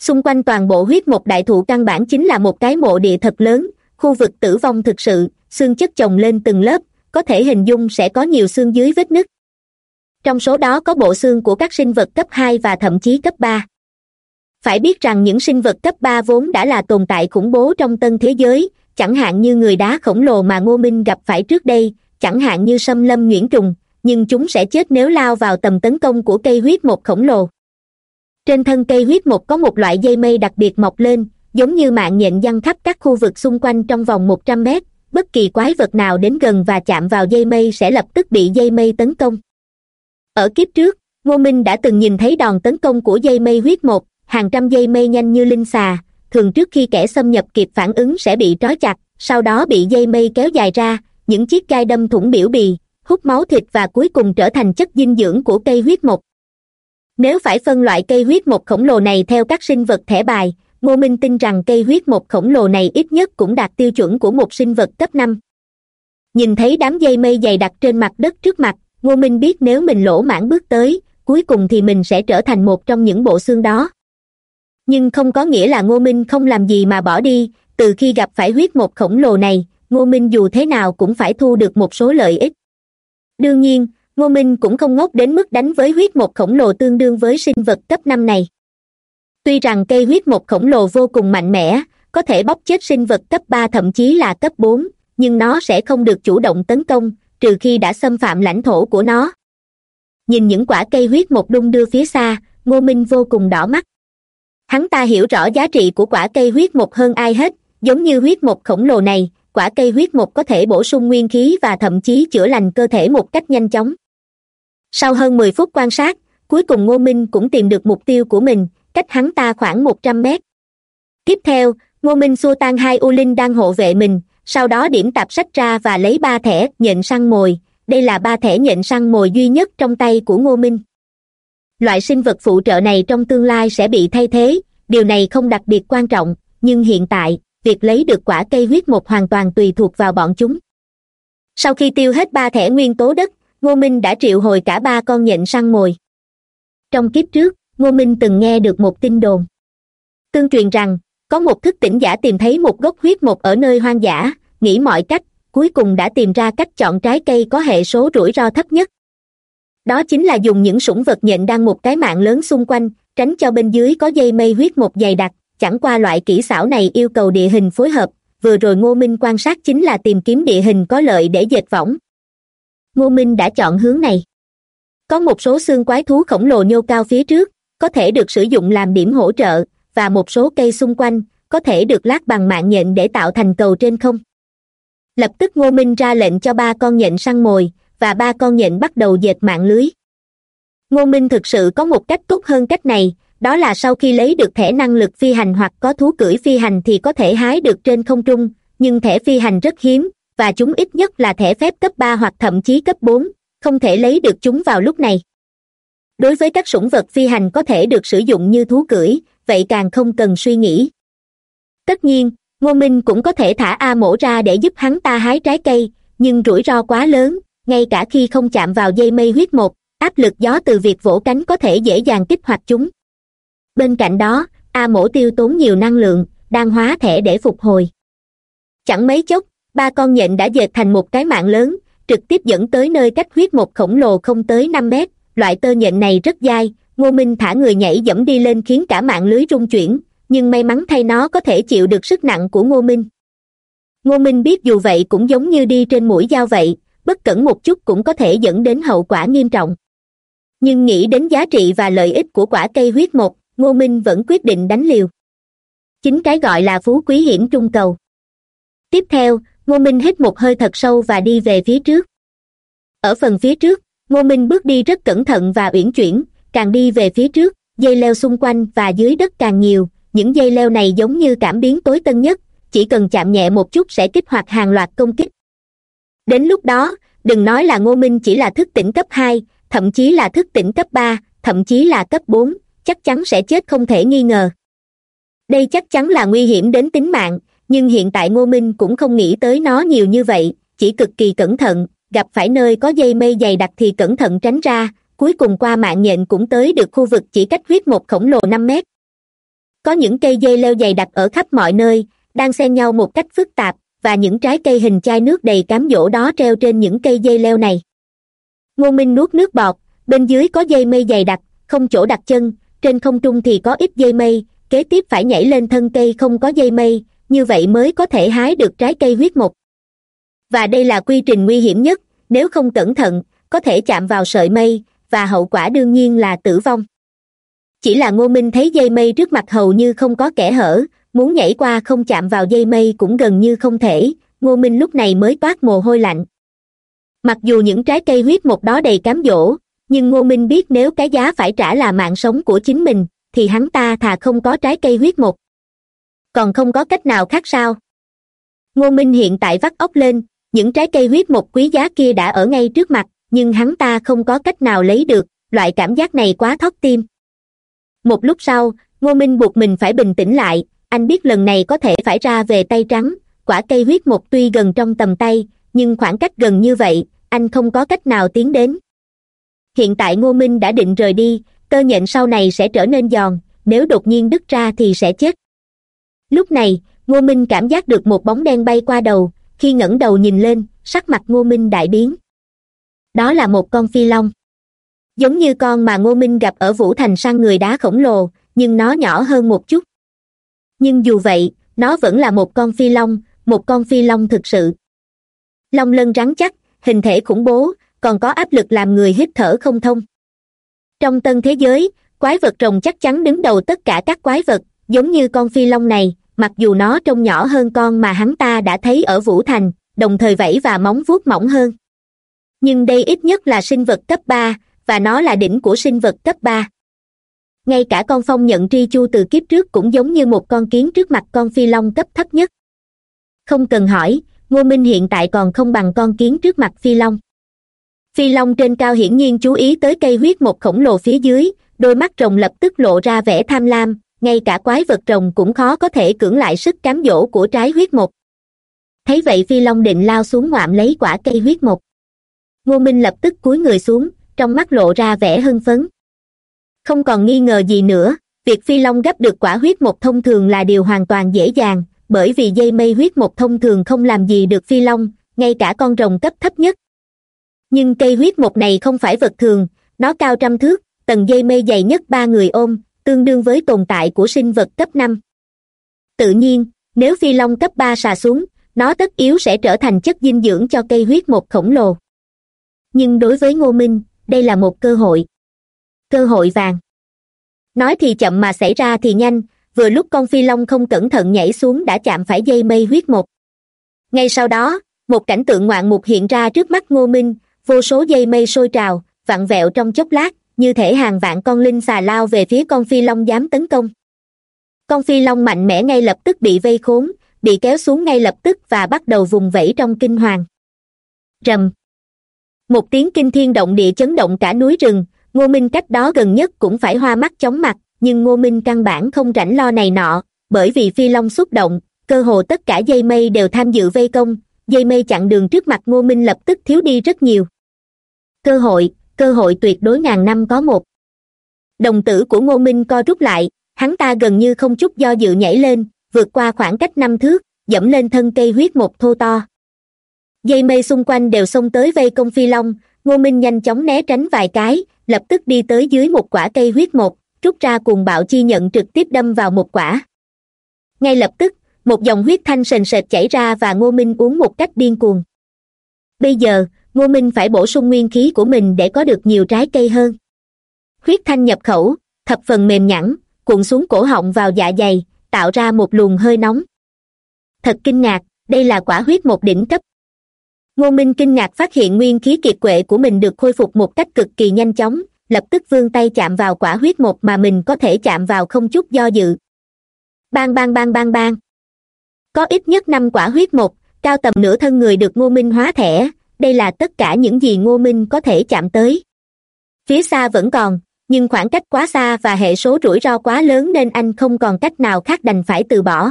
Xung quanh toàn bộ huyết một đại thụ căn bản chính là một cái mộ địa thật lớn, khu vực tử vong thực sự, xương chất chồng lên từng lớp, có thể hình dung sẽ có nhiều xương dưới vết nứt. Trong số đó có bộ xương của các sinh vật cấp hai và thậm chí cấp ba. Phải biết rằng những sinh vật cấp ba vốn đã là tồn tại khủng bố trong tân thế giới, chẳng hạn như người đá khổng lồ mà ngô minh gặp phải trước đây, chẳng hạn như xâm lâm nhuyễn trùng nhưng chúng sẽ chết nếu lao vào tầm tấn công của cây huyết một khổng lồ. Trên thân cây huyết một có một loại dây mây đặc biệt mọc lên, giống như mạng nhện giăng khắp các khu vực xung quanh trong vòng một trăm mét, bất kỳ quái vật nào đến gần và chạm vào dây mây sẽ lập tức bị dây mây tấn công. Ở kiếp trước, ngô minh đã từng nhìn thấy đòn tấn công của dây mây huyết một hàng trăm dây mây nhanh như linh xà, thường trước khi kẻ xâm nhập kịp phản ứng sẽ bị trói chặt, sau đó bị dây mây kéo dài ra, những chiếc gai đâm thủng biểu bì hút máu thịt và cuối cùng trở thành chất dinh dưỡng của cây huyết mộc. Nếu phải phân loại cây huyết mộc khổng lồ này theo các sinh vật thẻ bài, ngô minh tin rằng cây huyết mộc khổng lồ này ít nhất cũng đạt tiêu chuẩn của một sinh vật cấp năm. Nhìn thấy đám dây mây dày đặc trên mặt đất trước mặt, ngô minh biết nếu mình lỗ mãn bước tới, cuối cùng thì mình sẽ trở thành một trong những bộ xương đó. Nhưng không có nghĩa là ngô minh không làm gì mà bỏ đi, từ khi gặp phải huyết một khổng lồ này, ngô minh dù thế nào cũng phải thu được một số lợi ích đương nhiên, ngô minh cũng không ngốc đến mức đánh với huyết một khổng lồ tương đương với sinh vật cấp năm này. Tuy rằng cây huyết một khổng lồ vô cùng mạnh mẽ, có thể bóc chết sinh vật cấp ba thậm chí là cấp bốn, nhưng nó sẽ không được chủ động tấn công, trừ khi đã xâm phạm lãnh thổ của nó. Nhìn những quả cây huyết một đung đưa phía xa, ngô minh vô cùng đỏ mắt. Hắn ta hiểu rõ giá trị của quả cây huyết một hơn ai hết, giống như huyết một khổng lồ này quả cây huyết mục có thể bổ sung nguyên khí và thậm chí chữa lành cơ thể một cách nhanh chóng. Sau hơn mười phút quan sát, cuối cùng ngô minh cũng tìm được mục tiêu của mình, cách hắn ta khoảng một trăm mét. Tiếp theo, ngô minh xua tan hai u linh đang hộ vệ mình, sau đó điểm tạp sách ra và lấy ba thẻ nhện săn mồi. Đây là ba thẻ nhện săn mồi duy nhất trong tay của ngô minh. Loại sinh vật phụ trợ này trong tương lai sẽ bị thay thế, điều này không đặc biệt quan trọng, nhưng hiện tại việc lấy được quả cây huyết một hoàn toàn tùy thuộc vào bọn chúng. Sau khi tiêu hết ba thẻ nguyên tố đất, ngô minh đã triệu hồi cả ba con nhện săn mồi. Trong kiếp trước, ngô minh từng nghe được một tin đồn. Tương truyền rằng, có một thức tỉnh giả tìm thấy một gốc huyết một ở nơi hoang dã, nghĩ mọi cách, cuối cùng đã tìm ra cách chọn trái cây có hệ số rủi ro thấp nhất. Đó chính là dùng những sủng vật nhện đang một cái mạng lớn xung quanh, tránh cho bên dưới có dây mây huyết một dày đặc chẳng qua loại kỹ xảo này yêu cầu địa hình phối hợp, vừa rồi ngô minh quan sát chính là tìm kiếm địa hình có lợi để dệt võng. Ngô minh đã chọn hướng này. Có một số xương quái thú khổng lồ nhô cao phía trước, có thể được sử dụng làm điểm hỗ trợ, và một số cây xung quanh, có thể được lát bằng mạng nhện để tạo thành cầu trên không. Lập tức ngô minh ra lệnh cho ba con nhện săn mồi, và ba con nhện bắt đầu dệt mạng lưới. Ngô minh thực sự có một cách tốt hơn cách này đó là sau khi lấy được thẻ năng lực phi hành hoặc có thú cưỡi phi hành thì có thể hái được trên không trung, nhưng thẻ phi hành rất hiếm, và chúng ít nhất là thẻ phép cấp ba hoặc thậm chí cấp bốn, không thể lấy được chúng vào lúc này. Đối với các sủng vật phi hành có thể được sử dụng như thú cưỡi vậy càng không cần suy nghĩ. Tất nhiên, ngô minh cũng có thể thả a mổ ra để giúp hắn ta hái trái cây, nhưng rủi ro quá lớn, ngay cả khi không chạm vào dây mây huyết một áp lực gió từ việc vỗ cánh có thể dễ dàng kích hoạt chúng bên cạnh đó, a mổ tiêu tốn nhiều năng lượng, đang hóa thẻ để phục hồi. Chẳng mấy chốc, ba con nhện đã dệt thành một cái mạng lớn, trực tiếp dẫn tới nơi cách huyết một khổng lồ không tới năm mét. Loại tơ nhện này rất dai, ngô minh thả người nhảy dẫm đi lên khiến cả mạng lưới rung chuyển, nhưng may mắn thay nó có thể chịu được sức nặng của ngô minh. Ngô minh biết dù vậy cũng giống như đi trên mũi dao vậy, bất cẩn một chút cũng có thể dẫn đến hậu quả nghiêm trọng. Nhưng nghĩ đến giá trị và lợi ích của quả cây huyết một ngô minh vẫn quyết định đánh liều. Chính cái gọi là phú quý hiểm trung cầu. Tiếp theo, ngô minh hít một hơi thật sâu và đi về phía trước. Ở phần phía trước, ngô minh bước đi rất cẩn thận và uyển chuyển, càng đi về phía trước, dây leo xung quanh và dưới đất càng nhiều, những dây leo này giống như cảm biến tối tân nhất, chỉ cần chạm nhẹ một chút sẽ kích hoạt hàng loạt công kích. Đến lúc đó, đừng nói là ngô minh chỉ là thức tỉnh cấp hai, thậm chí là thức tỉnh cấp ba, thậm chí là cấp bốn chắc chắn sẽ chết không thể nghi ngờ. Đây chắc chắn là nguy hiểm đến tính mạng, nhưng hiện tại ngô minh cũng không nghĩ tới nó nhiều như vậy, chỉ cực kỳ cẩn thận, gặp phải nơi có dây mây dày đặc thì cẩn thận tránh ra, cuối cùng qua mạng nhện cũng tới được khu vực chỉ cách huyết một khổng lồ năm mét. Có những cây dây leo dày đặc ở khắp mọi nơi, đang xen nhau một cách phức tạp, và những trái cây hình chai nước đầy cám dỗ đó treo trên những cây dây leo này. Ngô minh nuốt nước bọt, bên dưới có dây mây dày đặc, không chỗ đặt chân trên không trung thì có ít dây mây, kế tiếp phải nhảy lên thân cây không có dây mây, như vậy mới có thể hái được trái cây huyết mục. Và đây là quy trình nguy hiểm nhất, nếu không cẩn thận, có thể chạm vào sợi mây, và hậu quả đương nhiên là tử vong. Chỉ là ngô minh thấy dây mây trước mặt hầu như không có kẻ hở, muốn nhảy qua không chạm vào dây mây cũng gần như không thể, ngô minh lúc này mới toát mồ hôi lạnh. Mặc dù những trái cây huyết một đó đầy cám dỗ nhưng ngô minh biết nếu cái giá phải trả là mạng sống của chính mình, thì hắn ta thà không có trái cây huyết một còn không có cách nào khác sao? Ngô minh hiện tại vắt ốc lên, những trái cây huyết một quý giá kia đã ở ngay trước mặt, nhưng hắn ta không có cách nào lấy được, loại cảm giác này quá thót tim. Một lúc sau, ngô minh buộc mình phải bình tĩnh lại, anh biết lần này có thể phải ra về tay trắng, quả cây huyết một tuy gần trong tầm tay, nhưng khoảng cách gần như vậy, anh không có cách nào tiến đến hiện tại ngô minh đã định rời đi, tơ nhện sau này sẽ trở nên giòn, nếu đột nhiên đứt ra thì sẽ chết. Lúc này, ngô minh cảm giác được một bóng đen bay qua đầu, khi ngẩng đầu nhìn lên, sắc mặt ngô minh đại biến. Đó là một con phi long. Giống như con mà ngô minh gặp ở vũ thành Sang người đá khổng lồ, nhưng nó nhỏ hơn một chút. Nhưng dù vậy, nó vẫn là một con phi long, một con phi long thực sự. Long lân rắn chắc, hình thể khủng bố còn có áp lực làm người hít thở không thông. Trong tân thế giới, quái vật rồng chắc chắn đứng đầu tất cả các quái vật, giống như con phi long này, mặc dù nó trông nhỏ hơn con mà hắn ta đã thấy ở vũ thành, đồng thời vẫy và móng vuốt mỏng hơn. Nhưng đây ít nhất là sinh vật cấp ba, và nó là đỉnh của sinh vật cấp ba. Ngay cả con phong nhận tri chu từ kiếp trước cũng giống như một con kiến trước mặt con phi long cấp thấp nhất. Không cần hỏi, ngô minh hiện tại còn không bằng con kiến trước mặt phi long phi long trên cao hiển nhiên chú ý tới cây huyết một khổng lồ phía dưới, đôi mắt rồng lập tức lộ ra vẻ tham lam, ngay cả quái vật rồng cũng khó có thể cưỡng lại sức cám dỗ của trái huyết một. thấy vậy phi long định lao xuống ngoạm lấy quả cây huyết một. ngô minh lập tức cúi người xuống, trong mắt lộ ra vẻ hưng phấn không còn nghi ngờ gì nữa, việc phi long gấp được quả huyết một thông thường là điều hoàn toàn dễ dàng, bởi vì dây mây huyết một thông thường không làm gì được phi long, ngay cả con rồng cấp thấp nhất nhưng cây huyết mục này không phải vật thường, nó cao trăm thước, tầng dây mây dày nhất ba người ôm, tương đương với tồn tại của sinh vật cấp năm. Tự nhiên, nếu phi long cấp ba xà xuống, nó tất yếu sẽ trở thành chất dinh dưỡng cho cây huyết mục khổng lồ. Nhưng đối với ngô minh, đây là một cơ hội. Cơ hội vàng. Nói thì chậm mà xảy ra thì nhanh, vừa lúc con phi long không cẩn thận nhảy xuống đã chạm phải dây mây huyết mục. Ngay sau đó, một cảnh tượng ngoạn mục hiện ra trước mắt ngô minh vô số dây mây sôi trào, vặn vẹo trong chốc lát, như thể hàng vạn con linh xà lao về phía con phi long dám tấn công. Con phi long mạnh mẽ ngay lập tức bị vây khốn, bị kéo xuống ngay lập tức và bắt đầu vùng vẫy trong kinh hoàng. Rầm. Một tiếng kinh thiên động địa chấn động cả núi rừng, ngô minh cách đó gần nhất cũng phải hoa mắt chóng mặt, nhưng ngô minh căn bản không rảnh lo này nọ, bởi vì phi long xúc động, cơ hồ tất cả dây mây đều tham dự vây công, dây mây chặn đường trước mặt ngô minh lập tức thiếu đi rất nhiều cơ hội cơ hội tuyệt đối ngàn năm có một. Đồng tử của ngô minh co rút lại, hắn ta gần như không chút do dự nhảy lên, vượt qua khoảng cách năm thước, dẫm lên thân cây huyết một thô to. Dây mây xung quanh đều xông tới vây công phi long, ngô minh nhanh chóng né tránh vài cái, lập tức đi tới dưới một quả cây huyết một rút ra cùng bạo chi nhận trực tiếp đâm vào một quả. Ngay lập tức, một dòng huyết thanh sền sệt chảy ra và ngô minh uống một cách điên cuồng. Bây giờ ngô minh phải bổ sung nguyên khí của mình để có được nhiều trái cây hơn. Huyết thanh nhập khẩu, thập phần mềm nhẵn, cuộn xuống cổ họng vào dạ dày, tạo ra một luồng hơi nóng. Thật kinh ngạc, đây là quả huyết một đỉnh cấp. Ngô minh kinh ngạc phát hiện nguyên khí kiệt quệ của mình được khôi phục một cách cực kỳ nhanh chóng, lập tức vươn tay chạm vào quả huyết một mà mình có thể chạm vào không chút do dự. Bang bang bang bang bang. Có ít nhất năm quả huyết một cao tầm nửa thân người được ngô minh hóa thẻ đây là tất cả những gì ngô minh có thể chạm tới. Phía xa vẫn còn, nhưng khoảng cách quá xa và hệ số rủi ro quá lớn nên anh không còn cách nào khác đành phải từ bỏ.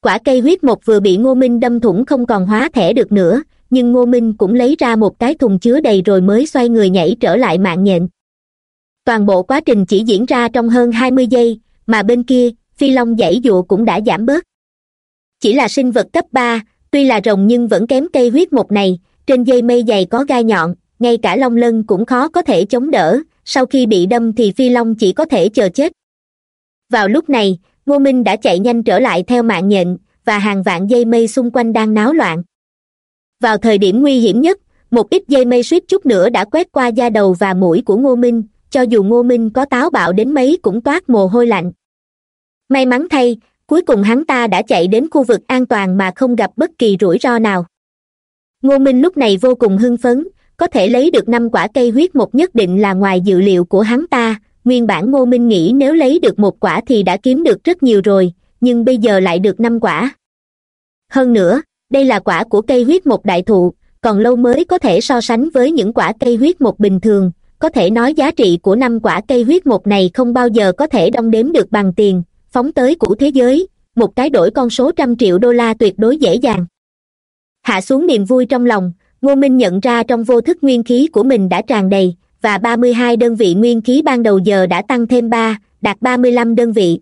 Quả cây huyết một vừa bị ngô minh đâm thủng không còn hóa thẻ được nữa, nhưng ngô minh cũng lấy ra một cái thùng chứa đầy rồi mới xoay người nhảy trở lại mạng nhện. Toàn bộ quá trình chỉ diễn ra trong hơn hai mươi giây, mà bên kia, phi long dãy dụa cũng đã giảm bớt. Chỉ là sinh vật cấp ba, tuy là rồng nhưng vẫn kém cây huyết một này trên dây mây dày có gai nhọn, ngay cả long lân cũng khó có thể chống đỡ, sau khi bị đâm thì phi long chỉ có thể chờ chết. Vào lúc này, ngô minh đã chạy nhanh trở lại theo mạng nhện, và hàng vạn dây mây xung quanh đang náo loạn. Vào thời điểm nguy hiểm nhất, một ít dây mây suýt chút nữa đã quét qua da đầu và mũi của ngô minh, cho dù ngô minh có táo bạo đến mấy cũng toát mồ hôi lạnh. May mắn thay, cuối cùng hắn ta đã chạy đến khu vực an toàn mà không gặp bất kỳ rủi ro nào ngô minh lúc này vô cùng hưng phấn, có thể lấy được năm quả cây huyết một nhất định là ngoài dự liệu của hắn ta. Nguyên bản ngô minh nghĩ nếu lấy được một quả thì đã kiếm được rất nhiều rồi, nhưng bây giờ lại được năm quả. Hơn nữa, đây là quả của cây huyết một đại thụ, còn lâu mới có thể so sánh với những quả cây huyết một bình thường. Có thể nói giá trị của năm quả cây huyết một này không bao giờ có thể đong đếm được bằng tiền. Phóng tới cũ thế giới, một cái đổi con số trăm triệu đô la tuyệt đối dễ dàng hạ xuống niềm vui trong lòng, ngô minh nhận ra trong vô thức nguyên khí của mình đã tràn đầy, và ba mươi hai đơn vị nguyên khí ban đầu giờ đã tăng thêm ba, đạt ba mươi lăm đơn vị.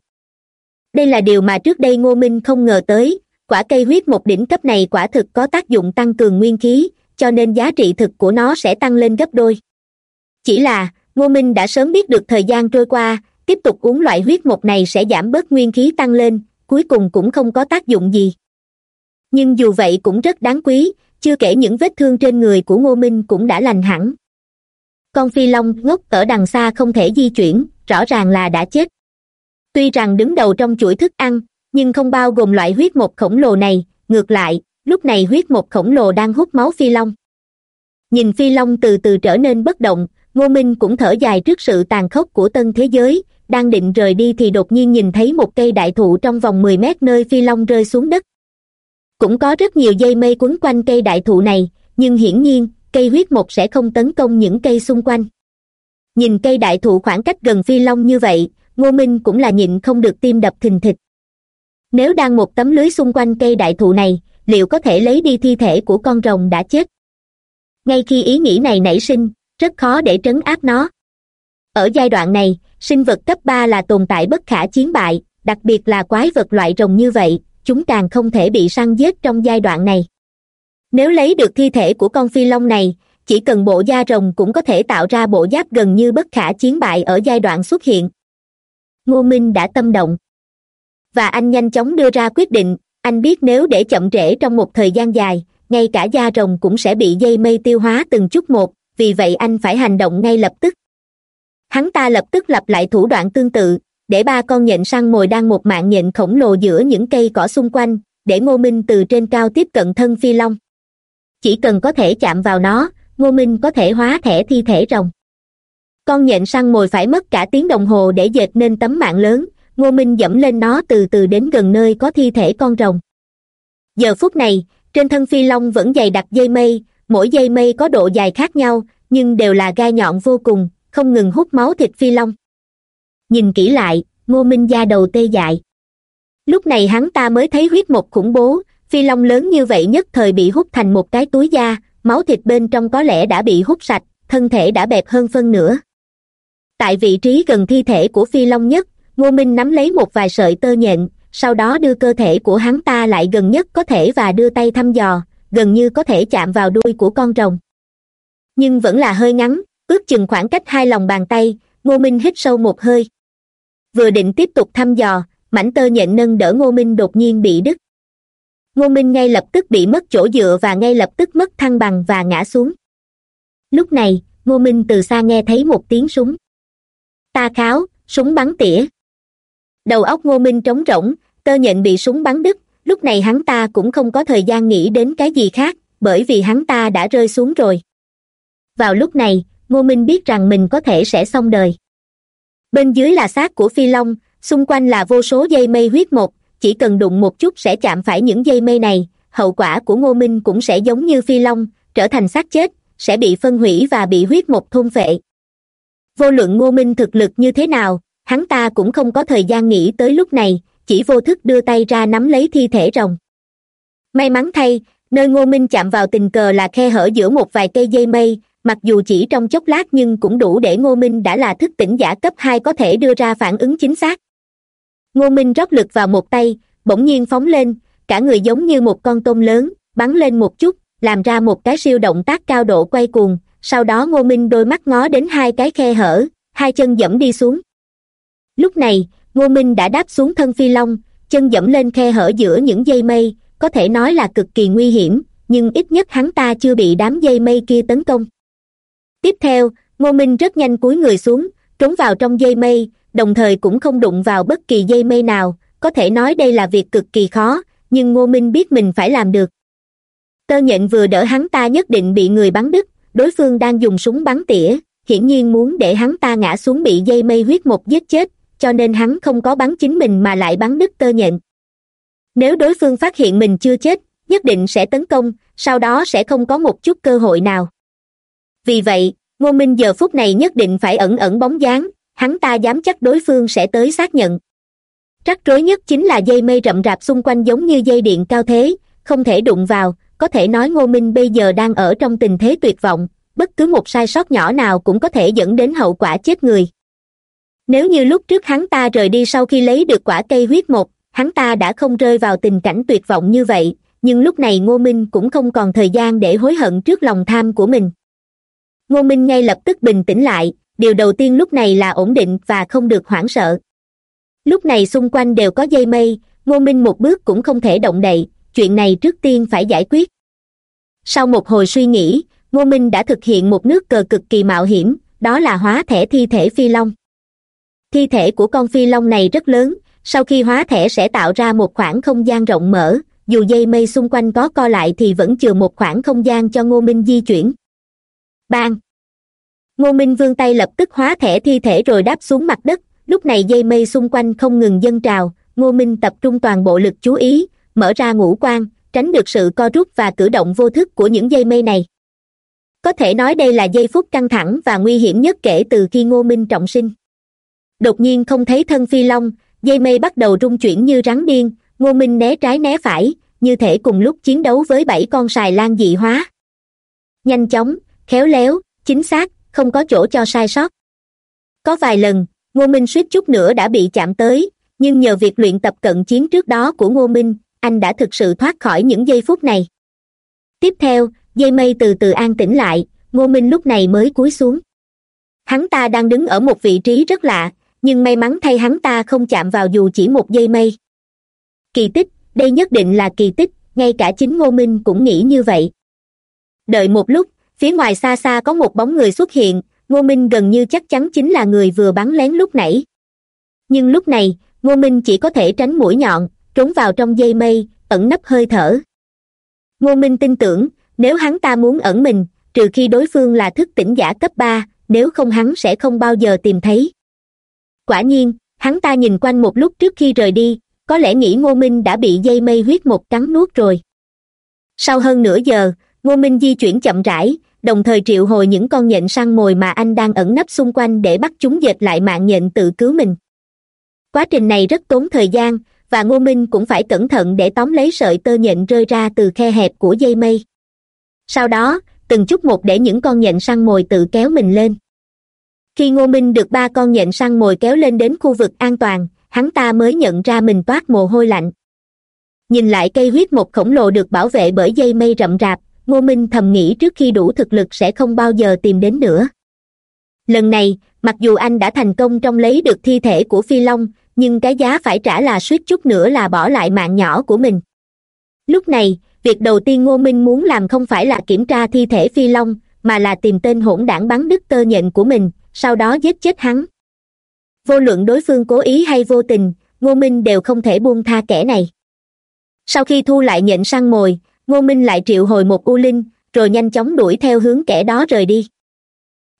Đây là điều mà trước đây ngô minh không ngờ tới, quả cây huyết một đỉnh cấp này quả thực có tác dụng tăng cường nguyên khí, cho nên giá trị thực của nó sẽ tăng lên gấp đôi. Chỉ là, ngô minh đã sớm biết được thời gian trôi qua, tiếp tục uống loại huyết một này sẽ giảm bớt nguyên khí tăng lên, cuối cùng cũng không có tác dụng gì nhưng dù vậy cũng rất đáng quý, chưa kể những vết thương trên người của ngô minh cũng đã lành hẳn. Con phi long ngốc ở đằng xa không thể di chuyển, rõ ràng là đã chết. Tuy rằng đứng đầu trong chuỗi thức ăn, nhưng không bao gồm loại huyết một khổng lồ này, ngược lại, lúc này huyết một khổng lồ đang hút máu phi long. Nhìn phi long từ từ trở nên bất động, ngô minh cũng thở dài trước sự tàn khốc của tân thế giới, đang định rời đi thì đột nhiên nhìn thấy một cây đại thụ trong vòng mười mét nơi phi long rơi xuống đất cũng có rất nhiều dây mây quấn quanh cây đại thụ này, nhưng hiển nhiên, cây huyết mục sẽ không tấn công những cây xung quanh. Nhìn cây đại thụ khoảng cách gần phi long như vậy, ngô minh cũng là nhịn không được tim đập thình thịch. Nếu đang một tấm lưới xung quanh cây đại thụ này, liệu có thể lấy đi thi thể của con rồng đã chết? Ngay khi ý nghĩ này nảy sinh, rất khó để trấn áp nó. Ở giai đoạn này, sinh vật cấp ba là tồn tại bất khả chiến bại, đặc biệt là quái vật loại rồng như vậy chúng càng không thể bị săn giết trong giai đoạn này. Nếu lấy được thi thể của con phi long này, chỉ cần bộ da rồng cũng có thể tạo ra bộ giáp gần như bất khả chiến bại ở giai đoạn xuất hiện. Ngô minh đã tâm động. Và anh nhanh chóng đưa ra quyết định, anh biết nếu để chậm trễ trong một thời gian dài, ngay cả da rồng cũng sẽ bị dây mây tiêu hóa từng chút một, vì vậy anh phải hành động ngay lập tức. Hắn ta lập tức lặp lại thủ đoạn tương tự để ba con nhện săn mồi đang một mạng nhện khổng lồ giữa những cây cỏ xung quanh, để ngô minh từ trên cao tiếp cận thân phi long. Chỉ cần có thể chạm vào nó, ngô minh có thể hóa thẻ thi thể rồng. Con nhện săn mồi phải mất cả tiếng đồng hồ để dệt nên tấm mạng lớn, ngô minh dẫm lên nó từ từ đến gần nơi có thi thể con rồng. Giờ phút này, trên thân phi long vẫn dày đặc dây mây, mỗi dây mây có độ dài khác nhau, nhưng đều là gai nhọn vô cùng, không ngừng hút máu thịt phi long nhìn kỹ lại, ngô minh da đầu tê dại. Lúc này hắn ta mới thấy huyết mộc khủng bố, phi long lớn như vậy nhất thời bị hút thành một cái túi da, máu thịt bên trong có lẽ đã bị hút sạch, thân thể đã bẹp hơn phân nửa. Tại vị trí gần thi thể của phi long nhất, ngô minh nắm lấy một vài sợi tơ nhện, sau đó đưa cơ thể của hắn ta lại gần nhất có thể và đưa tay thăm dò, gần như có thể chạm vào đuôi của con rồng. Nhưng vẫn là hơi ngắn, ước chừng khoảng cách hai lòng bàn tay, ngô minh hít sâu một hơi vừa định tiếp tục thăm dò mảnh tơ nhện nâng đỡ ngô minh đột nhiên bị đứt. Ngô minh ngay lập tức bị mất chỗ dựa và ngay lập tức mất thăng bằng và ngã xuống. Lúc này, ngô minh từ xa nghe thấy một tiếng súng. Ta kháo, súng bắn tỉa. Đầu óc ngô minh trống rỗng, tơ nhện bị súng bắn đứt, lúc này hắn ta cũng không có thời gian nghĩ đến cái gì khác, bởi vì hắn ta đã rơi xuống rồi. Vào lúc này, ngô minh biết rằng mình có thể sẽ xong đời bên dưới là xác của phi long, xung quanh là vô số dây mây huyết một chỉ cần đụng một chút sẽ chạm phải những dây mây này, hậu quả của ngô minh cũng sẽ giống như phi long, trở thành xác chết, sẽ bị phân hủy và bị huyết một thôn phệ. Vô luận ngô minh thực lực như thế nào, hắn ta cũng không có thời gian nghĩ tới lúc này, chỉ vô thức đưa tay ra nắm lấy thi thể rồng. May mắn thay, nơi ngô minh chạm vào tình cờ là khe hở giữa một vài cây dây mây mặc dù chỉ trong chốc lát nhưng cũng đủ để ngô minh đã là thức tỉnh giả cấp hai có thể đưa ra phản ứng chính xác. Ngô minh rót lực vào một tay, bỗng nhiên phóng lên, cả người giống như một con tôm lớn, bắn lên một chút, làm ra một cái siêu động tác cao độ quay cuồng, sau đó ngô minh đôi mắt ngó đến hai cái khe hở, hai chân dẫm đi xuống. Lúc này, ngô minh đã đáp xuống thân phi long, chân dẫm lên khe hở giữa những dây mây, có thể nói là cực kỳ nguy hiểm, nhưng ít nhất hắn ta chưa bị đám dây mây kia tấn công tiếp theo, ngô minh rất nhanh cúi người xuống, trốn vào trong dây mây, đồng thời cũng không đụng vào bất kỳ dây mây nào. Có thể nói đây là việc cực kỳ khó, nhưng ngô minh biết mình phải làm được. Tơ nhện vừa đỡ hắn ta nhất định bị người bắn đứt, đối phương đang dùng súng bắn tỉa, hiển nhiên muốn để hắn ta ngã xuống bị dây mây huyết một giết chết, cho nên hắn không có bắn chính mình mà lại bắn đứt tơ nhện. Nếu đối phương phát hiện mình chưa chết, nhất định sẽ tấn công, sau đó sẽ không có một chút cơ hội nào vì vậy, ngô minh giờ phút này nhất định phải ẩn ẩn bóng dáng, hắn ta dám chắc đối phương sẽ tới xác nhận. Rắc rối nhất chính là dây mây rậm rạp xung quanh giống như dây điện cao thế, không thể đụng vào, có thể nói ngô minh bây giờ đang ở trong tình thế tuyệt vọng, bất cứ một sai sót nhỏ nào cũng có thể dẫn đến hậu quả chết người. Nếu như lúc trước hắn ta rời đi sau khi lấy được quả cây huyết một hắn ta đã không rơi vào tình cảnh tuyệt vọng như vậy, nhưng lúc này ngô minh cũng không còn thời gian để hối hận trước lòng tham của mình ngô minh ngay lập tức bình tĩnh lại, điều đầu tiên lúc này là ổn định và không được hoảng sợ. Lúc này xung quanh đều có dây mây, ngô minh một bước cũng không thể động đậy, chuyện này trước tiên phải giải quyết. Sau một hồi suy nghĩ, ngô minh đã thực hiện một nước cờ cực kỳ mạo hiểm, đó là hóa thẻ thi thể phi long. Thi thể của con phi long này rất lớn, sau khi hóa thẻ sẽ tạo ra một khoảng không gian rộng mở, dù dây mây xung quanh có co lại thì vẫn chừa một khoảng không gian cho ngô minh di chuyển bang. Ngô minh vươn tay lập tức hóa thẻ thi thể rồi đáp xuống mặt đất. Lúc này dây mây xung quanh không ngừng dâng trào. Ngô minh tập trung toàn bộ lực chú ý, mở ra ngũ quan, tránh được sự co rút và cử động vô thức của những dây mây này. Có thể nói đây là giây phút căng thẳng và nguy hiểm nhất kể từ khi ngô minh trọng sinh. Đột nhiên không thấy thân phi long, dây mây bắt đầu rung chuyển như rắn điên. Ngô minh né trái né phải, như thể cùng lúc chiến đấu với bảy con sài lan dị hóa. Nhanh chóng khéo léo, chính xác, không có chỗ cho sai sót. Có vài lần, ngô minh suýt chút nữa đã bị chạm tới, nhưng nhờ việc luyện tập cận chiến trước đó của ngô minh, anh đã thực sự thoát khỏi những giây phút này. Tiếp theo, dây mây từ từ an tĩnh lại, ngô minh lúc này mới cúi xuống. Hắn ta đang đứng ở một vị trí rất lạ, nhưng may mắn thay hắn ta không chạm vào dù chỉ một dây mây. Kỳ tích, đây nhất định là kỳ tích, ngay cả chính ngô minh cũng nghĩ như vậy. Đợi một lúc phía ngoài xa xa có một bóng người xuất hiện, ngô minh gần như chắc chắn chính là người vừa bắn lén lúc nãy. Nhưng lúc này, ngô minh chỉ có thể tránh mũi nhọn, trốn vào trong dây mây, ẩn nấp hơi thở. Ngô minh tin tưởng, nếu hắn ta muốn ẩn mình, trừ khi đối phương là thức tỉnh giả cấp ba, nếu không hắn sẽ không bao giờ tìm thấy. Quả nhiên, hắn ta nhìn quanh một lúc trước khi rời đi, có lẽ nghĩ ngô minh đã bị dây mây huyết một cắn nuốt rồi. Sau hơn nửa giờ ngô minh di chuyển chậm rãi, đồng thời triệu hồi những con nhện săn mồi mà anh đang ẩn nấp xung quanh để bắt chúng dệt lại mạng nhện tự cứu mình. Quá trình này rất tốn thời gian, và ngô minh cũng phải cẩn thận để tóm lấy sợi tơ nhện rơi ra từ khe hẹp của dây mây. Sau đó, từng chút một để những con nhện săn mồi tự kéo mình lên. Khi ngô minh được ba con nhện săn mồi kéo lên đến khu vực an toàn, hắn ta mới nhận ra mình toát mồ hôi lạnh. Nhìn lại cây huyết một khổng lồ được bảo vệ bởi dây mây rậm rạp ngô minh thầm nghĩ trước khi đủ thực lực sẽ không bao giờ tìm đến nữa. Lần này, mặc dù anh đã thành công trong lấy được thi thể của phi long, nhưng cái giá phải trả là suýt chút nữa là bỏ lại mạng nhỏ của mình. Lúc này, việc đầu tiên ngô minh muốn làm không phải là kiểm tra thi thể phi long, mà là tìm tên hỗn đảng bắn đứt tơ nhện của mình, sau đó giết chết hắn. Vô luận đối phương cố ý hay vô tình, ngô minh đều không thể buông tha kẻ này. Sau khi thu lại nhện săn mồi ngô minh lại triệu hồi một u linh, rồi nhanh chóng đuổi theo hướng kẻ đó rời đi.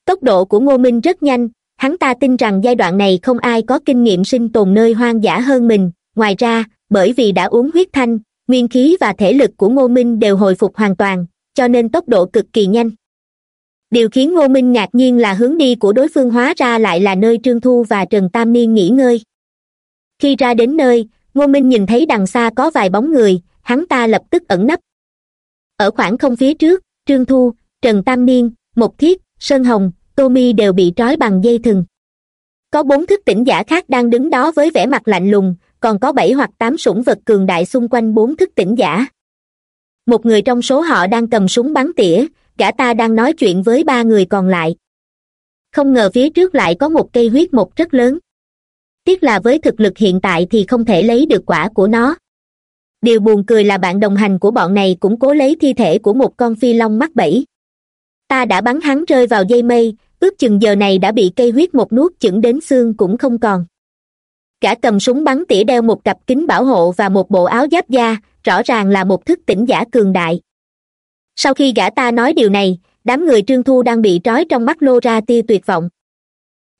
Tốc độ của ngô minh rất nhanh, hắn ta tin rằng giai đoạn này không ai có kinh nghiệm sinh tồn nơi hoang dã hơn mình. Ngoài ra, bởi vì đã uống huyết thanh, nguyên khí và thể lực của ngô minh đều hồi phục hoàn toàn, cho nên tốc độ cực kỳ nhanh. Điều khiến ngô minh ngạc nhiên là hướng đi của đối phương hóa ra lại là nơi trương thu và trần tam niên nghỉ ngơi. Khi ra đến nơi, ngô minh nhìn thấy đằng xa có vài bóng người, hắn ta lập tức ẩn nấp ở khoảng không phía trước, trương thu, trần tam niên mục thiết, sơn hồng, tô mi đều bị trói bằng dây thừng. Có bốn thức tỉnh giả khác đang đứng đó với vẻ mặt lạnh lùng, còn có bảy hoặc tám sủng vật cường đại xung quanh bốn thức tỉnh giả. Một người trong số họ đang cầm súng bắn tỉa, gã ta đang nói chuyện với ba người còn lại. Không ngờ phía trước lại có một cây huyết mục rất lớn. Tiếc là với thực lực hiện tại thì không thể lấy được quả của nó điều buồn cười là bạn đồng hành của bọn này cũng cố lấy thi thể của một con phi long mắc bẫy. Ta đã bắn hắn rơi vào dây mây, ước chừng giờ này đã bị cây huyết một nuốt chửng đến xương cũng không còn. Cả cầm súng bắn tỉa đeo một cặp kính bảo hộ và một bộ áo giáp da, rõ ràng là một thức tỉnh giả cường đại. Sau khi gã ta nói điều này, đám người trương thu đang bị trói trong mắt lô ra tia tuyệt vọng.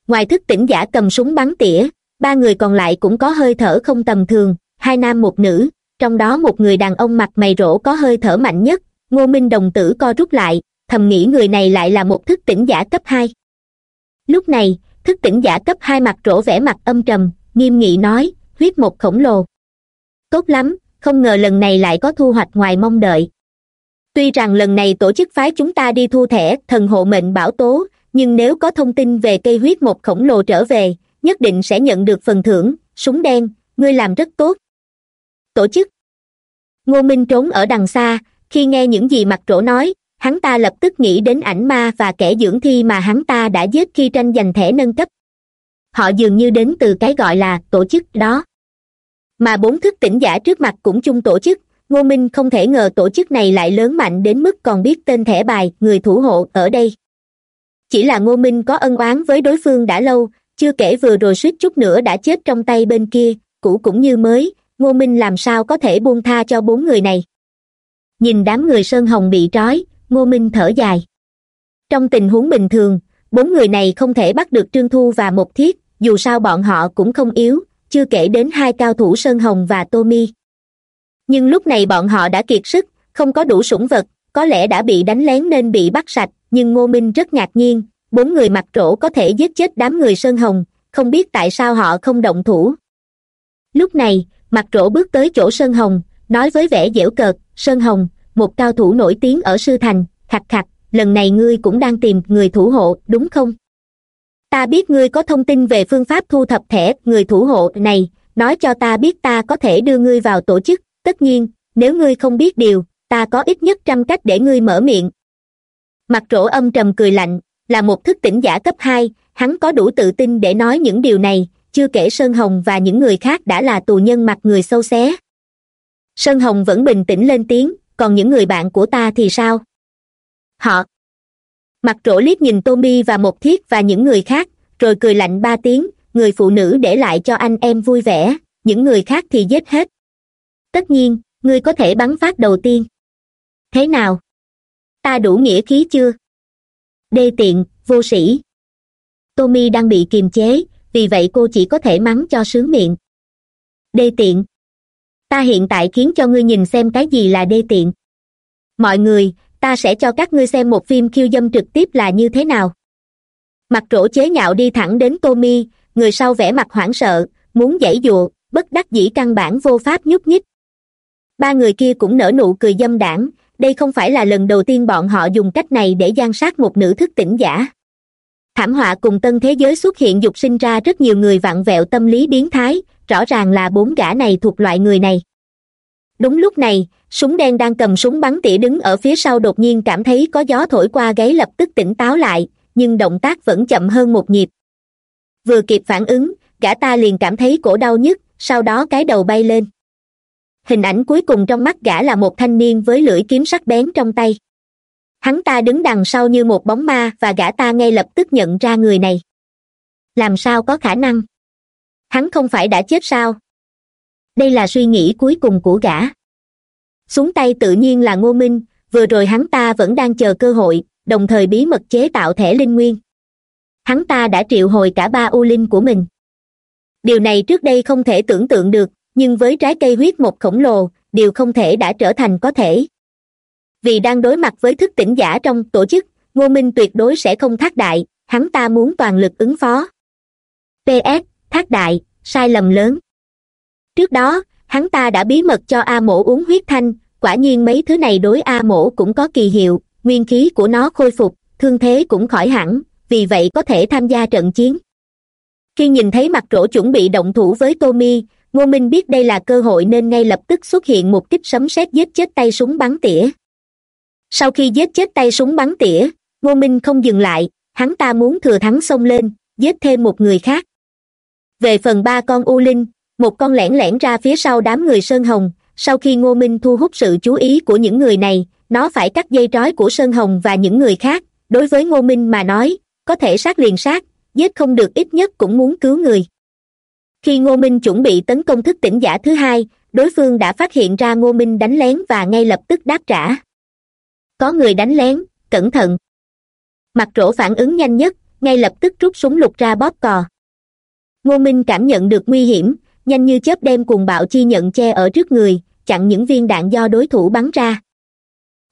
Ngoài thức tỉnh giả cầm súng bắn tỉa, ba người còn lại cũng có hơi thở không tầm thường, hai nam một nữ trong đó một người đàn ông mặt mày rỗ có hơi thở mạnh nhất, ngô minh đồng tử co rút lại, thầm nghĩ người này lại là một thức tỉnh giả cấp hai. Lúc này, thức tỉnh giả cấp hai mặt rỗ vẻ mặt âm trầm, nghiêm nghị nói, huyết một khổng lồ. Tốt lắm, không ngờ lần này lại có thu hoạch ngoài mong đợi. Tuy rằng lần này tổ chức phái chúng ta đi thu thẻ thần hộ mệnh bảo tố, nhưng nếu có thông tin về cây huyết một khổng lồ trở về, nhất định sẽ nhận được phần thưởng, súng đen, ngươi làm rất tốt. Tổ chức ngô minh trốn ở đằng xa, khi nghe những gì mặt trổ nói, hắn ta lập tức nghĩ đến ảnh ma và kẻ dưỡng thi mà hắn ta đã giết khi tranh giành thẻ nâng cấp. Họ dường như đến từ cái gọi là tổ chức đó. Mà bốn thức tỉnh giả trước mặt cũng chung tổ chức, ngô minh không thể ngờ tổ chức này lại lớn mạnh đến mức còn biết tên thẻ bài, người thủ hộ ở đây. Chỉ là ngô minh có ân oán với đối phương đã lâu, chưa kể vừa rồi suýt chút nữa đã chết trong tay bên kia, cũ cũng như mới ngô minh làm sao có thể buông tha cho bốn người này? Nhìn đám người sơn hồng bị trói, ngô minh thở dài. Trong tình huống bình thường, bốn người này không thể bắt được trương thu và một thiết, dù sao bọn họ cũng không yếu, chưa kể đến hai cao thủ sơn hồng và tô mi. Nhưng lúc này bọn họ đã kiệt sức, không có đủ sủng vật, có lẽ đã bị đánh lén nên bị bắt sạch, nhưng ngô minh rất ngạc nhiên, bốn người mặc trổ có thể giết chết đám người sơn hồng, không biết tại sao họ không động thủ. Lúc này mặt rỗ bước tới chỗ sơn hồng, nói với vẻ dễu cợt, sơn hồng, một cao thủ nổi tiếng ở sư thành, khạch khạch, lần này ngươi cũng đang tìm người thủ hộ, đúng không? Ta biết ngươi có thông tin về phương pháp thu thập thẻ người thủ hộ này, nói cho ta biết ta có thể đưa ngươi vào tổ chức, tất nhiên, nếu ngươi không biết điều, ta có ít nhất trăm cách để ngươi mở miệng. Mặt rỗ âm trầm cười lạnh, là một thức tỉnh giả cấp hai, hắn có đủ tự tin để nói những điều này chưa kể sơn hồng và những người khác đã là tù nhân mặt người sâu xé. Sơn hồng vẫn bình tĩnh lên tiếng, còn những người bạn của ta thì sao? Họ. Mặt rỗ liếc nhìn tommy và một thiết và những người khác, rồi cười lạnh ba tiếng, người phụ nữ để lại cho anh em vui vẻ, những người khác thì giết hết. Tất nhiên, ngươi có thể bắn phát đầu tiên. Thế nào? Ta đủ nghĩa khí chưa? Đê tiện, vô sĩ. Tommy đang bị kiềm chế vì vậy cô chỉ có thể mắng cho sướng miệng. Đê tiện. Ta hiện tại khiến cho ngươi nhìn xem cái gì là đê tiện. Mọi người, ta sẽ cho các ngươi xem một phim khiêu dâm trực tiếp là như thế nào. Mặt rỗ chế nhạo đi thẳng đến tommy người sau vẻ mặt hoảng sợ, muốn giãy dụa, bất đắc dĩ căn bản vô pháp nhúc nhích. Ba người kia cũng nở nụ cười dâm đảng, đây không phải là lần đầu tiên bọn họ dùng cách này để gian sát một nữ thức tỉnh giả thảm họa cùng tân thế giới xuất hiện dục sinh ra rất nhiều người vặn vẹo tâm lý biến thái, rõ ràng là bốn gã này thuộc loại người này. Đúng lúc này, súng đen đang cầm súng bắn tỉa đứng ở phía sau đột nhiên cảm thấy có gió thổi qua gáy lập tức tỉnh táo lại, nhưng động tác vẫn chậm hơn một nhịp. Vừa kịp phản ứng, gã ta liền cảm thấy cổ đau nhức, sau đó cái đầu bay lên. Hình ảnh cuối cùng trong mắt gã là một thanh niên với lưỡi kiếm sắc bén trong tay hắn ta đứng đằng sau như một bóng ma và gã ta ngay lập tức nhận ra người này. Làm sao có khả năng? Hắn không phải đã chết sao? Đây là suy nghĩ cuối cùng của gã. Xuống tay tự nhiên là ngô minh, vừa rồi hắn ta vẫn đang chờ cơ hội, đồng thời bí mật chế tạo thẻ linh nguyên. Hắn ta đã triệu hồi cả ba u linh của mình. Điều này trước đây không thể tưởng tượng được, nhưng với trái cây huyết một khổng lồ, điều không thể đã trở thành có thể vì đang đối mặt với thức tỉnh giả trong tổ chức, ngô minh tuyệt đối sẽ không thác đại, hắn ta muốn toàn lực ứng phó. Ps thác đại, sai lầm lớn. Trước đó, hắn ta đã bí mật cho a mổ uống huyết thanh, quả nhiên mấy thứ này đối a mổ cũng có kỳ hiệu, nguyên khí của nó khôi phục, thương thế cũng khỏi hẳn, vì vậy có thể tham gia trận chiến. Khi nhìn thấy mặt rỗ chuẩn bị động thủ với tommy, ngô minh biết đây là cơ hội nên ngay lập tức xuất hiện một kích sấm sét giết chết tay súng bắn tỉa sau khi giết chết tay súng bắn tỉa, ngô minh không dừng lại, hắn ta muốn thừa thắng xông lên, giết thêm một người khác. Về phần ba con u linh, một con lẻn lẻn ra phía sau đám người sơn hồng, sau khi ngô minh thu hút sự chú ý của những người này, nó phải cắt dây trói của sơn hồng và những người khác, đối với ngô minh mà nói, có thể sát liền sát, giết không được ít nhất cũng muốn cứu người. Khi ngô minh chuẩn bị tấn công thức tỉnh giả thứ hai, đối phương đã phát hiện ra ngô minh đánh lén và ngay lập tức đáp trả có người đánh lén, cẩn thận. Mặt rỗ phản ứng nhanh nhất, ngay lập tức rút súng lục ra bóp cò. Ngô minh cảm nhận được nguy hiểm, nhanh như chớp đem cùng bạo chi nhận che ở trước người, chặn những viên đạn do đối thủ bắn ra.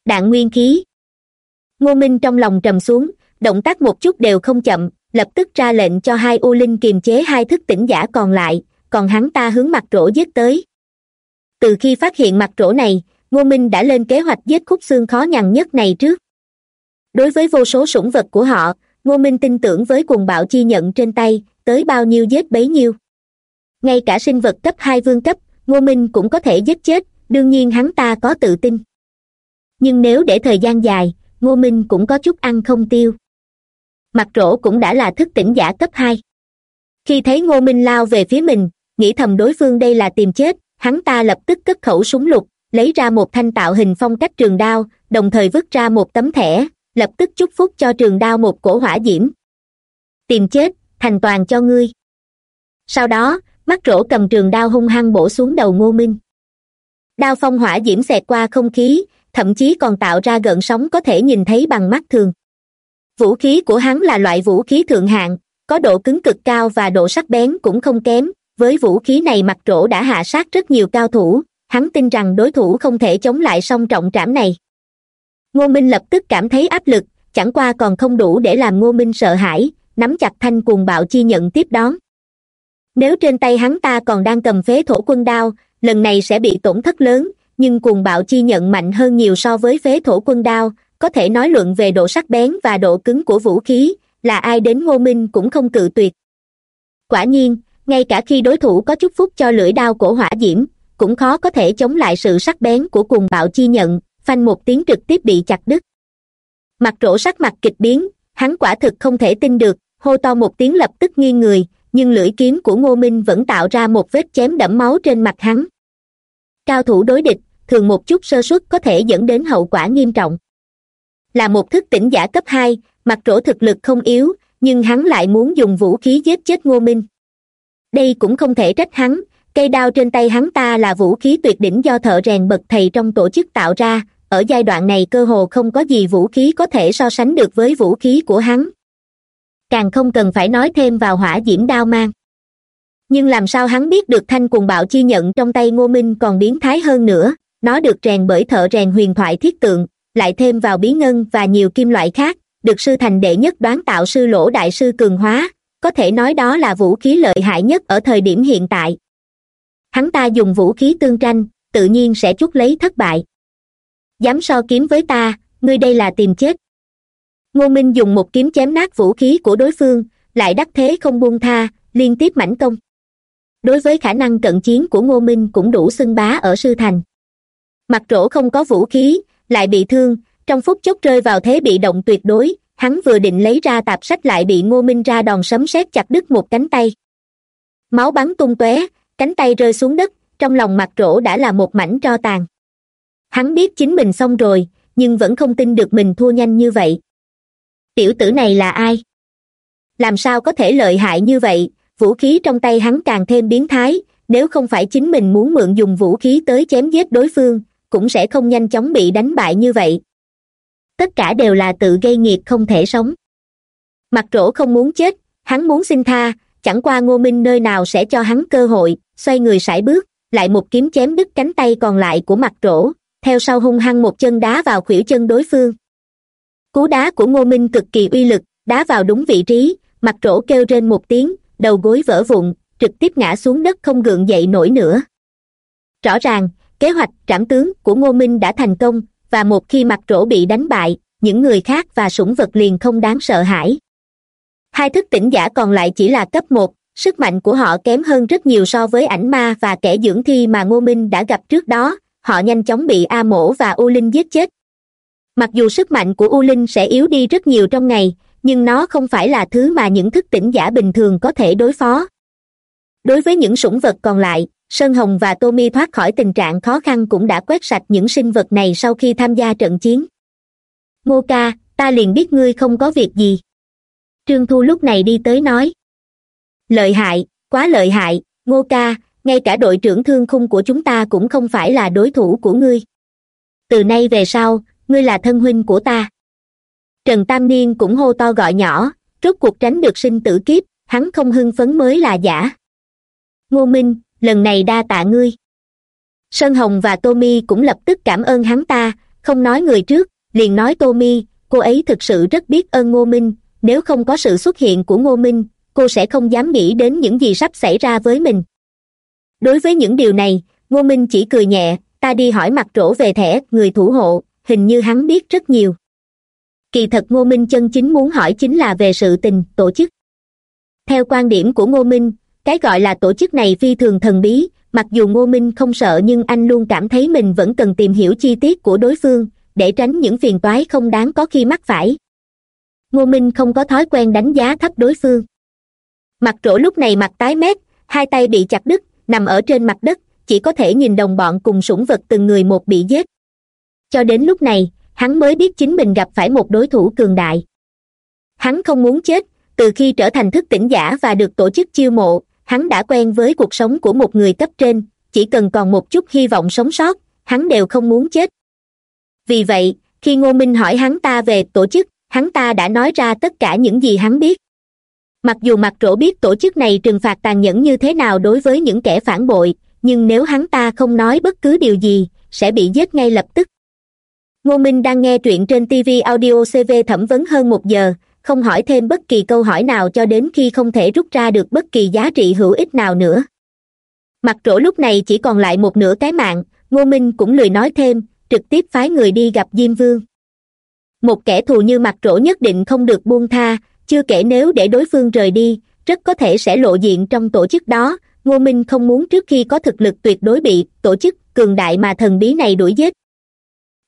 Đạn nguyên khí. Ngô minh trong lòng trầm xuống, động tác một chút đều không chậm, lập tức ra lệnh cho hai u linh kiềm chế hai thức tỉnh giả còn lại, còn hắn ta hướng mặt rỗ giết tới. Từ khi phát hiện mặt rỗ này ngô minh đã lên kế hoạch giết khúc xương khó nhằn nhất này trước. Đối với vô số sủng vật của họ, ngô minh tin tưởng với cuồng bạo chi nhận trên tay, tới bao nhiêu giết bấy nhiêu. Ngay cả sinh vật cấp hai vương cấp, ngô minh cũng có thể giết chết, đương nhiên hắn ta có tự tin. Nhưng nếu để thời gian dài, ngô minh cũng có chút ăn không tiêu. Mặt rỗ cũng đã là thức tỉnh giả cấp hai. Khi thấy ngô minh lao về phía mình, nghĩ thầm đối phương đây là tìm chết, hắn ta lập tức cất khẩu súng lục lấy ra một thanh tạo hình phong cách trường đao, đồng thời vứt ra một tấm thẻ, lập tức chúc phúc cho trường đao một cổ hỏa diễm. Tìm chết, thành toàn cho ngươi. Sau đó, mắt rỗ cầm trường đao hung hăng bổ xuống đầu ngô minh. Đao phong hỏa diễm xẹt qua không khí, thậm chí còn tạo ra gợn sóng có thể nhìn thấy bằng mắt thường. Vũ khí của hắn là loại vũ khí thượng hạng, có độ cứng cực cao và độ sắc bén cũng không kém, với vũ khí này mặt rỗ đã hạ sát rất nhiều cao thủ hắn tin rằng đối thủ không thể chống lại song trọng trảm này. Ngô minh lập tức cảm thấy áp lực, chẳng qua còn không đủ để làm ngô minh sợ hãi, nắm chặt thanh cuồng bạo chi nhận tiếp đón. Nếu trên tay hắn ta còn đang cầm phế thổ quân đao, lần này sẽ bị tổn thất lớn, nhưng cuồng bạo chi nhận mạnh hơn nhiều so với phế thổ quân đao, có thể nói luận về độ sắc bén và độ cứng của vũ khí, là ai đến ngô minh cũng không cự tuyệt. Quả nhiên, ngay cả khi đối thủ có chút phúc cho lưỡi đao cổ hỏa diễm cũng khó có thể chống lại sự sắc bén của cuồng bạo chi nhận, phanh một tiếng trực tiếp bị chặt đứt. Mặt rỗ sắc mặt kịch biến, hắn quả thực không thể tin được, hô to một tiếng lập tức nghiêng người, nhưng lưỡi kiếm của ngô minh vẫn tạo ra một vết chém đẫm máu trên mặt hắn. Cao thủ đối địch, thường một chút sơ suất có thể dẫn đến hậu quả nghiêm trọng. Là một thức tỉnh giả cấp hai, mặt rỗ thực lực không yếu, nhưng hắn lại muốn dùng vũ khí giết chết ngô minh. Đây cũng không thể trách hắn cây đao trên tay hắn ta là vũ khí tuyệt đỉnh do thợ rèn bậc thầy trong tổ chức tạo ra, ở giai đoạn này cơ hồ không có gì vũ khí có thể so sánh được với vũ khí của hắn. Càng không cần phải nói thêm vào hỏa diễm đao mang. Nhưng làm sao hắn biết được thanh cuồng bạo chi nhận trong tay ngô minh còn biến thái hơn nữa, nó được rèn bởi thợ rèn huyền thoại thiết tượng, lại thêm vào bí ngân và nhiều kim loại khác, được sư thành đệ nhất đoán tạo sư lỗ đại sư cường hóa, có thể nói đó là vũ khí lợi hại nhất ở thời điểm hiện tại hắn ta dùng vũ khí tương tranh, tự nhiên sẽ chút lấy thất bại. Dám so kiếm với ta, ngươi đây là tìm chết. Ngô minh dùng một kiếm chém nát vũ khí của đối phương, lại đắc thế không buông tha, liên tiếp mảnh công. Đối với khả năng cận chiến của ngô minh cũng đủ xưng bá ở sư thành. Mặt rỗ không có vũ khí, lại bị thương, trong phút chốc rơi vào thế bị động tuyệt đối, hắn vừa định lấy ra tạp sách lại bị ngô minh ra đòn sấm sét chặt đứt một cánh tay. Máu bắn tung tóe cánh tay rơi xuống đất, trong lòng mặt rỗ đã là một mảnh tro tàn. Hắn biết chính mình xong rồi, nhưng vẫn không tin được mình thua nhanh như vậy. Tiểu tử này là ai? Làm sao có thể lợi hại như vậy? Vũ khí trong tay hắn càng thêm biến thái, nếu không phải chính mình muốn mượn dùng vũ khí tới chém giết đối phương, cũng sẽ không nhanh chóng bị đánh bại như vậy. Tất cả đều là tự gây nghiệt không thể sống. Mặt rỗ không muốn chết, hắn muốn xin tha, chẳng qua ngô minh nơi nào sẽ cho hắn cơ hội xoay người sải bước, lại một kiếm chém đứt cánh tay còn lại của mặt rỗ theo sau hung hăng một chân đá vào khuỷu chân đối phương. Cú đá của ngô minh cực kỳ uy lực, đá vào đúng vị trí, mặt rỗ kêu trên một tiếng, đầu gối vỡ vụn, trực tiếp ngã xuống đất không gượng dậy nổi nữa. Rõ ràng, kế hoạch trảm tướng của ngô minh đã thành công, và một khi mặt rỗ bị đánh bại, những người khác và sủng vật liền không đáng sợ hãi. Hai thức tỉnh giả còn lại chỉ là cấp một sức mạnh của họ kém hơn rất nhiều so với ảnh ma và kẻ dưỡng thi mà ngô minh đã gặp trước đó, họ nhanh chóng bị a mổ và u linh giết chết. Mặc dù sức mạnh của u linh sẽ yếu đi rất nhiều trong ngày, nhưng nó không phải là thứ mà những thức tỉnh giả bình thường có thể đối phó. Đối với những sủng vật còn lại, sơn hồng và tommy thoát khỏi tình trạng khó khăn cũng đã quét sạch những sinh vật này sau khi tham gia trận chiến. Ngô ca, ta liền biết ngươi không có việc gì. Trương thu lúc này đi tới nói lợi hại, quá lợi hại, ngô ca, ngay cả đội trưởng thương khung của chúng ta cũng không phải là đối thủ của ngươi. Từ nay về sau, ngươi là thân huynh của ta. Trần tam niên cũng hô to gọi nhỏ, rốt cuộc tránh được sinh tử kiếp, hắn không hưng phấn mới là giả. Ngô minh, lần này đa tạ ngươi. Sơn hồng và tommy cũng lập tức cảm ơn hắn ta, không nói người trước, liền nói tommy cô ấy thực sự rất biết ơn ngô minh, nếu không có sự xuất hiện của ngô minh cô sẽ không dám nghĩ đến những gì sắp xảy ra với mình. Đối với những điều này, ngô minh chỉ cười nhẹ, ta đi hỏi mặt rỗ về thẻ, người thủ hộ, hình như hắn biết rất nhiều. Kỳ thật ngô minh chân chính muốn hỏi chính là về sự tình, tổ chức. Theo quan điểm của ngô minh, cái gọi là tổ chức này phi thường thần bí, mặc dù ngô minh không sợ nhưng anh luôn cảm thấy mình vẫn cần tìm hiểu chi tiết của đối phương, để tránh những phiền toái không đáng có khi mắc phải. Ngô minh không có thói quen đánh giá thấp đối phương mặt rỗ lúc này mặt tái mét, hai tay bị chặt đứt, nằm ở trên mặt đất, chỉ có thể nhìn đồng bọn cùng sủng vật từng người một bị giết. Cho đến lúc này, hắn mới biết chính mình gặp phải một đối thủ cường đại. Hắn không muốn chết, từ khi trở thành thức tỉnh giả và được tổ chức chiêu mộ, hắn đã quen với cuộc sống của một người cấp trên, chỉ cần còn một chút hy vọng sống sót, hắn đều không muốn chết. Vì vậy, khi ngô minh hỏi hắn ta về tổ chức, hắn ta đã nói ra tất cả những gì hắn biết mặc dù mặt rỗ biết tổ chức này trừng phạt tàn nhẫn như thế nào đối với những kẻ phản bội, nhưng nếu hắn ta không nói bất cứ điều gì, sẽ bị giết ngay lập tức. Ngô minh đang nghe truyện trên tv audio cv thẩm vấn hơn một giờ, không hỏi thêm bất kỳ câu hỏi nào cho đến khi không thể rút ra được bất kỳ giá trị hữu ích nào nữa. Mặt trổ lúc này chỉ còn lại một nửa cái mạng, ngô minh cũng lười nói thêm, trực tiếp phái người đi gặp diêm vương. Một kẻ thù như mặt trổ nhất định không được buông tha chưa kể nếu để đối phương rời đi, rất có thể sẽ lộ diện trong tổ chức đó. Ngô minh không muốn trước khi có thực lực tuyệt đối bị tổ chức cường đại mà thần bí này đuổi giết.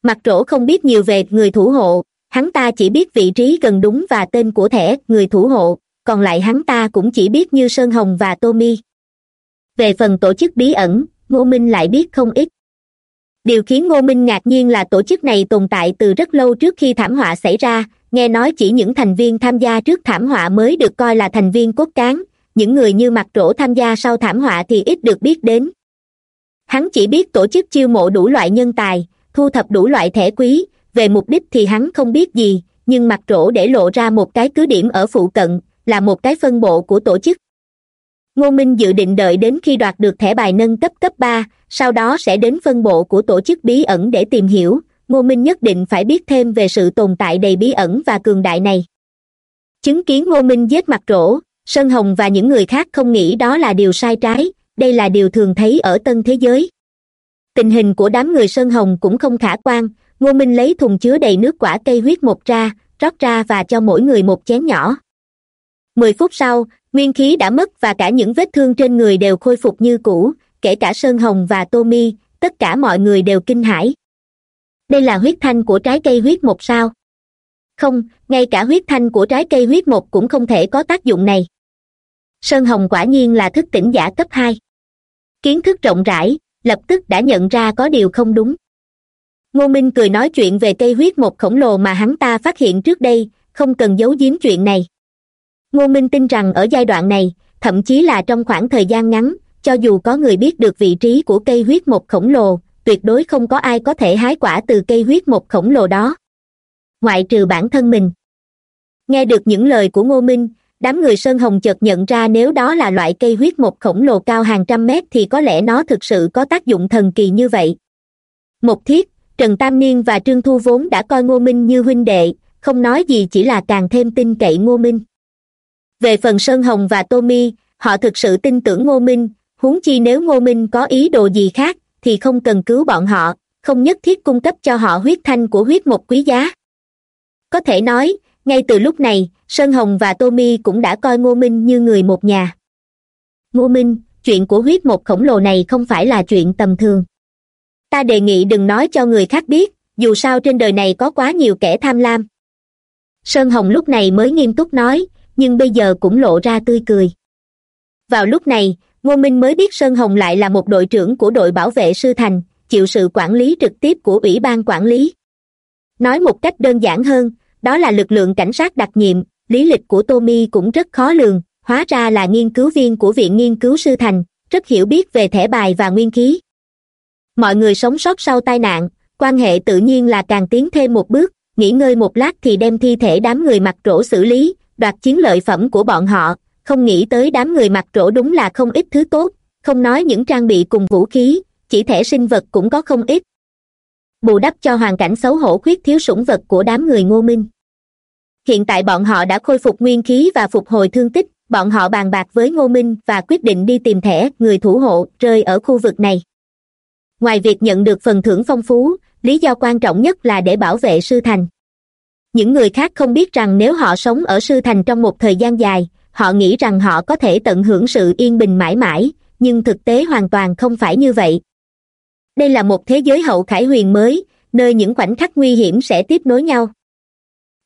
Mặt trổ không biết nhiều về người thủ hộ, hắn ta chỉ biết vị trí gần đúng và tên của thẻ người thủ hộ, còn lại hắn ta cũng chỉ biết như sơn hồng và tommy về phần tổ chức bí ẩn, ngô minh lại biết không ít. Điều khiến ngô minh ngạc nhiên là tổ chức này tồn tại từ rất lâu trước khi thảm họa xảy ra nghe nói chỉ những thành viên tham gia trước thảm họa mới được coi là thành viên cốt cán, những người như mặt rỗ tham gia sau thảm họa thì ít được biết đến. Hắn chỉ biết tổ chức chiêu mộ đủ loại nhân tài, thu thập đủ loại thẻ quý, về mục đích thì hắn không biết gì, nhưng mặt rỗ để lộ ra một cái cứ điểm ở phụ cận, là một cái phân bộ của tổ chức. Ngô minh dự định đợi đến khi đoạt được thẻ bài nâng cấp cấp ba, sau đó sẽ đến phân bộ của tổ chức bí ẩn để tìm hiểu ngô minh nhất định phải biết thêm về sự tồn tại đầy bí ẩn và cường đại này. Chứng kiến ngô minh giết mặt rỗ, sơn hồng và những người khác không nghĩ đó là điều sai trái đây là điều thường thấy ở tân thế giới. Tình hình của đám người sơn hồng cũng không khả quan ngô minh lấy thùng chứa đầy nước quả cây huyết một ra rót ra và cho mỗi người một chén nhỏ. Mười phút sau nguyên khí đã mất và cả những vết thương trên người đều khôi phục như cũ kể cả sơn hồng và tô mi tất cả mọi người đều kinh hãi đây là huyết thanh của trái cây huyết một sao? Không, ngay cả huyết thanh của trái cây huyết một cũng không thể có tác dụng này. Sơn hồng quả nhiên là thức tỉnh giả cấp hai. Kiến thức rộng rãi, lập tức đã nhận ra có điều không đúng. Ngô minh cười nói chuyện về cây huyết một khổng lồ mà hắn ta phát hiện trước đây, không cần giấu giếm chuyện này. Ngô minh tin rằng ở giai đoạn này, thậm chí là trong khoảng thời gian ngắn, cho dù có người biết được vị trí của cây huyết một khổng lồ tuyệt đối không có ai có thể hái quả từ cây huyết một khổng lồ đó. Ngoại trừ bản thân mình. Nghe được những lời của ngô minh, đám người sơn hồng chợt nhận ra nếu đó là loại cây huyết một khổng lồ cao hàng trăm mét thì có lẽ nó thực sự có tác dụng thần kỳ như vậy. Một thiết, trần tam niên và trương thu vốn đã coi ngô minh như huynh đệ, không nói gì chỉ là càng thêm tin cậy ngô minh. Về phần sơn hồng và tô mi, họ thực sự tin tưởng ngô minh, huống chi nếu ngô minh có ý đồ gì khác thì không cần cứu bọn họ, không nhất thiết cung cấp cho họ huyết thanh của huyết một quý giá. Có thể nói, ngay từ lúc này, sơn hồng và tô mi cũng đã coi ngô minh như người một nhà. Ngô minh, chuyện của huyết một khổng lồ này không phải là chuyện tầm thường. Ta đề nghị đừng nói cho người khác biết, dù sao trên đời này có quá nhiều kẻ tham lam. Sơn hồng lúc này mới nghiêm túc nói, nhưng bây giờ cũng lộ ra tươi cười. Vào lúc này ngô minh mới biết sơn hồng lại là một đội trưởng của đội bảo vệ sư thành, chịu sự quản lý trực tiếp của ủy ban quản lý. Nói một cách đơn giản hơn, đó là lực lượng cảnh sát đặc nhiệm, lý lịch của tommy cũng rất khó lường, hóa ra là nghiên cứu viên của viện nghiên cứu sư thành, rất hiểu biết về thẻ bài và nguyên khí. Mọi người sống sót sau tai nạn, quan hệ tự nhiên là càng tiến thêm một bước, nghỉ ngơi một lát thì đem thi thể đám người mặc rỗ xử lý, đoạt chiến lợi phẩm của bọn họ không nghĩ tới đám người mặc rỗ đúng là không ít thứ tốt, không nói những trang bị cùng vũ khí, chỉ thẻ sinh vật cũng có không ít. Bù đắp cho hoàn cảnh xấu hổ khuyết thiếu sủng vật của đám người ngô minh. Hiện tại bọn họ đã khôi phục nguyên khí và phục hồi thương tích, bọn họ bàn bạc với ngô minh và quyết định đi tìm thẻ, người thủ hộ, rơi ở khu vực này. Ngoài việc nhận được phần thưởng phong phú, lý do quan trọng nhất là để bảo vệ sư thành. Những người khác không biết rằng nếu họ sống ở sư thành trong một thời gian dài họ nghĩ rằng họ có thể tận hưởng sự yên bình mãi mãi, nhưng thực tế hoàn toàn không phải như vậy. Đây là một thế giới hậu khải huyền mới, nơi những khoảnh khắc nguy hiểm sẽ tiếp nối nhau.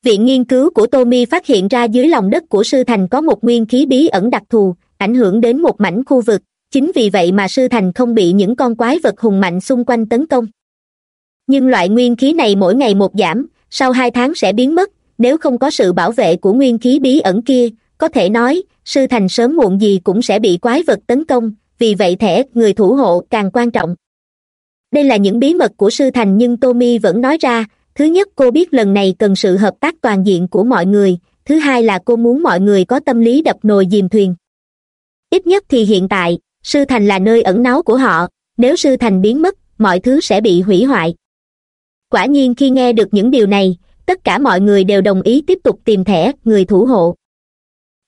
Viện nghiên cứu của tommy phát hiện ra dưới lòng đất của sư thành có một nguyên khí bí ẩn đặc thù, ảnh hưởng đến một mảnh khu vực, chính vì vậy mà sư thành không bị những con quái vật hùng mạnh xung quanh tấn công. Nhưng loại nguyên khí này mỗi ngày một giảm, sau hai tháng sẽ biến mất, nếu không có sự bảo vệ của nguyên khí bí ẩn kia có thể nói, sư thành sớm muộn gì cũng sẽ bị quái vật tấn công, vì vậy thẻ, người thủ hộ càng quan trọng. Đây là những bí mật của sư thành nhưng tommy vẫn nói ra, thứ nhất cô biết lần này cần sự hợp tác toàn diện của mọi người, thứ hai là cô muốn mọi người có tâm lý đập nồi dìm thuyền. Ít nhất thì hiện tại, sư thành là nơi ẩn náu của họ, nếu sư thành biến mất, mọi thứ sẽ bị hủy hoại. Quả nhiên khi nghe được những điều này, tất cả mọi người đều đồng ý tiếp tục tìm thẻ, người thủ hộ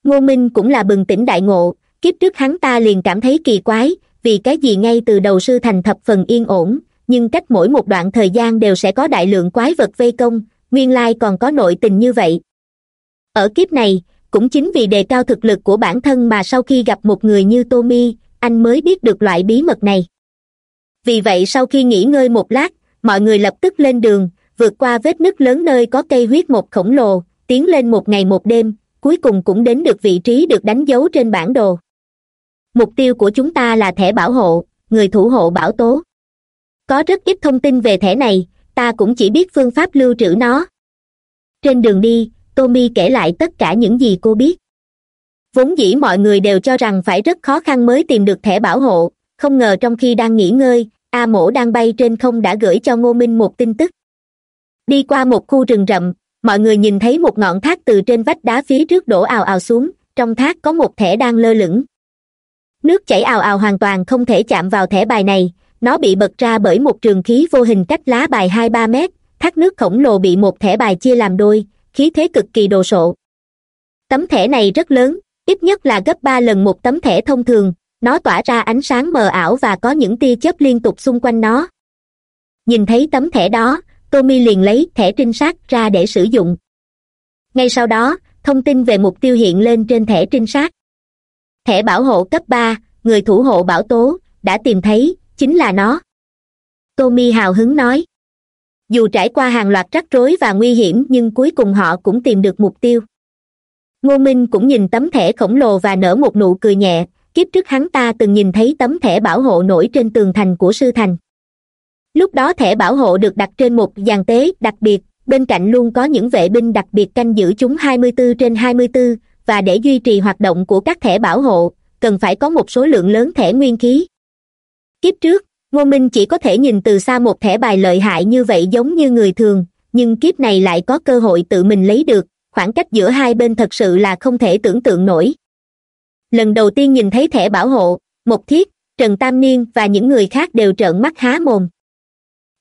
ngô minh cũng là bừng tỉnh đại ngộ, kiếp trước hắn ta liền cảm thấy kỳ quái, vì cái gì ngay từ đầu sư thành thập phần yên ổn, nhưng cách mỗi một đoạn thời gian đều sẽ có đại lượng quái vật vây công, nguyên lai còn có nội tình như vậy. Ở kiếp này, cũng chính vì đề cao thực lực của bản thân mà sau khi gặp một người như tommy anh mới biết được loại bí mật này. Vì vậy sau khi nghỉ ngơi một lát, mọi người lập tức lên đường, vượt qua vết nứt lớn nơi có cây huyết một khổng lồ, tiến lên một ngày một đêm cuối cùng cũng đến được vị trí được đánh dấu trên bản đồ. Mục tiêu của chúng ta là thẻ bảo hộ, người thủ hộ bảo tố. Có rất ít thông tin về thẻ này, ta cũng chỉ biết phương pháp lưu trữ nó. Trên đường đi, tommy kể lại tất cả những gì cô biết. Vốn dĩ mọi người đều cho rằng phải rất khó khăn mới tìm được thẻ bảo hộ, không ngờ trong khi đang nghỉ ngơi, a mổ đang bay trên không đã gửi cho ngô minh một tin tức. Đi qua một khu rừng rậm mọi người nhìn thấy một ngọn thác từ trên vách đá phía trước đổ ào ào xuống, trong thác có một thẻ đang lơ lửng. Nước chảy ào ào hoàn toàn không thể chạm vào thẻ bài này, nó bị bật ra bởi một trường khí vô hình cách lá bài hai ba mét, thác nước khổng lồ bị một thẻ bài chia làm đôi, khí thế cực kỳ đồ sộ. Tấm thẻ này rất lớn, ít nhất là gấp ba lần một tấm thẻ thông thường, nó tỏa ra ánh sáng mờ ảo và có những tia chớp liên tục xung quanh nó. Nhìn thấy tấm thẻ đó tommy liền lấy thẻ trinh sát ra để sử dụng. Ngay sau đó, thông tin về mục tiêu hiện lên trên thẻ trinh sát. Thẻ bảo hộ cấp ba, người thủ hộ bảo tố, đã tìm thấy, chính là nó. Tommy hào hứng nói. Dù trải qua hàng loạt rắc rối và nguy hiểm, nhưng cuối cùng họ cũng tìm được mục tiêu. Ngô minh cũng nhìn tấm thẻ khổng lồ và nở một nụ cười nhẹ, kiếp trước hắn ta từng nhìn thấy tấm thẻ bảo hộ nổi trên tường thành của sư thành lúc đó thẻ bảo hộ được đặt trên một dàn tế đặc biệt bên cạnh luôn có những vệ binh đặc biệt canh giữ chúng 24 trên 24, và để duy trì hoạt động của các thẻ bảo hộ cần phải có một số lượng lớn thẻ nguyên khí. Kiếp trước ngô minh chỉ có thể nhìn từ xa một thẻ bài lợi hại như vậy giống như người thường nhưng kiếp này lại có cơ hội tự mình lấy được khoảng cách giữa hai bên thật sự là không thể tưởng tượng nổi. Lần đầu tiên nhìn thấy thẻ bảo hộ một thiết trần tam niên và những người khác đều trợn mắt há mồm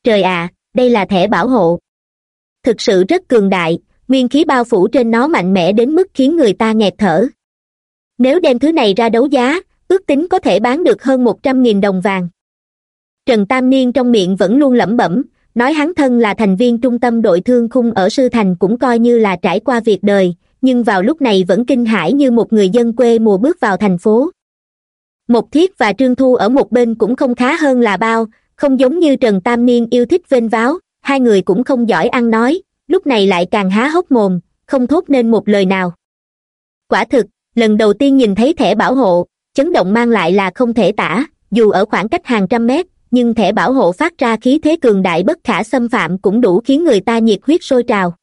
trời ạ, đây là thẻ bảo hộ. Thực sự rất cường đại, nguyên khí bao phủ trên nó mạnh mẽ đến mức khiến người ta nghẹt thở. Nếu đem thứ này ra đấu giá, ước tính có thể bán được hơn một trăm nghìn đồng vàng. Trần tam niên trong miệng vẫn luôn lẩm bẩm, nói hắn thân là thành viên trung tâm đội thương khung ở sư thành cũng coi như là trải qua việc đời, nhưng vào lúc này vẫn kinh hãi như một người dân quê mùa bước vào thành phố. Một thiết và trương thu ở một bên cũng không khá hơn là bao không giống như trần tam niên yêu thích vênh váo, hai người cũng không giỏi ăn nói, lúc này lại càng há hốc mồm, không thốt nên một lời nào. Quả thực, lần đầu tiên nhìn thấy thẻ bảo hộ, chấn động mang lại là không thể tả, dù ở khoảng cách hàng trăm mét, nhưng thẻ bảo hộ phát ra khí thế cường đại bất khả xâm phạm cũng đủ khiến người ta nhiệt huyết sôi trào.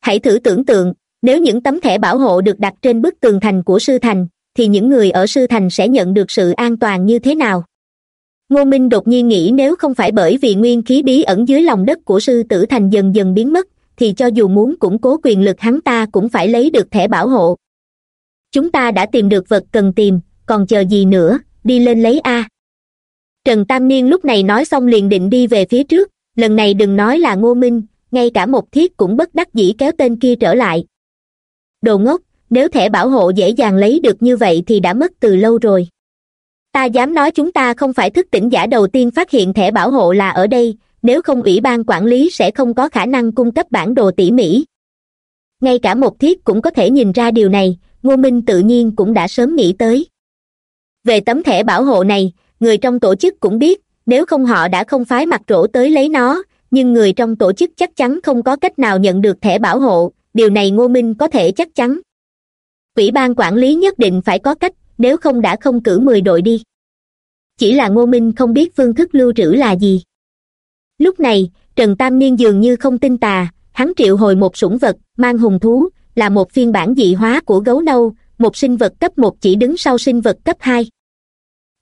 Hãy thử tưởng tượng, nếu những tấm thẻ bảo hộ được đặt trên bức tường thành của sư thành, thì những người ở sư thành sẽ nhận được sự an toàn như thế nào? Ngô minh đột nhiên nghĩ nếu không phải bởi vì nguyên khí bí ẩn dưới lòng đất của sư tử thành dần dần biến mất, thì cho dù muốn củng cố quyền lực hắn ta cũng phải lấy được thẻ bảo hộ. Chúng ta đã tìm được vật cần tìm, còn chờ gì nữa, đi lên lấy a. Trần tam niên lúc này nói xong liền định đi về phía trước, lần này đừng nói là ngô minh, ngay cả một thiết cũng bất đắc dĩ kéo tên kia trở lại. Đồ ngốc, nếu thẻ bảo hộ dễ dàng lấy được như vậy thì đã mất từ lâu rồi ta dám nói chúng ta không phải thức tỉnh giả đầu tiên phát hiện thẻ bảo hộ là ở đây, nếu không ủy ban quản lý sẽ không có khả năng cung cấp bản đồ tỉ mỉ. Ngay cả một thiết cũng có thể nhìn ra điều này, ngô minh tự nhiên cũng đã sớm nghĩ tới. Về tấm thẻ bảo hộ này, người trong tổ chức cũng biết, nếu không họ đã không phái mặt rỗ tới lấy nó, nhưng người trong tổ chức chắc chắn không có cách nào nhận được thẻ bảo hộ, điều này ngô minh có thể chắc chắn. Ủy ban quản lý nhất định phải có cách nếu không đã không cử mười đội đi. Chỉ là ngô minh không biết phương thức lưu trữ là gì. Lúc này, trần tam niên dường như không tin tà, hắn triệu hồi một sủng vật, mang hùng thú, là một phiên bản dị hóa của gấu nâu, một sinh vật cấp một chỉ đứng sau sinh vật cấp hai.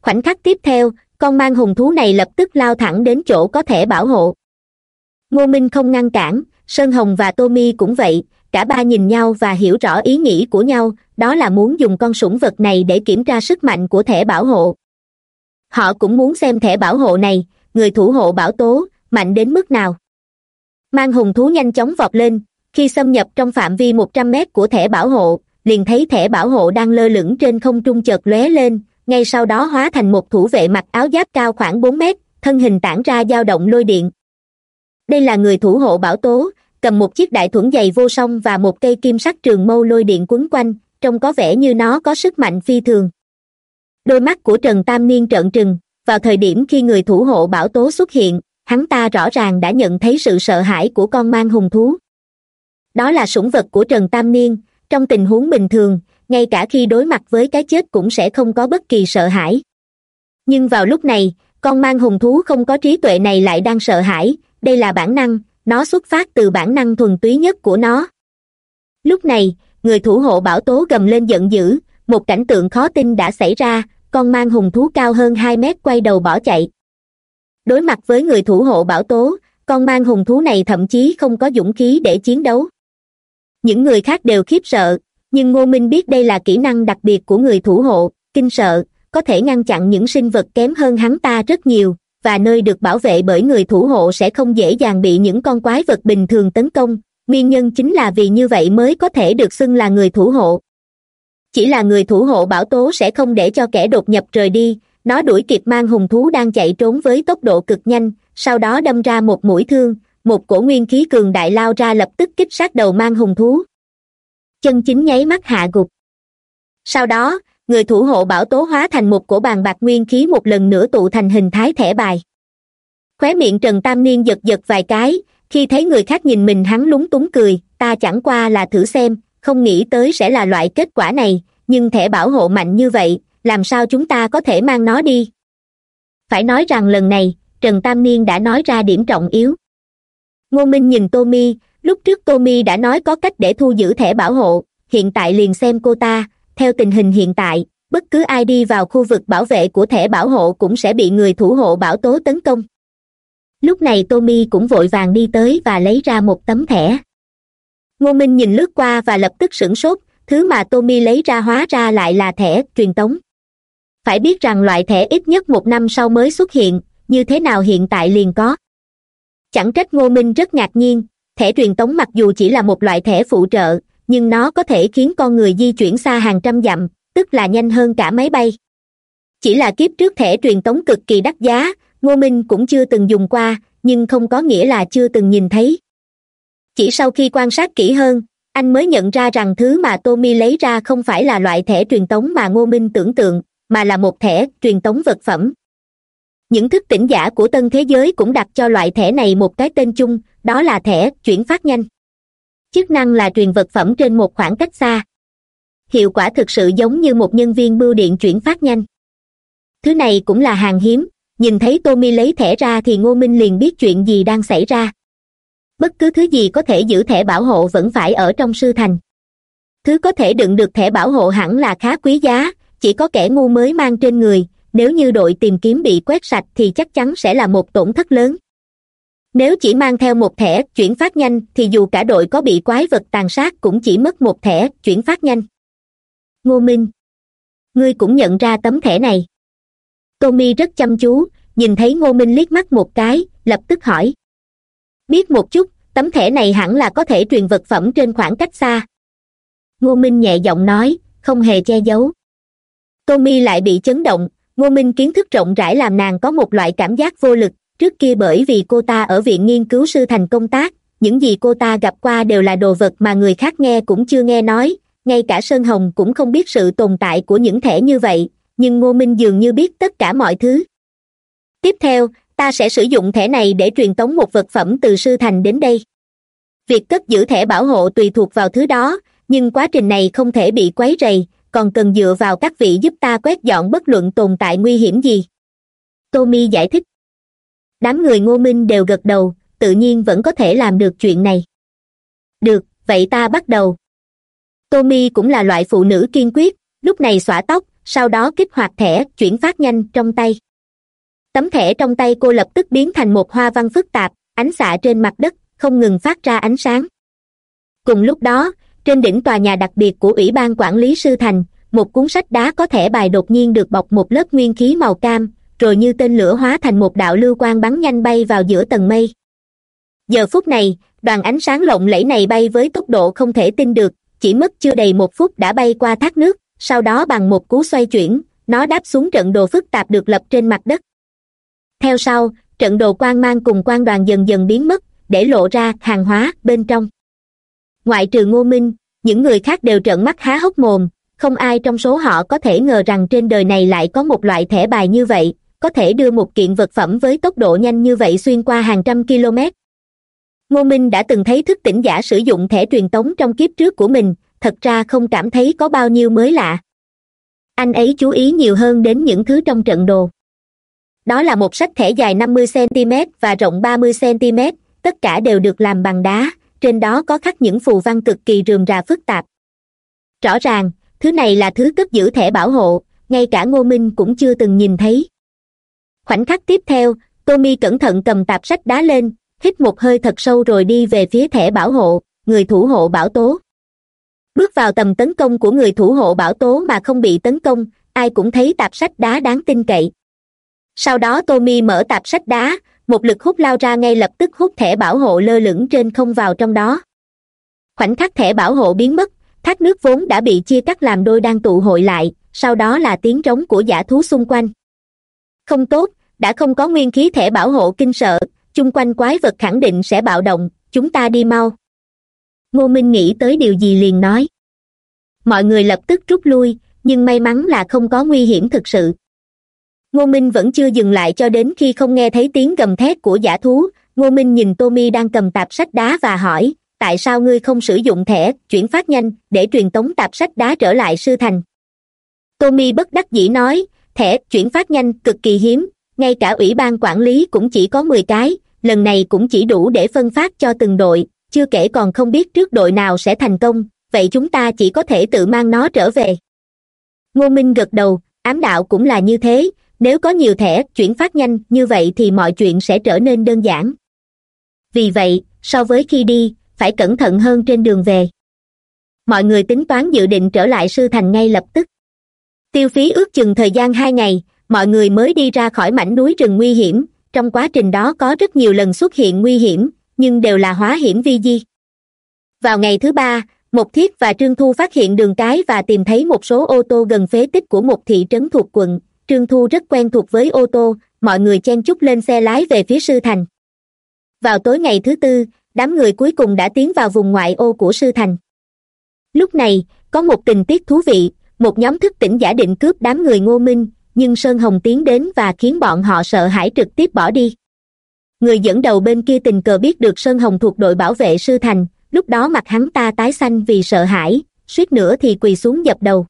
Khoảnh khắc tiếp theo, con mang hùng thú này lập tức lao thẳng đến chỗ có thể bảo hộ. Ngô minh không ngăn cản, sơn hồng và tô mi cũng vậy cả ba nhìn nhau và hiểu rõ ý nghĩ của nhau, đó là muốn dùng con sủng vật này để kiểm tra sức mạnh của thẻ bảo hộ. Họ cũng muốn xem thẻ bảo hộ này, người thủ hộ bảo tố, mạnh đến mức nào. Mang hùng thú nhanh chóng vọt lên, khi xâm nhập trong phạm vi một trăm mét của thẻ bảo hộ, liền thấy thẻ bảo hộ đang lơ lửng trên không trung chợt lóe lên, ngay sau đó hóa thành một thủ vệ mặc áo giáp cao khoảng bốn mét, thân hình tản ra dao động lôi điện. Đây là người thủ hộ bảo tố cầm một chiếc đại thuẫn dày vô song và một cây kim sắc trường mâu lôi điện quấn quanh, trông có vẻ như nó có sức mạnh phi thường. Đôi mắt của trần tam niên trợn trừng, vào thời điểm khi người thủ hộ bảo tố xuất hiện, hắn ta rõ ràng đã nhận thấy sự sợ hãi của con mang hùng thú. Đó là sủng vật của trần tam niên, trong tình huống bình thường, ngay cả khi đối mặt với cái chết cũng sẽ không có bất kỳ sợ hãi. Nhưng vào lúc này, con mang hùng thú không có trí tuệ này lại đang sợ hãi, đây là bản năng nó xuất phát từ bản năng thuần túy nhất của nó. Lúc này, người thủ hộ bảo tố gầm lên giận dữ, một cảnh tượng khó tin đã xảy ra, con mang hùng thú cao hơn hai mét quay đầu bỏ chạy. Đối mặt với người thủ hộ bảo tố, con mang hùng thú này thậm chí không có dũng khí để chiến đấu. Những người khác đều khiếp sợ, nhưng ngô minh biết đây là kỹ năng đặc biệt của người thủ hộ, kinh sợ, có thể ngăn chặn những sinh vật kém hơn hắn ta rất nhiều và nơi được bảo vệ bởi người thủ hộ sẽ không dễ dàng bị những con quái vật bình thường tấn công. Nguyên nhân chính là vì như vậy mới có thể được xưng là người thủ hộ. Chỉ là người thủ hộ bảo tố sẽ không để cho kẻ đột nhập rời đi. Nó đuổi kịp mang hùng thú đang chạy trốn với tốc độ cực nhanh, sau đó đâm ra một mũi thương, một cổ nguyên khí cường đại lao ra lập tức kích sát đầu mang hùng thú. Chân chính nháy mắt hạ gục. Sau đó người thủ hộ bảo tố hóa thành một cổ bàn bạc nguyên khí một lần nữa tụ thành hình thái thẻ bài. Khóe miệng trần tam niên giật giật vài cái, khi thấy người khác nhìn mình hắn lúng túng cười, ta chẳng qua là thử xem, không nghĩ tới sẽ là loại kết quả này, nhưng thẻ bảo hộ mạnh như vậy, làm sao chúng ta có thể mang nó đi? Phải nói rằng lần này, trần tam niên đã nói ra điểm trọng yếu. Ngô minh nhìn tommy lúc trước tommy đã nói có cách để thu giữ thẻ bảo hộ, hiện tại liền xem cô ta theo tình hình hiện tại, bất cứ ai đi vào khu vực bảo vệ của thẻ bảo hộ cũng sẽ bị người thủ hộ bảo tố tấn công. Lúc này tommy cũng vội vàng đi tới và lấy ra một tấm thẻ. Ngô minh nhìn lướt qua và lập tức sửng sốt, thứ mà tommy lấy ra hóa ra lại là thẻ truyền tống. Phải biết rằng loại thẻ ít nhất một năm sau mới xuất hiện, như thế nào hiện tại liền có. Chẳng trách ngô minh rất ngạc nhiên, thẻ truyền tống mặc dù chỉ là một loại thẻ phụ trợ nhưng nó có thể khiến con người di chuyển xa hàng trăm dặm, tức là nhanh hơn cả máy bay. Chỉ là kiếp trước thẻ truyền tống cực kỳ đắt giá, ngô minh cũng chưa từng dùng qua, nhưng không có nghĩa là chưa từng nhìn thấy. Chỉ sau khi quan sát kỹ hơn, anh mới nhận ra rằng thứ mà tommy lấy ra không phải là loại thẻ truyền tống mà ngô minh tưởng tượng, mà là một thẻ truyền tống vật phẩm. Những thức tỉnh giả của tân thế giới cũng đặt cho loại thẻ này một cái tên chung, đó là thẻ chuyển phát nhanh chức năng là truyền vật phẩm trên một khoảng cách xa. Hiệu quả thực sự giống như một nhân viên bưu điện chuyển phát nhanh. Thứ này cũng là hàng hiếm, nhìn thấy tommy lấy thẻ ra thì ngô minh liền biết chuyện gì đang xảy ra. Bất cứ thứ gì có thể giữ thẻ bảo hộ vẫn phải ở trong sư thành. Thứ có thể đựng được thẻ bảo hộ hẳn là khá quý giá, chỉ có kẻ ngu mới mang trên người, nếu như đội tìm kiếm bị quét sạch thì chắc chắn sẽ là một tổn thất lớn nếu chỉ mang theo một thẻ chuyển phát nhanh, thì dù cả đội có bị quái vật tàn sát cũng chỉ mất một thẻ chuyển phát nhanh. Ngô minh, ngươi cũng nhận ra tấm thẻ này. Tommy rất chăm chú, nhìn thấy ngô minh liếc mắt một cái, lập tức hỏi. Biết một chút, tấm thẻ này hẳn là có thể truyền vật phẩm trên khoảng cách xa. Ngô minh nhẹ giọng nói, không hề che giấu. Tommy lại bị chấn động, ngô minh kiến thức rộng rãi làm nàng có một loại cảm giác vô lực trước kia bởi vì cô ta ở viện nghiên cứu sư thành công tác, những gì cô ta gặp qua đều là đồ vật mà người khác nghe cũng chưa nghe nói, ngay cả sơn hồng cũng không biết sự tồn tại của những thẻ như vậy, nhưng ngô minh dường như biết tất cả mọi thứ. Tiếp theo, ta sẽ sử dụng thẻ này để truyền tống một vật phẩm từ sư thành đến đây. Việc cất giữ thẻ bảo hộ tùy thuộc vào thứ đó, nhưng quá trình này không thể bị quấy rầy, còn cần dựa vào các vị giúp ta quét dọn bất luận tồn tại nguy hiểm gì. Tommy giải thích đám người ngô minh đều gật đầu, tự nhiên vẫn có thể làm được chuyện này. Được, vậy ta bắt đầu. Tommy cũng là loại phụ nữ kiên quyết, lúc này xõa tóc, sau đó kích hoạt thẻ, chuyển phát nhanh trong tay. Tấm thẻ trong tay cô lập tức biến thành một hoa văn phức tạp, ánh xạ trên mặt đất, không ngừng phát ra ánh sáng. Cùng lúc đó, trên đỉnh tòa nhà đặc biệt của ủy ban quản lý sư thành, một cuốn sách đá có thẻ bài đột nhiên được bọc một lớp nguyên khí màu cam rồi như tên lửa hóa thành một đạo lưu quang bắn nhanh bay vào giữa tầng mây. Giờ phút này, đoàn ánh sáng lộng lẫy này bay với tốc độ không thể tin được, chỉ mất chưa đầy một phút đã bay qua thác nước, sau đó bằng một cú xoay chuyển, nó đáp xuống trận đồ phức tạp được lập trên mặt đất. Theo sau, trận đồ quan mang cùng quan đoàn dần dần biến mất, để lộ ra hàng hóa bên trong. Ngoại trừ ngô minh, những người khác đều trợn mắt há hốc mồm, không ai trong số họ có thể ngờ rằng trên đời này lại có một loại thẻ bài như vậy có thể đưa một kiện vật phẩm với tốc độ nhanh như vậy xuyên qua hàng trăm km. Ngô minh đã từng thấy thức tỉnh giả sử dụng thẻ truyền tống trong kiếp trước của mình, thật ra không cảm thấy có bao nhiêu mới lạ. Anh ấy chú ý nhiều hơn đến những thứ trong trận đồ. Đó là một sách thẻ dài năm mươi cm và rộng ba mươi cm tất cả đều được làm bằng đá, trên đó có khắc những phù văn cực kỳ rườm rà phức tạp. Rõ ràng, thứ này là thứ cất giữ thẻ bảo hộ, ngay cả ngô minh cũng chưa từng nhìn thấy khoảnh khắc tiếp theo, tommy cẩn thận cầm tạp sách đá lên, hít một hơi thật sâu rồi đi về phía thẻ bảo hộ, người thủ hộ bảo tố. Bước vào tầm tấn công của người thủ hộ bảo tố mà không bị tấn công, ai cũng thấy tạp sách đá đáng tin cậy. Sau đó tommy mở tạp sách đá, một lực hút lao ra ngay lập tức hút thẻ bảo hộ lơ lửng trên không vào trong đó. Khoảnh khắc thẻ bảo hộ biến mất, thác nước vốn đã bị chia cắt làm đôi đang tụ hội lại, sau đó là tiếng trống của giả thú xung quanh. Không tốt đã không có nguyên khí thể bảo hộ kinh sợ, chung quanh quái vật khẳng định sẽ bạo động, chúng ta đi mau. Ngô minh nghĩ tới điều gì liền nói. Mọi người lập tức rút lui, nhưng may mắn là không có nguy hiểm thực sự. Ngô minh vẫn chưa dừng lại cho đến khi không nghe thấy tiếng gầm thét của giả thú. Ngô minh nhìn tommy đang cầm tạp sách đá và hỏi, tại sao ngươi không sử dụng thẻ chuyển phát nhanh để truyền tống tạp sách đá trở lại sư thành? Tommy bất đắc dĩ nói, thẻ chuyển phát nhanh cực kỳ hiếm ngay cả ủy ban quản lý cũng chỉ có mười cái, lần này cũng chỉ đủ để phân phát cho từng đội, chưa kể còn không biết trước đội nào sẽ thành công, vậy chúng ta chỉ có thể tự mang nó trở về. Ngô minh gật đầu, ám đạo cũng là như thế, nếu có nhiều thẻ chuyển phát nhanh như vậy thì mọi chuyện sẽ trở nên đơn giản. Vì vậy, so với khi đi, phải cẩn thận hơn trên đường về. Mọi người tính toán dự định trở lại sư thành ngay lập tức. Tiêu phí ước chừng thời gian hai ngày mọi người mới đi ra khỏi mảnh núi rừng nguy hiểm. Trong quá trình đó có rất nhiều lần xuất hiện nguy hiểm, nhưng đều là hóa hiểm vi di. Vào ngày thứ ba một thiết và trương thu phát hiện đường cái và tìm thấy một số ô tô gần phế tích của một thị trấn thuộc quận. Trương thu rất quen thuộc với ô tô, mọi người chen chúc lên xe lái về phía sư thành. Vào tối ngày thứ tư, đám người cuối cùng đã tiến vào vùng ngoại ô của sư thành. Lúc này, có một tình tiết thú vị, một nhóm thức tỉnh giả định cướp đám người ngô minh nhưng sơn hồng tiến đến và khiến bọn họ sợ hãi trực tiếp bỏ đi. Người dẫn đầu bên kia tình cờ biết được sơn hồng thuộc đội bảo vệ sư thành, lúc đó mặt hắn ta tái xanh vì sợ hãi, suýt nữa thì quỳ xuống dập đầu.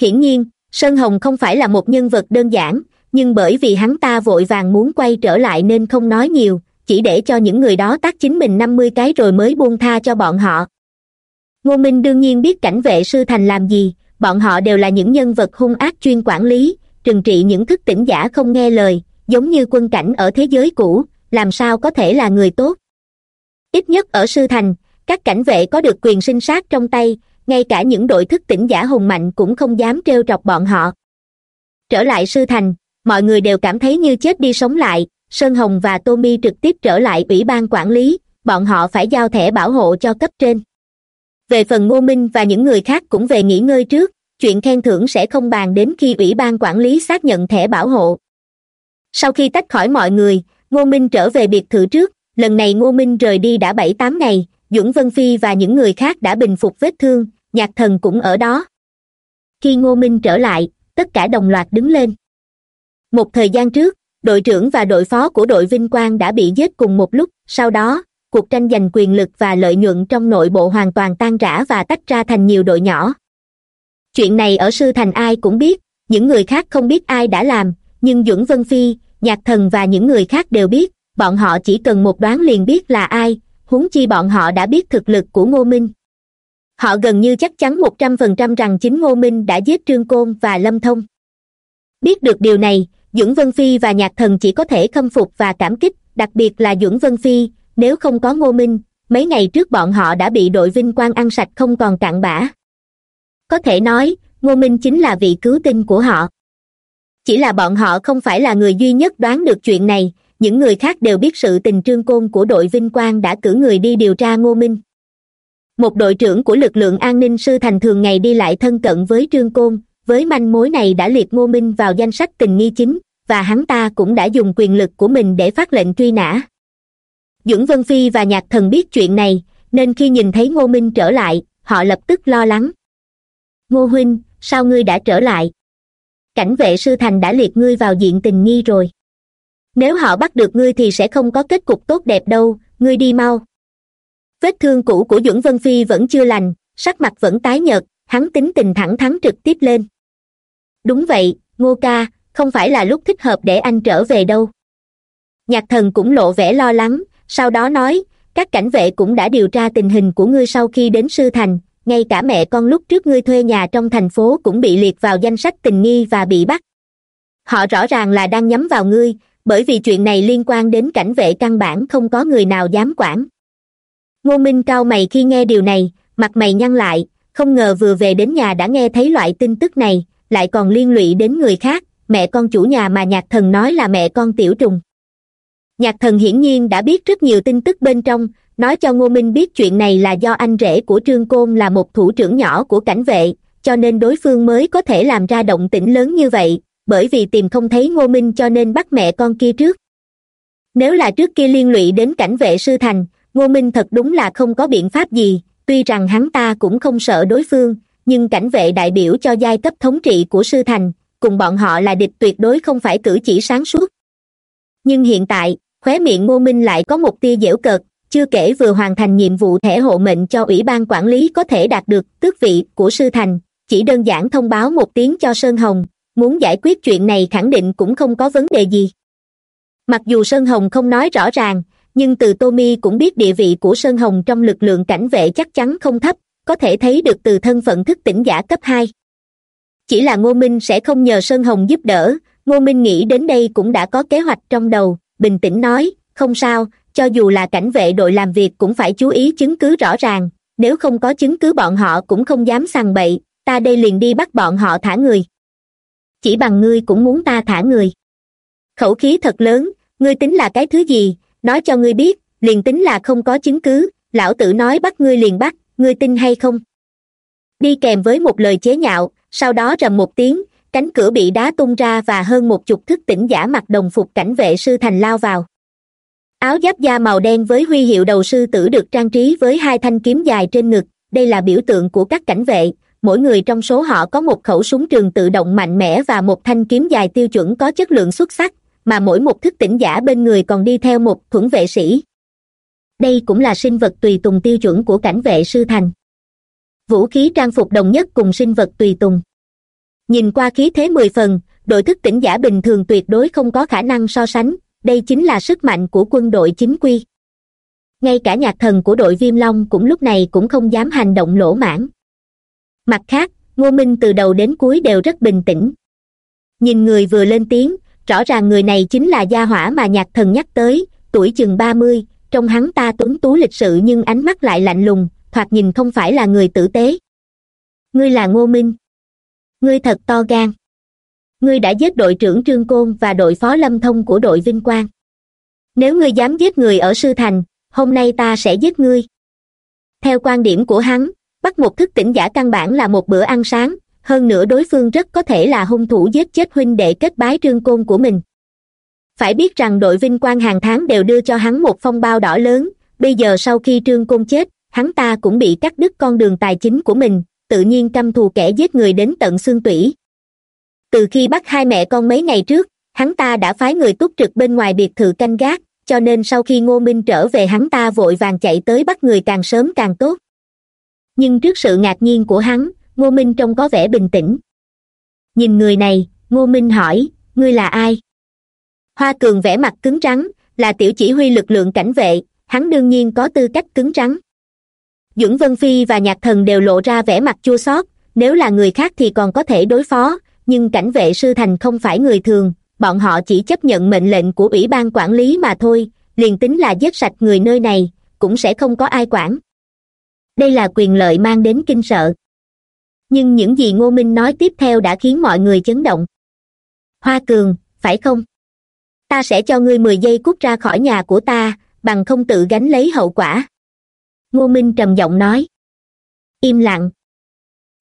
Hiển nhiên, sơn hồng không phải là một nhân vật đơn giản, nhưng bởi vì hắn ta vội vàng muốn quay trở lại nên không nói nhiều, chỉ để cho những người đó tác chính mình năm mươi cái rồi mới buông tha cho bọn họ. Ngô minh đương nhiên biết cảnh vệ sư thành làm gì, bọn họ đều là những nhân vật hung ác chuyên quản lý trừng trị những thức tỉnh giả không nghe lời, giống như quân cảnh ở thế giới cũ, làm sao có thể là người tốt? Ít nhất ở sư thành, các cảnh vệ có được quyền sinh sát trong tay, ngay cả những đội thức tỉnh giả hùng mạnh cũng không dám trêu chọc bọn họ. Trở lại sư thành, mọi người đều cảm thấy như chết đi sống lại, sơn hồng và tommy trực tiếp trở lại ủy ban quản lý, bọn họ phải giao thẻ bảo hộ cho cấp trên. Về phần ngô minh và những người khác cũng về nghỉ ngơi trước chuyện khen thưởng sẽ không bàn đến khi ủy ban quản lý xác nhận thẻ bảo hộ. Sau khi tách khỏi mọi người, ngô minh trở về biệt thự trước. Lần này ngô minh rời đi đã bảy tám ngày dũng vân phi và những người khác đã bình phục vết thương, nhạc thần cũng ở đó. Khi ngô minh trở lại, tất cả đồng loạt đứng lên. Một thời gian trước, đội trưởng và đội phó của đội vinh quang đã bị giết cùng một lúc, sau đó, cuộc tranh giành quyền lực và lợi nhuận trong nội bộ hoàn toàn tan rã và tách ra thành nhiều đội nhỏ chuyện này ở sư thành ai cũng biết, những người khác không biết ai đã làm, nhưng duẩn vân phi, nhạc thần và những người khác đều biết, bọn họ chỉ cần một đoán liền biết là ai, huống chi bọn họ đã biết thực lực của ngô minh. Họ gần như chắc chắn một trăm phần trăm rằng chính ngô minh đã giết trương côn và lâm thông. Biết được điều này dưỡng vân phi và nhạc thần chỉ có thể khâm phục và cảm kích, đặc biệt là dưỡng vân phi, nếu không có ngô minh, mấy ngày trước bọn họ đã bị đội vinh quang ăn sạch không còn cạn bã có thể nói, ngô minh chính là vị cứu tinh của họ. Chỉ là bọn họ không phải là người duy nhất đoán được chuyện này, những người khác đều biết sự tình trương côn của đội vinh quang đã cử người đi điều tra ngô minh. Một đội trưởng của lực lượng an ninh sư thành thường ngày đi lại thân cận với trương côn, với manh mối này đã liệt ngô minh vào danh sách tình nghi chính, và hắn ta cũng đã dùng quyền lực của mình để phát lệnh truy nã. Dưỡng vân phi và nhạc thần biết chuyện này, nên khi nhìn thấy ngô minh trở lại, họ lập tức lo lắng ngô huynh, sao ngươi đã trở lại? Cảnh vệ sư thành đã liệt ngươi vào diện tình nghi rồi. Nếu họ bắt được ngươi thì sẽ không có kết cục tốt đẹp đâu, ngươi đi mau. Vết thương cũ của duẩn vân phi vẫn chưa lành, sắc mặt vẫn tái nhợt, hắn tính tình thẳng thắn trực tiếp lên. Đúng vậy, ngô ca, không phải là lúc thích hợp để anh trở về đâu. Nhạc thần cũng lộ vẻ lo lắng, sau đó nói, các cảnh vệ cũng đã điều tra tình hình của ngươi sau khi đến sư thành ngay cả mẹ con lúc trước ngươi thuê nhà trong thành phố cũng bị liệt vào danh sách tình nghi và bị bắt. Họ rõ ràng là đang nhắm vào ngươi, bởi vì chuyện này liên quan đến cảnh vệ căn bản không có người nào dám quản. Ngô minh cao mày khi nghe điều này, mặt mày nhăn lại, không ngờ vừa về đến nhà đã nghe thấy loại tin tức này, lại còn liên lụy đến người khác, mẹ con chủ nhà mà nhạc thần nói là mẹ con tiểu trùng. Nhạc thần hiển nhiên đã biết rất nhiều tin tức bên trong nói cho ngô minh biết chuyện này là do anh rể của trương côn là một thủ trưởng nhỏ của cảnh vệ, cho nên đối phương mới có thể làm ra động tĩnh lớn như vậy, bởi vì tìm không thấy ngô minh cho nên bắt mẹ con kia trước. Nếu là trước kia liên lụy đến cảnh vệ sư thành, ngô minh thật đúng là không có biện pháp gì, tuy rằng hắn ta cũng không sợ đối phương, nhưng cảnh vệ đại biểu cho giai cấp thống trị của sư thành, cùng bọn họ là địch tuyệt đối không phải cử chỉ sáng suốt. Nhưng hiện tại, khóe miệng ngô minh lại có một tia dễu cợt chưa kể vừa hoàn thành nhiệm vụ thẻ hộ mệnh cho ủy ban quản lý có thể đạt được, tước vị, của sư thành. Chỉ đơn giản thông báo một tiếng cho sơn hồng, muốn giải quyết chuyện này khẳng định cũng không có vấn đề gì. Mặc dù sơn hồng không nói rõ ràng, nhưng từ tô mi cũng biết địa vị của sơn hồng trong lực lượng cảnh vệ chắc chắn không thấp, có thể thấy được từ thân phận thức tỉnh giả cấp hai. Chỉ là ngô minh sẽ không nhờ sơn hồng giúp đỡ, ngô minh nghĩ đến đây cũng đã có kế hoạch trong đầu, bình tĩnh nói, không sao cho dù là cảnh vệ đội làm việc cũng phải chú ý chứng cứ rõ ràng, nếu không có chứng cứ bọn họ cũng không dám sằng bậy, ta đây liền đi bắt bọn họ thả người. Chỉ bằng ngươi cũng muốn ta thả người. Khẩu khí thật lớn, ngươi tính là cái thứ gì, nói cho ngươi biết, liền tính là không có chứng cứ, lão tử nói bắt ngươi liền bắt, ngươi tin hay không? Đi kèm với một lời chế nhạo, sau đó rầm một tiếng, cánh cửa bị đá tung ra và hơn một chục thức tỉnh giả mặc đồng phục cảnh vệ sư thành lao vào áo giáp da màu đen với huy hiệu đầu sư tử được trang trí với hai thanh kiếm dài trên ngực. Đây là biểu tượng của các cảnh vệ. Mỗi người trong số họ có một khẩu súng trường tự động mạnh mẽ và một thanh kiếm dài tiêu chuẩn có chất lượng xuất sắc, mà mỗi một thức tỉnh giả bên người còn đi theo một thuẫn vệ sĩ. Đây cũng là sinh vật tùy tùng tiêu chuẩn của cảnh vệ sư thành. Vũ khí trang phục đồng nhất cùng sinh vật tùy tùng. Nhìn qua khí thế mười phần, đội thức tỉnh giả bình thường tuyệt đối không có khả năng so sánh đây chính là sức mạnh của quân đội chính quy. Ngay cả nhạc thần của đội viêm long cũng lúc này cũng không dám hành động lỗ mãn mặt khác, ngô minh từ đầu đến cuối đều rất bình tĩnh. Nhìn người vừa lên tiếng, rõ ràng người này chính là gia hỏa mà nhạc thần nhắc tới, tuổi chừng ba mươi, trong hắn ta tuấn tú lịch sự nhưng ánh mắt lại lạnh lùng, thoạt nhìn không phải là người tử tế. Ngươi là ngô minh. Ngươi thật to gan ngươi đã giết đội trưởng trương côn và đội phó lâm thông của đội vinh quang. Nếu ngươi dám giết người ở sư thành, hôm nay ta sẽ giết ngươi. Theo quan điểm của hắn, bắt một thức tỉnh giả căn bản là một bữa ăn sáng, hơn nữa đối phương rất có thể là hung thủ giết chết huynh đệ kết bái trương côn của mình. Phải biết rằng đội vinh quang hàng tháng đều đưa cho hắn một phong bao đỏ lớn, bây giờ sau khi trương côn chết, hắn ta cũng bị cắt đứt con đường tài chính của mình, tự nhiên căm thù kẻ giết người đến tận xương tủy từ khi bắt hai mẹ con mấy ngày trước, hắn ta đã phái người túc trực bên ngoài biệt thự canh gác, cho nên sau khi ngô minh trở về hắn ta vội vàng chạy tới bắt người càng sớm càng tốt. Nhưng trước sự ngạc nhiên của hắn, ngô minh trông có vẻ bình tĩnh. Nhìn người này, ngô minh hỏi, ngươi là ai? Hoa cường vẽ mặt cứng rắn, là tiểu chỉ huy lực lượng cảnh vệ, hắn đương nhiên có tư cách cứng rắn. Dưỡng vân phi và nhạc thần đều lộ ra vẻ mặt chua xót, nếu là người khác thì còn có thể đối phó nhưng cảnh vệ sư thành không phải người thường, bọn họ chỉ chấp nhận mệnh lệnh của ủy ban quản lý mà thôi, liền tính là giết sạch người nơi này, cũng sẽ không có ai quản. Đây là quyền lợi mang đến kinh sợ. Nhưng những gì ngô minh nói tiếp theo đã khiến mọi người chấn động. Hoa cường, phải không? Ta sẽ cho ngươi mười giây cút ra khỏi nhà của ta, bằng không tự gánh lấy hậu quả. Ngô minh trầm giọng nói. Im lặng.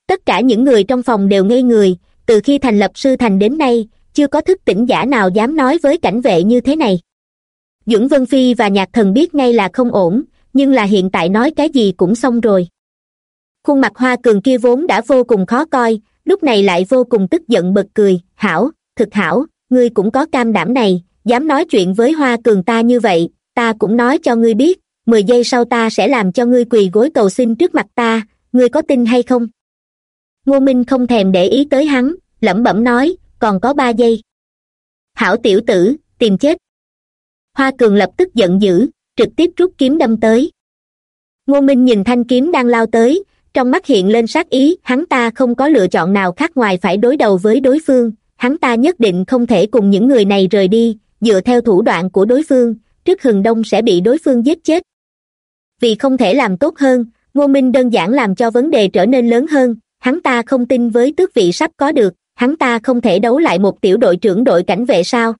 Tất cả những người trong phòng đều ngây người từ khi thành lập sư thành đến nay, chưa có thức tỉnh giả nào dám nói với cảnh vệ như thế này. Dưỡng vân phi và nhạc thần biết ngay là không ổn, nhưng là hiện tại nói cái gì cũng xong rồi. Khuôn mặt hoa cường kia vốn đã vô cùng khó coi, lúc này lại vô cùng tức giận bật cười, hảo, thực hảo, ngươi cũng có cam đảm này, dám nói chuyện với hoa cường ta như vậy, ta cũng nói cho ngươi biết, mười giây sau ta sẽ làm cho ngươi quỳ gối cầu xin trước mặt ta, ngươi có tin hay không? Ngô minh không thèm để ý tới hắn, lẩm bẩm nói, còn có ba giây. Hảo tiểu tử, tìm chết. Hoa cường lập tức giận dữ, trực tiếp rút kiếm đâm tới. Ngô minh nhìn thanh kiếm đang lao tới, trong mắt hiện lên sát ý, hắn ta không có lựa chọn nào khác ngoài phải đối đầu với đối phương, hắn ta nhất định không thể cùng những người này rời đi, dựa theo thủ đoạn của đối phương, trước hừng đông sẽ bị đối phương giết chết. Vì không thể làm tốt hơn, ngô minh đơn giản làm cho vấn đề trở nên lớn hơn hắn ta không tin với tước vị sắp có được, hắn ta không thể đấu lại một tiểu đội trưởng đội cảnh vệ sao?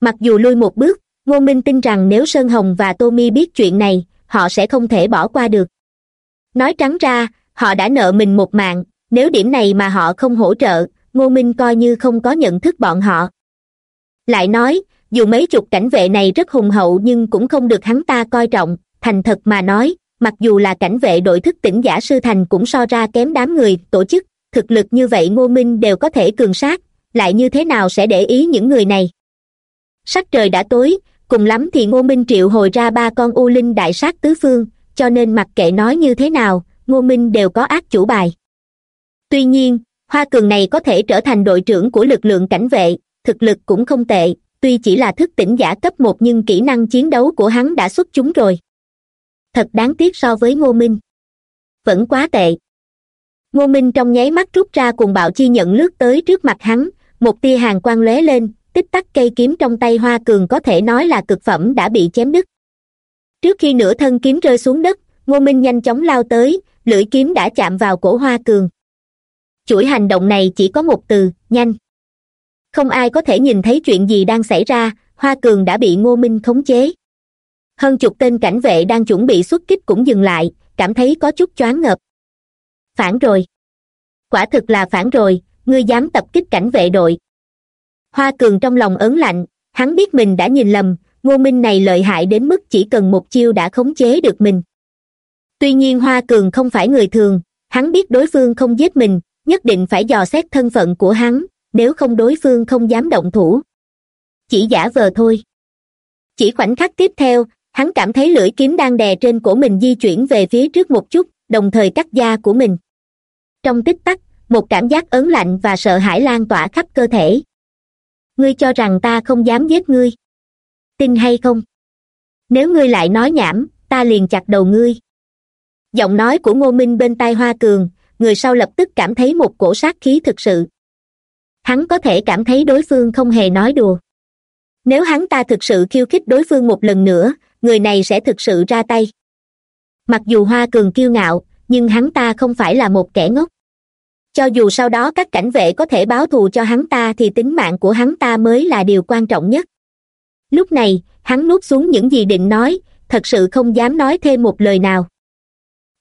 Mặc dù lui một bước, ngô minh tin rằng nếu sơn hồng và tommy biết chuyện này, họ sẽ không thể bỏ qua được. Nói trắng ra, họ đã nợ mình một mạng, nếu điểm này mà họ không hỗ trợ, ngô minh coi như không có nhận thức bọn họ. Lại nói, dù mấy chục cảnh vệ này rất hùng hậu nhưng cũng không được hắn ta coi trọng, thành thật mà nói mặc dù là cảnh vệ đội thức tỉnh giả sư thành cũng so ra kém đám người, tổ chức, thực lực như vậy ngô minh đều có thể cường sát, lại như thế nào sẽ để ý những người này? Sắc trời đã tối, cùng lắm thì ngô minh triệu hồi ra ba con u linh đại sát tứ phương, cho nên mặc kệ nói như thế nào, ngô minh đều có ác chủ bài. Tuy nhiên, hoa cường này có thể trở thành đội trưởng của lực lượng cảnh vệ, thực lực cũng không tệ, tuy chỉ là thức tỉnh giả cấp một nhưng kỹ năng chiến đấu của hắn đã xuất chúng rồi thật đáng tiếc so với ngô minh. Vẫn quá tệ. Ngô minh trong nháy mắt rút ra cùng bạo chi nhận lướt tới trước mặt hắn, một tia hàng quang lóe lên, tích tắc cây kiếm trong tay hoa cường có thể nói là cực phẩm đã bị chém đứt. Trước khi nửa thân kiếm rơi xuống đất, ngô minh nhanh chóng lao tới, lưỡi kiếm đã chạm vào cổ hoa cường. Chuỗi hành động này chỉ có một từ, nhanh. Không ai có thể nhìn thấy chuyện gì đang xảy ra, hoa cường đã bị ngô minh khống chế hơn chục tên cảnh vệ đang chuẩn bị xuất kích cũng dừng lại, cảm thấy có chút choáng ngợp. Phản rồi. Quả thực là phản rồi, ngươi dám tập kích cảnh vệ đội. Hoa cường trong lòng ớn lạnh, hắn biết mình đã nhìn lầm, ngô minh này lợi hại đến mức chỉ cần một chiêu đã khống chế được mình. Tuy nhiên hoa cường không phải người thường, hắn biết đối phương không giết mình, nhất định phải dò xét thân phận của hắn, nếu không đối phương không dám động thủ. Chỉ giả vờ thôi. Chỉ khoảnh khắc tiếp theo hắn cảm thấy lưỡi kiếm đang đè trên cổ mình di chuyển về phía trước một chút, đồng thời cắt da của mình. Trong tích tắc, một cảm giác ớn lạnh và sợ hãi lan tỏa khắp cơ thể. Ngươi cho rằng ta không dám giết ngươi. Tin hay không? Nếu ngươi lại nói nhảm, ta liền chặt đầu ngươi. Giọng nói của ngô minh bên tai hoa cường, người sau lập tức cảm thấy một cổ sát khí thực sự. Hắn có thể cảm thấy đối phương không hề nói đùa. Nếu hắn ta thực sự khiêu khích đối phương một lần nữa người này sẽ thực sự ra tay. Mặc dù hoa cường kiêu ngạo, nhưng hắn ta không phải là một kẻ ngốc. Cho dù sau đó các cảnh vệ có thể báo thù cho hắn ta thì tính mạng của hắn ta mới là điều quan trọng nhất. Lúc này, hắn nuốt xuống những gì định nói, thật sự không dám nói thêm một lời nào.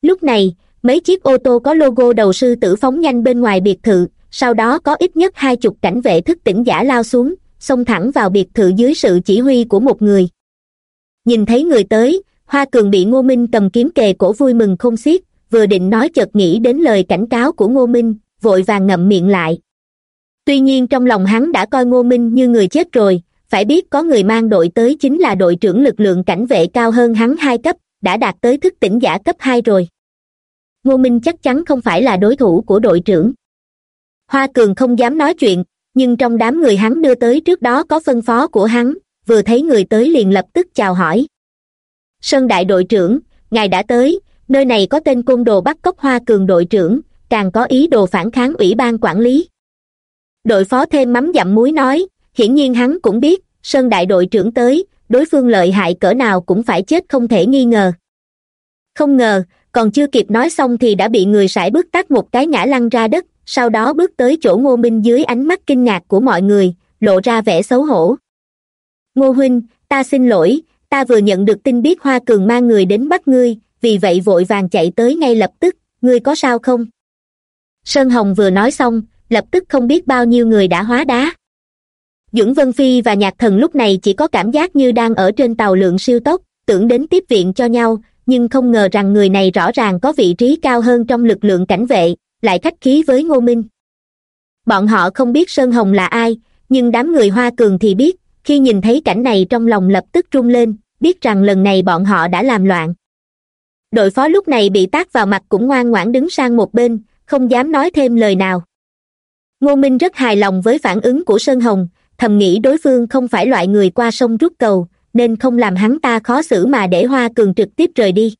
Lúc này, mấy chiếc ô tô có logo đầu sư tử phóng nhanh bên ngoài biệt thự, sau đó có ít nhất hai chục cảnh vệ thức tỉnh giả lao xuống, xông thẳng vào biệt thự dưới sự chỉ huy của một người nhìn thấy người tới, hoa cường bị ngô minh cầm kiếm kề cổ vui mừng không xiết, vừa định nói chợt nghĩ đến lời cảnh cáo của ngô minh, vội vàng ngậm miệng lại. Tuy nhiên trong lòng hắn đã coi ngô minh như người chết rồi, phải biết có người mang đội tới chính là đội trưởng lực lượng cảnh vệ cao hơn hắn hai cấp, đã đạt tới thức tỉnh giả cấp hai rồi. Ngô minh chắc chắn không phải là đối thủ của đội trưởng. Hoa cường không dám nói chuyện, nhưng trong đám người hắn đưa tới trước đó có phân phó của hắn vừa thấy người tới liền lập tức chào hỏi. Sơn đại đội trưởng, ngài đã tới, nơi này có tên côn đồ bắt cóc hoa cường đội trưởng, càng có ý đồ phản kháng ủy ban quản lý. Đội phó thêm mắm dặm muối nói, hiển nhiên hắn cũng biết sơn đại đội trưởng tới, đối phương lợi hại cỡ nào cũng phải chết không thể nghi ngờ. Không ngờ, còn chưa kịp nói xong thì đã bị người sải bước tắt một cái ngã lăn ra đất, sau đó bước tới chỗ ngô minh dưới ánh mắt kinh ngạc của mọi người, lộ ra vẻ xấu hổ ngô huynh, ta xin lỗi, ta vừa nhận được tin biết hoa cường mang người đến bắt ngươi, vì vậy vội vàng chạy tới ngay lập tức, ngươi có sao không? Sơn hồng vừa nói xong, lập tức không biết bao nhiêu người đã hóa đá. Dưỡng vân phi và nhạc thần lúc này chỉ có cảm giác như đang ở trên tàu lượng siêu tốc, tưởng đến tiếp viện cho nhau, nhưng không ngờ rằng người này rõ ràng có vị trí cao hơn trong lực lượng cảnh vệ, lại khách khí với ngô minh. Bọn họ không biết sơn hồng là ai, nhưng đám người hoa cường thì biết khi nhìn thấy cảnh này trong lòng lập tức rung lên, biết rằng lần này bọn họ đã làm loạn. Đội phó lúc này bị tác vào mặt cũng ngoan ngoãn đứng sang một bên, không dám nói thêm lời nào. Ngô minh rất hài lòng với phản ứng của sơn hồng, thầm nghĩ đối phương không phải loại người qua sông rút cầu, nên không làm hắn ta khó xử mà để hoa cường trực tiếp rời đi.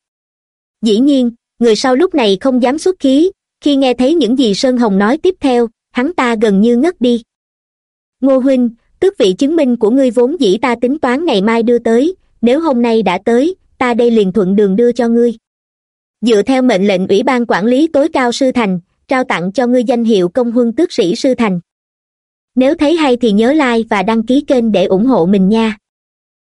Dĩ nhiên, người sau lúc này không dám xuất khí, khi nghe thấy những gì sơn hồng nói tiếp theo, hắn ta gần như ngất đi. Ngô huynh tước vị chứng minh của ngươi vốn dĩ ta tính toán ngày mai đưa tới, nếu hôm nay đã tới, ta đây liền thuận đường đưa cho ngươi. Dựa theo mệnh lệnh ủy ban quản lý tối cao sư thành, trao tặng cho ngươi danh hiệu công huân tước sĩ sư thành. Nếu thấy hay thì nhớ like và đăng ký kênh để ủng hộ mình nha.